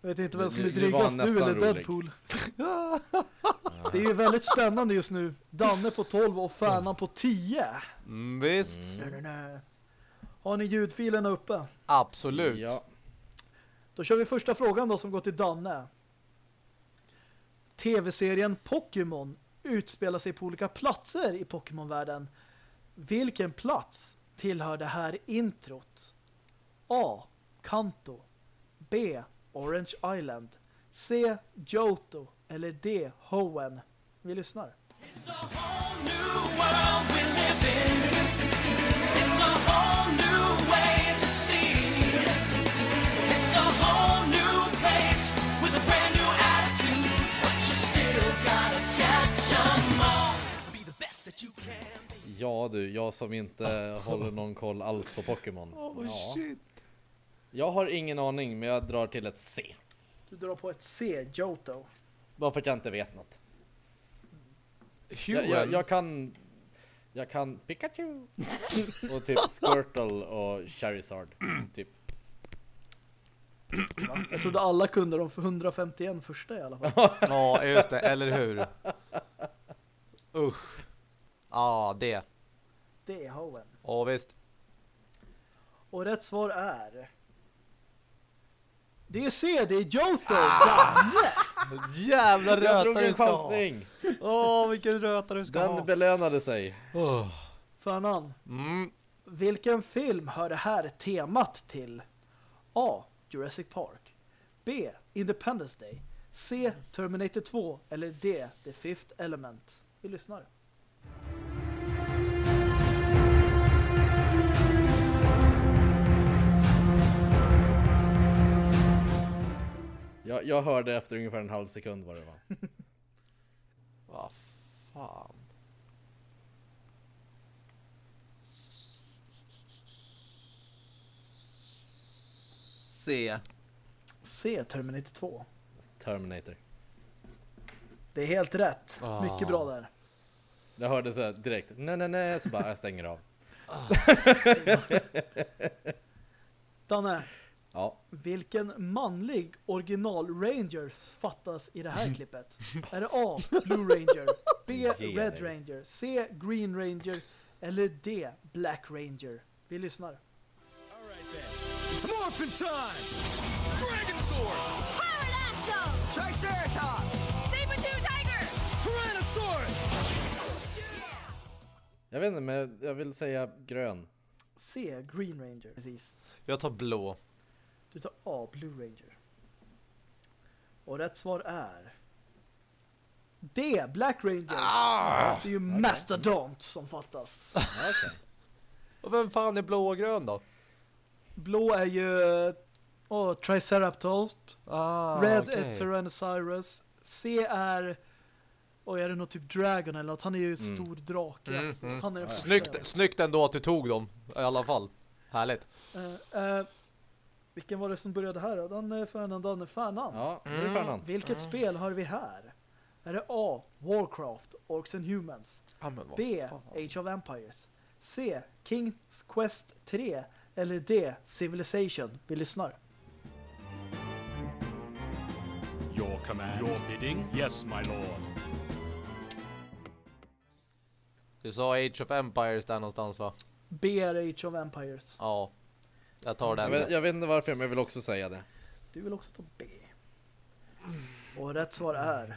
S1: Jag vet inte vem som är drygast, du eller
S2: rolig.
S1: Deadpool. Det är ju väldigt spännande just nu. Danne på 12 och Färnan på 10.
S3: Mm, visst,
S1: nej. Har ni ljudfilerna uppe?
S3: absolut.
S2: Ja.
S1: Då kör vi första frågan då som går till Danne. TV-serien Pokémon utspelar sig på olika platser i Pokémon-världen. Vilken plats tillhör det här introt? A. Kanto B. Orange Island C. Johto eller D. Hoenn Vi lyssnar.
S4: It's a whole new world we live in.
S2: Ja du, jag som inte håller någon koll alls på Pokémon.
S3: Oh,
S2: ja.
S3: shit.
S2: Jag har ingen aning, men jag drar till ett C.
S1: Du drar på ett C. Johto.
S2: Bara för att jag inte vet något. Jag, jag, jag kan... Jag kan Pikachu! och typ Squirtle och Charizard. Typ.
S1: Jag trodde alla kunde de för 151 första i alla fall.
S3: Ja, just det, eller hur? Usch. Ja, det.
S1: Det är Hoenn.
S3: Ja, visst.
S1: Och rätt svar är... Det är C, det är Johto! Danne!
S3: Jävla
S2: Jag
S3: röta
S2: drog
S3: du
S2: en
S3: ska ha.
S2: chansning!
S3: Åh, vilken röta du ska
S2: Den
S3: ha.
S2: belönade sig.
S3: Åh.
S1: Fanan,
S3: Mm.
S1: vilken film hör det här temat till? A. Jurassic Park B. Independence Day C. Terminator 2 eller D. The Fifth Element Vi lyssnar.
S2: Jag, jag hörde efter ungefär en halv sekund vad det var.
S3: Vad fan. C.
S1: C. Terminator 2
S2: Terminator.
S1: Det är helt rätt.
S3: Ah.
S1: Mycket bra där.
S2: Jag hörde så direkt, nej nej nej, så bara jag stänger av.
S1: Danne,
S2: Ja,
S1: vilken manlig original Ranger fattas i det här klippet? Är det A. Blue Ranger B. Red. Ranger C. Green Ranger eller D. Black Ranger Vi lyssnar.
S5: It's morphin' time! Dragon Sword!
S6: Pterodactyl!
S5: Triceratops!
S6: Saber-tooth tiger!
S5: Tyrannosaurus!
S2: jag vet inte men jag vill säga grön.
S1: C. Green Ranger. Precis.
S3: Jag tar blå.
S1: Du tar A. Blue Ranger. Och rätt svar är D. Black Ranger.
S3: Ah!
S1: Det är ju Mastodont som fattas.
S2: Okej.
S3: Och vem fan är blå och grön då?
S1: Blå är ju oh, Triceratops.
S3: Ah,
S1: Red
S3: okej.
S1: är Tyrannosaurus. C är och är det något typ Dragon eller något? Han är ju stor drake.
S3: Mm, mm.
S1: Han är.
S3: Snyggt, snyggt ändå att du tog dem i alla fall. Härligt.
S1: Eh, vilken var det som började här då? Danne Färnan, Danne Färnan.
S2: Ja, nu är Färnan.
S1: Vilket spel har vi här? Är det A. Warcraft, Orcs and Humans B. Age of Empires C. King's Quest 3 eller D. Civilization Vi lyssnar
S7: Your command. Your bidding? Yes, my lord.
S3: Du sa Age of Empires där någonstans va?
S1: B är Age of Empires
S3: Ja. Jag tar
S2: Jag
S3: den.
S2: vet, jag vet inte varför men jag vill också säga det.
S1: Du vill också ta B Och rätt svar är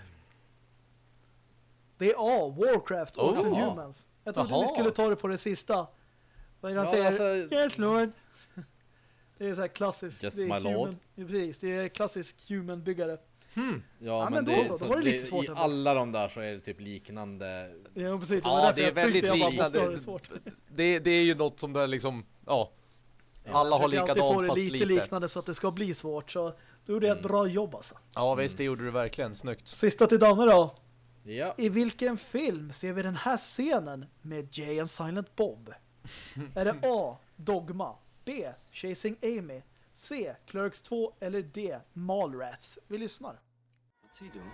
S1: Det är A, Warcraft, Orcs and
S3: Oh.
S1: Humans. Jag trodde
S3: Jaha.
S1: ni skulle ta det på det sista. Vad han
S2: Ja,
S1: säger?
S2: alltså-
S1: yes, Lord. Det är så här klassiskt.
S2: Yes,
S1: det är
S2: my
S1: human,
S2: lord.
S1: Ja, precis, det är klassisk human-byggare.
S2: Ja,
S1: men
S2: men,
S1: då så, då var det
S2: det,
S1: lite svårt
S2: i
S1: ändå.
S2: alla de där så är det typ liknande.
S1: Ja, precis. Det
S3: Ja,
S1: var därför
S3: det är
S1: jag
S3: väldigt.
S1: Jag bara, måste ha
S3: liknande.
S1: det svårt.
S3: Det, det är ju något som det liksom, ja. Alla
S1: Jag
S3: har
S1: försöker alltid få
S3: likadant
S1: det
S3: fast
S1: lite,
S3: lite.
S1: liknande så att det ska bli svårt. Så du gjorde ett bra jobb alltså.
S3: Ja visst, det gjorde du verkligen. Snyggt.
S1: Sista till Danne då.
S2: Ja,
S1: I vilken film ser vi den här scenen med Jay and Silent Bob? Är det A. Dogma B. Chasing Amy C. Clerks 2 eller D. Mallrats? Vi lyssnar.
S8: What's he doing?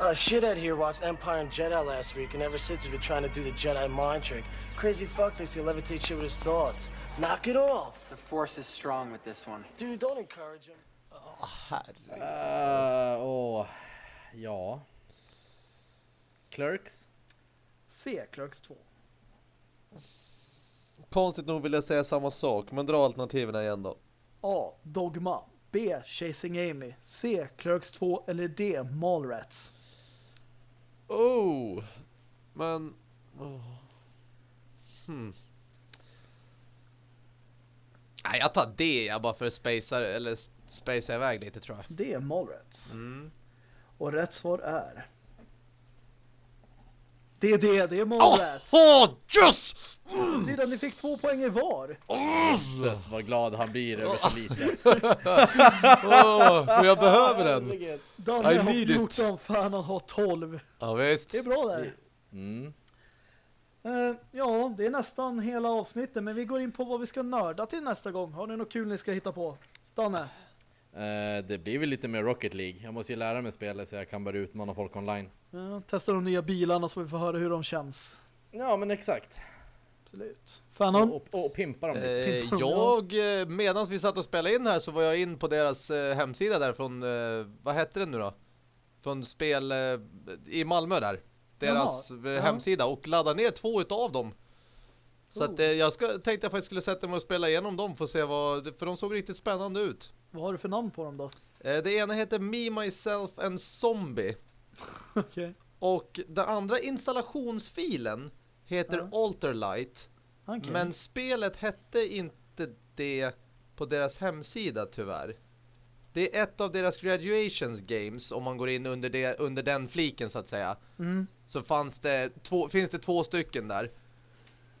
S9: Uh, shithead here watched Empire and Jedi last week, and ever since he's been trying to do the Jedi mind trick. Crazy fuck thinks he'll levitate shit with his thoughts. Knock it off!
S8: The Force is strong with this one.
S9: Dude, don't encourage him.
S3: Herre.
S2: uh, åh, ja. Clerks.
S1: C. Clerks 2.
S10: Konstigt nog vill jag säga samma sak, men dra alternativen igen då.
S1: A. Dogma B. Chasing Amy C. Clerks 2 eller D. Mallrats?
S10: Oh! Men... Oh. Hmm.
S3: Nej, jag tar det jag bara för att spacea, eller spacea iväg lite tror jag.
S1: D. Mallrats.
S3: Mm.
S1: Och rätt svar är... Det är det, det är Mallrats.
S3: Åh, yes!
S1: Det betyder att ni fick två poäng i var.
S2: Jesus vad glad han blir över så lite.
S10: Åh, och jag behöver den!
S1: Danne har
S10: need it.
S1: 14, fan han har 12.
S10: Ja visst.
S1: Det är bra där.
S2: Mm.
S1: Eh, ja, det är nästan hela avsnittet, men vi går in på vad vi ska nörda till nästa gång. Har ni något kul ni ska hitta på? Danne?
S2: Eh, det blir väl lite mer Rocket League. Jag måste ju lära mig spelet så jag kan börja utmana folk online.
S1: Uh, testa de nya bilarna så vi får höra hur de känns.
S2: Ja men exakt.
S1: Absolut. Fanon?
S2: Och, och, och pimpa dem.
S3: Eh,
S1: Pimpa,
S3: jag, eh, medan vi satt och spelade in här så var jag in på deras eh, hemsida där från, eh, vad hette den nu då? Från spel i Malmö där. Deras
S1: Jaha, ja.
S3: hemsida och laddade ner två utav dem. Så
S1: Oh.
S3: att eh, jag ska, tänkte jag faktiskt skulle sätta mig och spela igenom dem för att se vad, för de såg riktigt spännande ut.
S1: Vad har du för namn på dem då?
S3: Eh, det ena heter Me, Myself and Zombie.
S1: Okej.
S3: Och den andra installationsfilen heter
S1: Ja.
S3: Alterlight.
S1: Okej.
S3: Men spelet hette inte det på deras hemsida tyvärr. Det är ett av deras graduations games om man går in under, det, under den fliken så att säga.
S1: Mm.
S3: Så fanns det två, finns det två stycken där.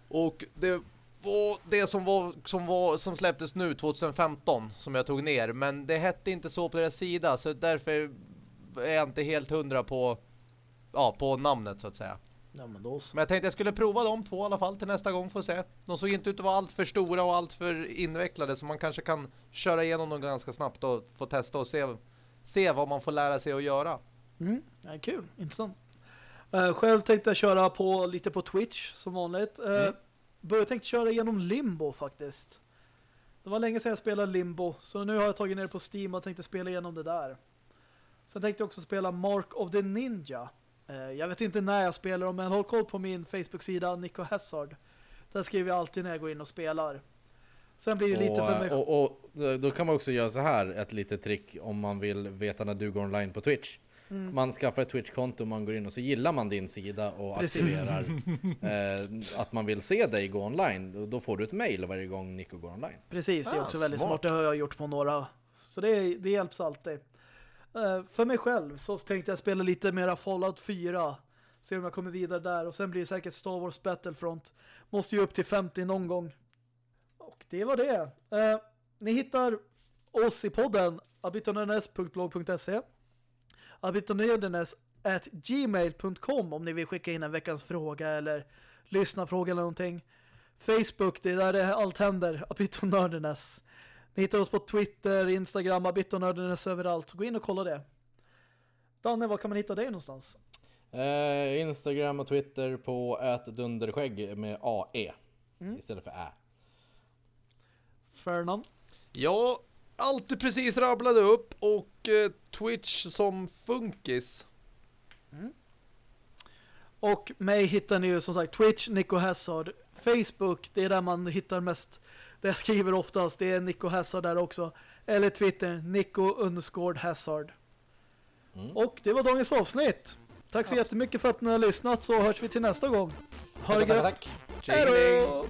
S3: Och det var det som, var, som, var, som släpptes nu 2015 som jag tog ner. Men det hette inte så på deras sida så därför är jag inte helt hundra på, ja, på namnet så att säga.
S1: Ja, men då så.
S3: Men jag tänkte jag skulle prova de två i alla fall till nästa gång för att se. De såg inte ut att vara allt för stora och allt för invecklade så man kanske kan köra igenom dem ganska snabbt och få testa och se, se vad man får lära sig att göra.
S1: Mm. Ja, kul. Intressant. Eh, själv tänkte jag köra på lite på Twitch som vanligt. Uh,
S2: Mm.
S1: Började tänkte köra igenom Limbo faktiskt. Det var länge sedan jag spelade Limbo. Så nu har jag tagit ner det på Steam och tänkte spela igenom det där. Sen tänkte jag också spela Mark of the Ninja. Eh, jag vet inte när jag spelar dem, men håll koll på min Facebook-sida Nico Hazard. Där skriver jag alltid när jag går in och spelar. Sen blir det lite för mig...
S2: och, och då kan man också göra så här, ett litet trick om man vill veta när du går online på Twitch.
S1: Mm.
S2: Man skaffar ett Twitch-konto, man går in och så gillar man din sida och
S1: Precis.
S2: aktiverar eh, att man vill se dig gå online. Och Då får du ett mail varje gång Nico går online.
S1: Precis, det är
S3: Ah,
S1: också väldigt
S3: smart.
S1: smart. Det har jag gjort på några. Så det, det hjälps alltid. Eh, för mig själv så tänkte jag spela lite mera Fallout 4. Se om jag kommer vidare där. Och sen blir det säkert Star Wars Battlefront. Måste ju upp till 50 någon gång. Och det var det. Eh, ni hittar oss i podden abitonörnes.blog.se abitonörnes at gmail.com om ni vill skicka in en veckans fråga eller lyssna fråga eller någonting. Facebook, det är där det allt händer. Abitonördenes. Ni hittar oss på Twitter, Instagram, Abitonördenes överallt. Så gå in och kolla det. Danne, var kan man hitta dig någonstans?
S2: Eh, Instagram och Twitter på ätdunderskägg med AE
S1: Mm.
S2: istället för Ä.
S1: Fernand.
S3: Ja, allt du precis rabblade upp och eh, Twitch som funkis.
S1: Och mig hittar ni ju som sagt Twitch, Nico Hazard. Facebook, det är där man hittar mest. Det jag skriver oftast, det är Nico Hazard där också. Eller Twitter, Nico underscore Hazard.
S2: Mm.
S1: Och det var dagens avsnitt. Tack så jättemycket för att ni har lyssnat så hörs vi till nästa gång. Ha det
S2: Tack,
S1: gött. Hej då!